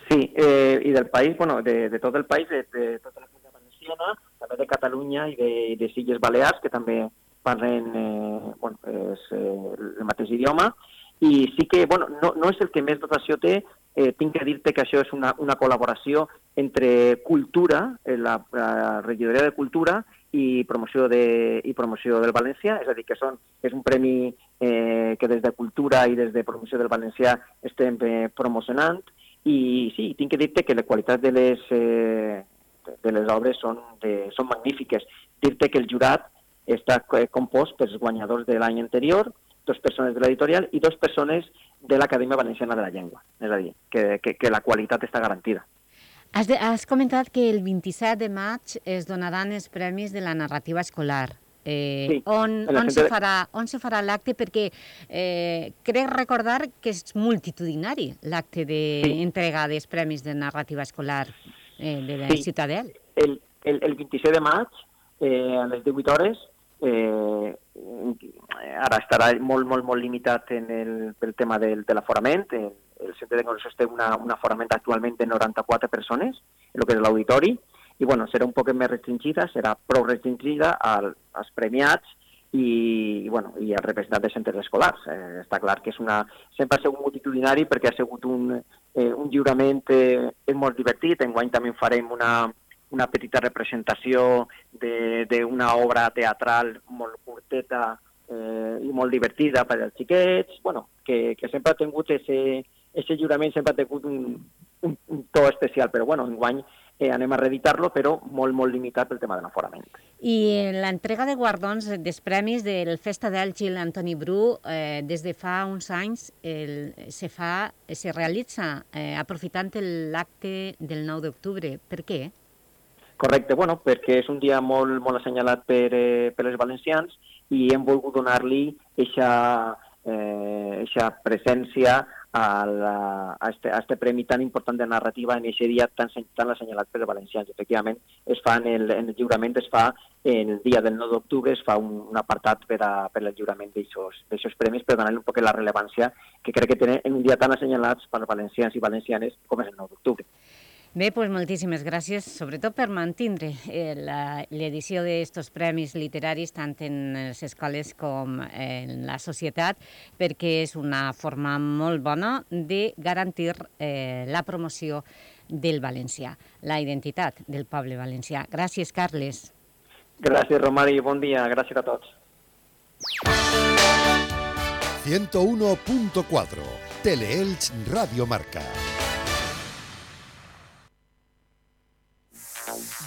Sí, eh, i del país, bueno, de, de tot el país, de, de tota la valenciana, també de Catalunya i de, de Illes Balears, que també parlen eh, bueno, és, eh, el mateix idioma, i sí que bueno, no, no és el que més dotació té, eh, tinc que dir-te que això és una, una col·laboració entre cultura, eh, la, la regidoria de cultura i promoció, de, i promoció del valencià, és a dir, que són, és un premi eh, que des de cultura i des de promoció del valencià estem eh, promocionant, i sí, tinc que dir-te que la qualitat de les, eh, de les obres són, de, són magnífiques. Dir-te que el jurat està compost pels guanyadors de l'any anterior, dues persones de l'editorial i dues persones de l'Acadèmia Valenciana de la Llengua. És a dir, que, que, que la qualitat està garantida. Has, de, has comentat que el 27 de maig es donaran els premis de la narrativa escolar. Eh, sí, on, on, se farà, on se farà l'acte? Perquè eh, crec recordar que és multitudinari l'acte d'entrega sí. dels premis de narrativa escolar eh, de la sí. Ciutadel. El, el, el 26 de maig, eh, a les 18 hores, eh, ara estarà molt, molt, molt limitat en el, pel tema del, de l'aforament. El, el centre de congressos té una, un aforament actualment de 94 persones, en el que és l'auditori, i bueno, serà un poc més restringida, serà prou restringida al, als premiats i, i, bueno, i als representants de centres escolars. Eh, està clar que és una, sempre ha sigut multitudinari perquè ha sigut un, eh, un lliurament eh, molt divertit. Enguany també farem una, una petita representació d'una obra teatral molt curteta eh, i molt divertida per als xiquets, bueno, que, que sempre ha tingut ese, ese lliurament, sempre ha tingut un, un, un to especial, però bueno, enguany eh, anem a reeditar-lo, però molt, molt limitat pel tema de l'aforament. I l'entrega de guardons dels premis del Festa d'Elx i l'Antoni Bru, eh, des de fa uns anys, el, se, fa, se realitza eh, aprofitant l'acte del 9 d'octubre. Per què? Correcte, bueno, perquè és un dia molt, molt assenyalat per, eh, per els valencians i hem volgut donar-li aquesta eh, presència a, la, a, este, a este premi tan important de narrativa en aquest dia tan, tan assenyalat per valencians. Efectivament, es fa en el, en el lliurament, es fa en el dia del 9 d'octubre, es fa un, un apartat per, a, per al lliurament d'aixòs premis per donar-li un poc la rellevància que crec que tenen en un dia tan assenyalats per valencians i valencianes com és el 9 d'octubre. Bé, doncs moltíssimes gràcies, sobretot per mantindre eh, l'edició d'estos premis literaris tant en les escoles com en la societat, perquè és una forma molt bona de garantir eh, la promoció del valencià, la identitat del poble valencià. Gràcies, Carles. Gràcies, Romari. Bon dia. Gràcies a tots. 101.4 Teleelch Radio Marca. Thank you.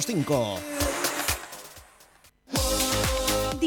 102.5.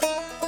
Música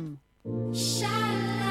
Shalom.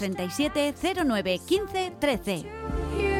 637 09 15 13.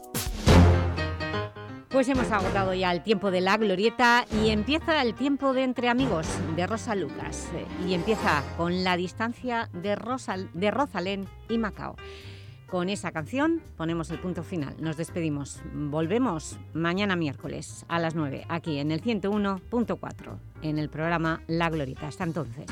Pues hemos agotado ya el tiempo de la glorieta y empieza el tiempo de Entre Amigos de Rosa Lucas y empieza con la distancia de, de Rosalén y Macao. Con esa canción ponemos el punto final. Nos despedimos. Volvemos mañana miércoles a las 9 aquí en el 101.4 en el programa La Glorieta. Hasta entonces.